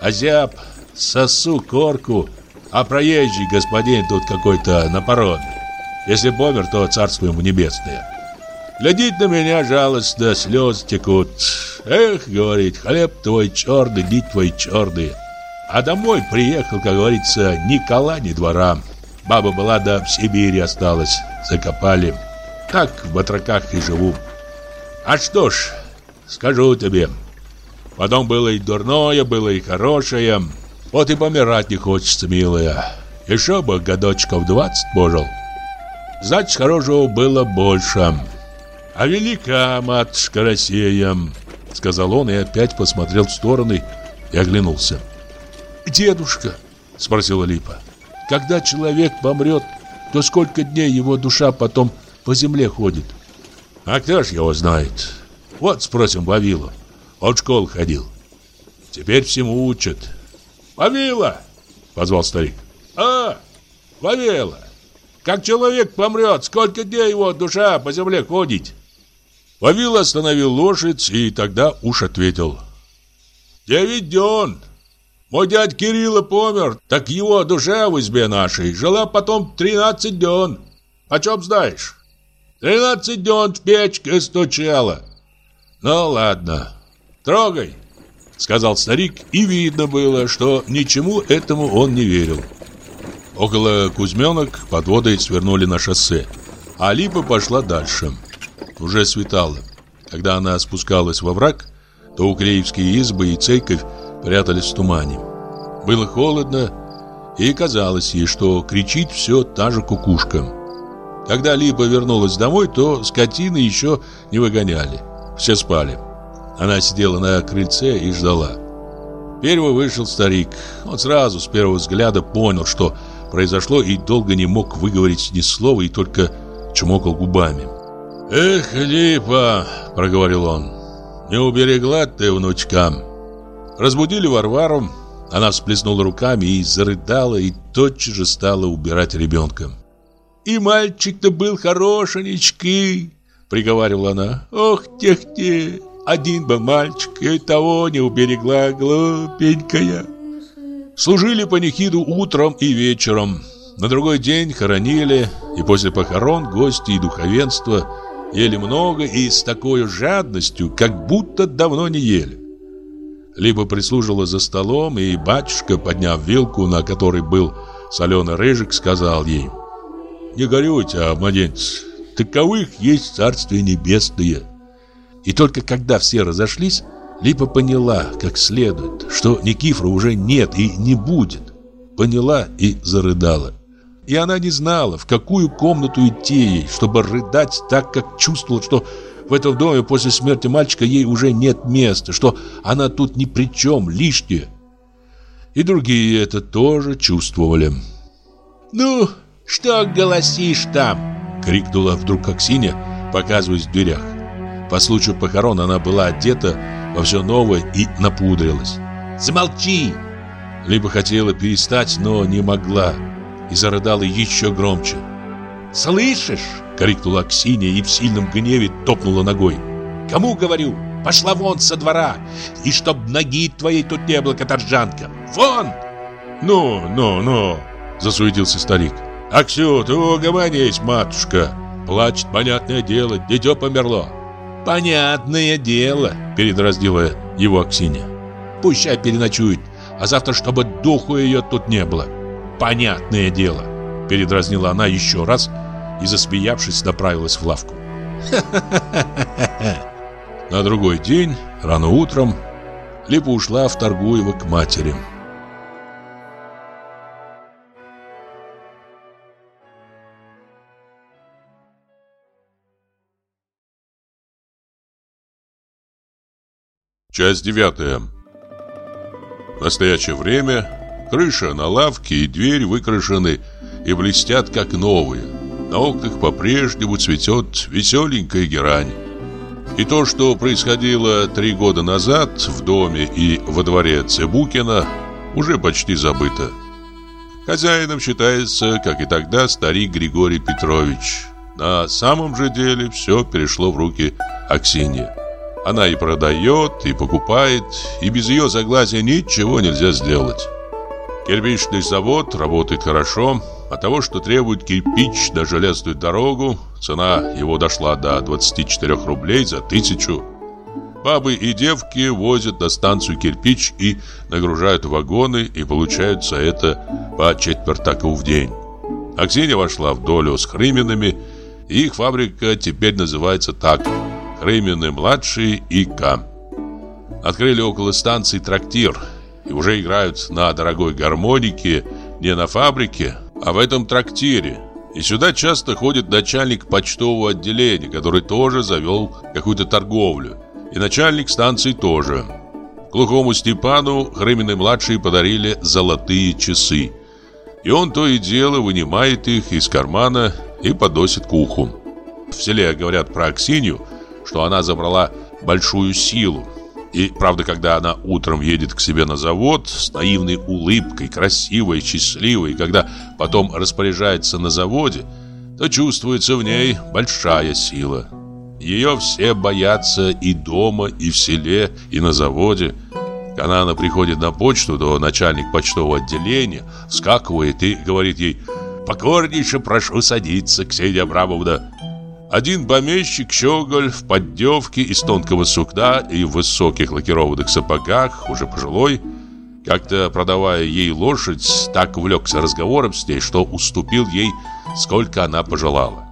озяб, сосу корку, а проезжий господин тут какой-то на пароме. Если помер, то царство ему небесное. Глядит на меня жалостно, слезы текут. Эх, говорит, хлеб твой черный, дить твой черный. А домой приехал, как говорится, ни кола, ни двора. Баба была, да в Сибири осталась, закопали. Так в батраках и живу. А что ж, скажу тебе, потом было и дурное, было и хорошее. Вот и помирать не хочется, милая. Еще бы годочков двадцать пожил. Значит, хорошего было больше. «А велика матушка Россия!» Сказал он и опять посмотрел в стороны и оглянулся. «Дедушка!» Спросила Липа. «Когда человек помрет, то сколько дней его душа потом по земле ходит?» «А кто ж его знает? Вот спросим Вавилу. Он в школу ходил. Теперь всему учат». «Вавила!» Позвал старик. «А, Вавила! Как человек помрет, сколько дней его душа по земле ходит?» Вавил остановил лошадь и тогда уж ответил. «Девять дён. Мой дядь Кирилла помер, так его душа в избе нашей жила потом тринадцать дён. Почем знаешь? Тринадцать дён в печке стучала. Ну ладно, трогай». Сказал старик, и видно было, что ничему этому он не верил. Около Кузьменок подводы свернули на шоссе, а Липа пошла дальше. Уже светало. Когда она спускалась во враг, то уклеевские избы и церковь прятались в тумане. Было холодно, и казалось ей, что кричит все та же кукушка. Когда Липа вернулась домой, то скотины еще не выгоняли. Все спали. Она сидела на крыльце и ждала. Первый вышел старик. Он сразу с первого взгляда понял, что произошло, и долго не мог выговорить ни слова, и только чмокал губами. «Эх, Липа!» — проговорил он. «Не уберегла ты внучка!» Разбудили Варвару. Она всплеснула руками и зарыдала, и тотчас же стала убирать ребенка. «И мальчик-то был хорошенечкий!» — приговаривала она. «Ох, тех-те! Один бы мальчик, и того не уберегла, глупенькая!» Служили панихиду утром и вечером. На другой день хоронили, и после похорон гости и духовенство ели много и с такой жадностью, как будто давно не ели. Либо прислужила за столом, и батюшка, подняв вилку, на которой был соленый рыжик, сказал ей «Не горюйте, а, младенец, таковых есть Царствие Небесное». И только когда все разошлись, Липа поняла, как следует, что Никифора уже нет и не будет. Поняла и зарыдала. И она не знала, в какую комнату идти ей, чтобы рыдать так, как чувствовала, что в этом доме после смерти мальчика ей уже нет места, что она тут ни при чем, лишняя. И другие это тоже чувствовали. «Ну, что голосишь там?» — крикнула вдруг Аксинья, показываясь в дверях. По случаю похорон она была одета во все новое и напудрилась. «Замолчи!» Либо хотела перестать, но не могла и зарыдала еще громче. «Слышишь?» — крикнула Аксинья и в сильном гневе топнула ногой. «Кому говорю? Пошла вон со двора, и чтоб ноги твоей тут не было, каторжанка! Вон!» «Ну, ну, ну!» — засуетился старик. «Аксю, ты угомонись, матушка! Плачет, понятное дело, дитё померло!» «Понятное дело», — передразнила его Аксинья. «Пущай переночует, а завтра, чтобы духу ее тут не было». «Понятное дело», — передразнила она еще раз и, засмеявшись, направилась в лавку. На другой день, рано утром, Липа ушла в Торгуево к матери. Часть девятая. В настоящее время крыша на лавке и дверь выкрашены и блестят как новые. На окнах по-прежнему цветет веселенькая герань. И то, что происходило три года назад в доме и во дворе Цыбукина, уже почти забыто. Хозяином считается, как и тогда, старик Григорий Петрович. На самом же деле все перешло в руки Аксиньи. Она и продает, и покупает, и без ее согласия ничего нельзя сделать. Кирпичный завод работает хорошо. От того, что требует кирпич на железную дорогу, цена его дошла до 24 рублей за тысячу. Бабы и девки возят на станцию кирпич и нагружают вагоны и получают за это по четвертаку в день. Аксинья вошла в долю с Хрыминами, и их фабрика теперь называется так – Хрымины-младшие и К. Открыли около станции трактир и уже играют на дорогой гармонике не на фабрике, а в этом трактире. И сюда часто ходит начальник почтового отделения, который тоже завел какую-то торговлю. И начальник станции тоже. Глухому Степану Хрымины-младшие подарили золотые часы. И он то и дело вынимает их из кармана и подносит к уху. В селе говорят про Аксинью – что она забрала большую силу. И правда, когда она утром едет к себе на завод с наивной улыбкой, красивой, счастливой, когда потом распоряжается на заводе, то чувствуется в ней большая сила. Ее все боятся и дома, и в селе, и на заводе. Когда она приходит на почту, то начальник почтового отделения вскакивает и говорит ей «Покорнейше прошу садиться, Ксения Абрамовна». Один помещик Щеголь в поддевке из тонкого сукна и в высоких лакированных сапогах, уже пожилой, как-то продавая ей лошадь, так увлекся разговором с ней, что уступил ей, сколько она пожелала.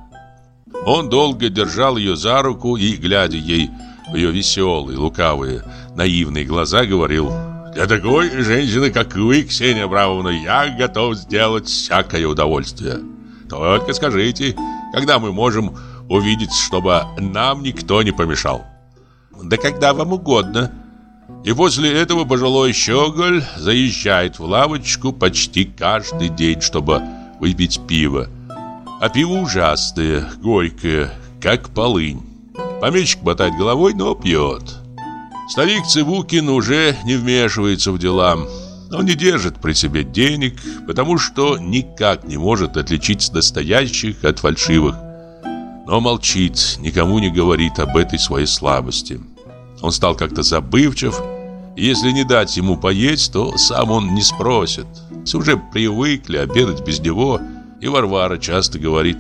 Он долго держал ее за руку и, глядя ей в ее веселые, лукавые, наивные глаза, говорил «Для такой женщины, как вы, Ксения Абрамовна, я готов сделать всякое удовольствие. Только скажите, когда мы можем увидеть, чтобы нам никто не помешал. Да когда вам угодно. И после этого пожилой щеголь заезжает в лавочку почти каждый день, чтобы выпить пиво. А пиво ужасное, горькое, как полынь. Помещик мотает головой, но пьет. Старик Цивукин уже не вмешивается в дела. Он не держит при себе денег, потому что никак не может отличить настоящих от фальшивых но молчит, никому не говорит об этой своей слабости. Он стал как-то забывчив, если не дать ему поесть, то сам он не спросит. Все уже привыкли обедать без него, И Варвара часто говорит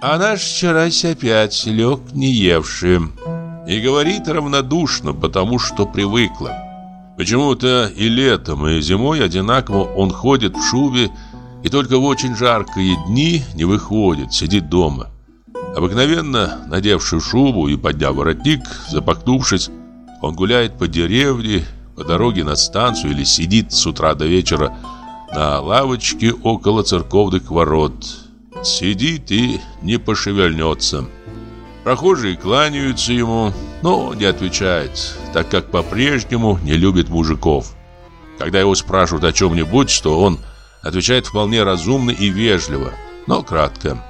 «А наш вчерась опять лег не евший». И говорит равнодушно, потому что привыкла. Почему-то и летом, и зимой одинаково он ходит в шубе и только в очень жаркие дни не выходит, сидит дома. Обыкновенно, надевший шубу и подняв воротник, запахнувшись, он гуляет по деревне, по дороге на станцию или сидит с утра до вечера на лавочке около церковных ворот. Сидит и не пошевельнется. Прохожие кланяются ему, но не отвечает, так как по-прежнему не любит мужиков. Когда его спрашивают о чем-нибудь, что он отвечает вполне разумно и вежливо, но кратко.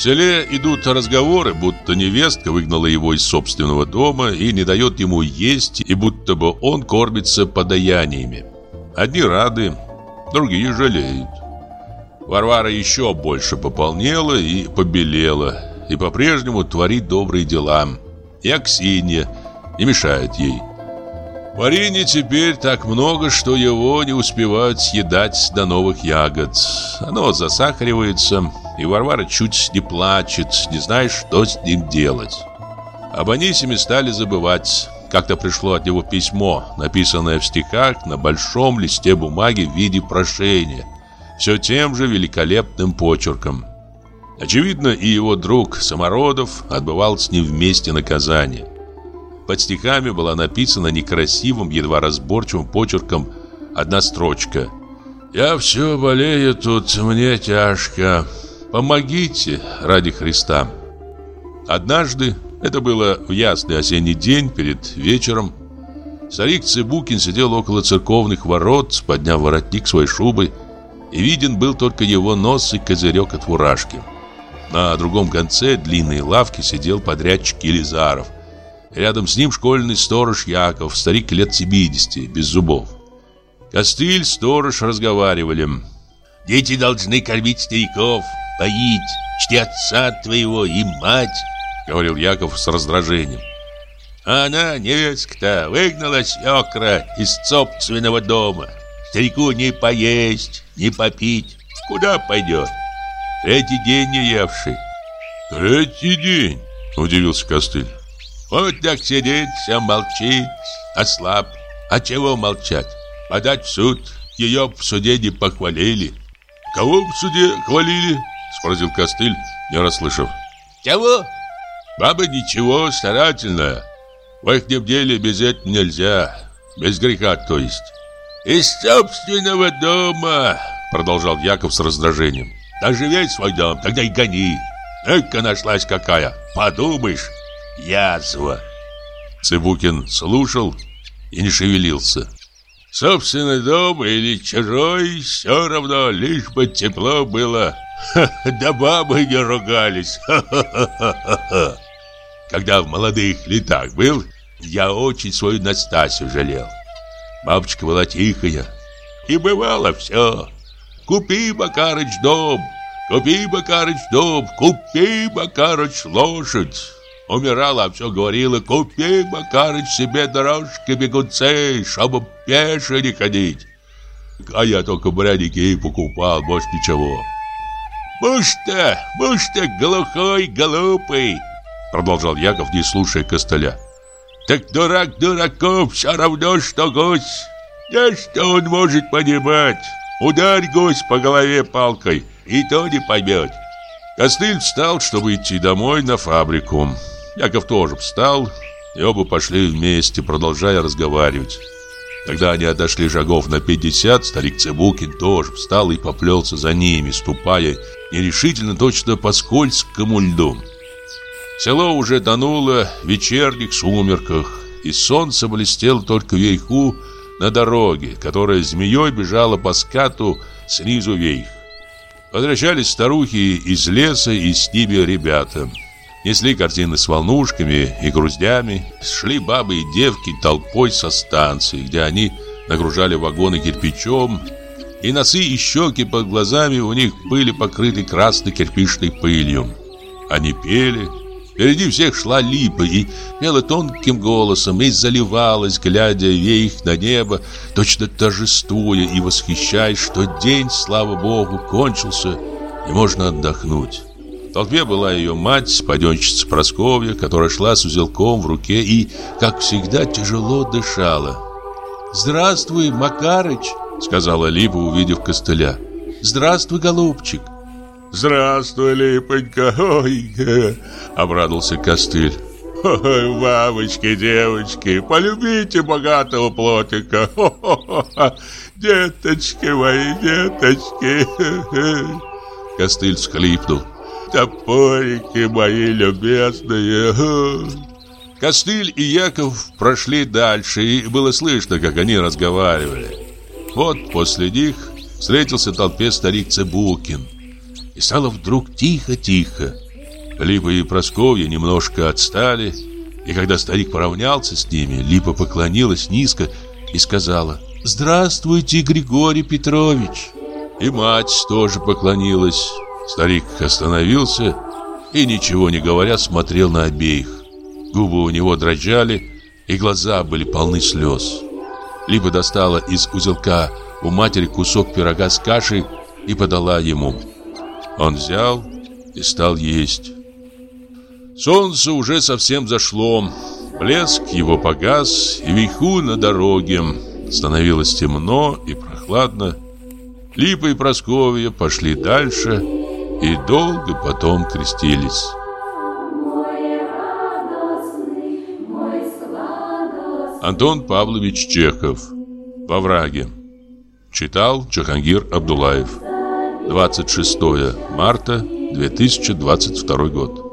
В селе идут разговоры, будто невестка выгнала его из собственного дома и не дает ему есть, и будто бы он кормится подаяниями. Одни рады, другие жалеют. Варвара еще больше пополнела и побелела, и по-прежнему творит добрые дела. И Аксинья не мешает ей. Варенья теперь так много, что его не успевают съедать до новых ягод. Оно засахаривается, и Варвара чуть не плачет, не зная, что с ним делать. Об Анисиме стали забывать. Как-то пришло от него письмо, написанное в стихах на большом листе бумаги в виде прошения, все тем же великолепным почерком. Очевидно, и его друг Самородов отбывал с ним вместе наказание. Под стихами была написана некрасивым, едва разборчивым почерком одна строчка. «Я все болею тут, мне тяжко. Помогите ради Христа». Однажды, это было в ясный осенний день, перед вечером, старик Цыбукин сидел около церковных ворот, подняв воротник своей шубы, и виден был только его нос и козырек от фуражки. На другом конце длинной лавки сидел подрядчик Елизаров. Рядом с ним школьный сторож Яков, старик лет 70, без зубов. Костыль, сторож разговаривали. «Дети должны кормить стариков, поить, чти отца твоего и мать», — говорил Яков с раздражением. А она, невестка-то, выгнала свекра из собственного дома. Старику не поесть, не попить. Куда пойдет? Третий день не евший. Третий день? Удивился Костыль. Вот так сидит, все молчит, ослаб. А чего молчать? Подать в суд. Ее в суде не похвалили. Кого в суде хвалили? Спросил Костыль, не расслышав. Чего? Баба ничего, старательная. В их деле без этого нельзя. Без греха, то есть. Из собственного дома, продолжал Яков с раздражением. Доживей свой дом, тогда и гони. Эка нашлась какая. Подумаешь, язва. Цыбукин слушал и не шевелился. Собственный дом или чужой, все равно, лишь бы тепло было. да бабы не ругались. Когда в молодых летах был, я очень свою Настасью жалел. Бабочка была тихая. И бывало все. Купи, Макарыч, дом, купи, Макарыч, дом, купи, Макарыч, лошадь. Умирала, а все говорила, купи, Макарыч, себе дорожки бегунцы, чтобы пеше не ходить. А я только бряники и покупал, больше ничего. Муж-то, муж-то глухой, глупый, продолжал Яков, не слушая костыля. Так дурак дураков все равно, что гусь. Да что он может понимать? Ударь гость по голове палкой, и то не поймет. Костыль встал, чтобы идти домой на фабрику. Яков тоже встал, и оба пошли вместе, продолжая разговаривать. Когда они отошли шагов на 50, старик Цыбукин тоже встал и поплелся за ними, ступая нерешительно точно по скользкому льду. Село уже тонуло в вечерних сумерках, и солнце блестело только вверху на дороге, которая змеей бежала по скату снизу вверх. Возвращались старухи из леса и с ними ребята. Несли картины с волнушками и груздями. Шли бабы и девки толпой со станции, где они нагружали вагоны кирпичом. И носы и щеки под глазами у них были покрыты красной кирпичной пылью. Они пели, Впереди всех шла Липа и пела тонким голосом и заливалась, глядя вверх на небо, точно торжествуя и восхищаясь, что день, слава Богу, кончился, и можно отдохнуть. В толпе была ее мать, паденщица Просковья, которая шла с узелком в руке и, как всегда, тяжело дышала. «Здравствуй, Макарыч!» — сказала Липа, увидев костыля. «Здравствуй, голубчик!» «Здравствуй, Липонька! Ой!» — обрадовался костыль. Ой, бабочки, девочки, полюбите богатого плотика. Деточки мои, деточки. Костыль всхлипнул. Топорики мои любезные. Костыль и Яков прошли дальше, и было слышно, как они разговаривали. Вот после них встретился в толпе старик Цыбулкин. И стало вдруг тихо-тихо. Липа и Просковья немножко отстали, и когда старик поравнялся с ними, Липа поклонилась низко и сказала «Здравствуйте, Григорий Петрович!» И мать тоже поклонилась. Старик остановился и, ничего не говоря, смотрел на обеих. Губы у него дрожали, и глаза были полны слез. Либо достала из узелка у матери кусок пирога с кашей и подала ему. Он взял и стал есть. Солнце уже совсем зашло. Блеск его погас, и вверху на дороге становилось темно и прохладно. Липа и Просковья пошли дальше и долго потом крестились. Антон Павлович Чехов «Во враге» Читал Чахангир Абдулаев. 26 марта 2022 год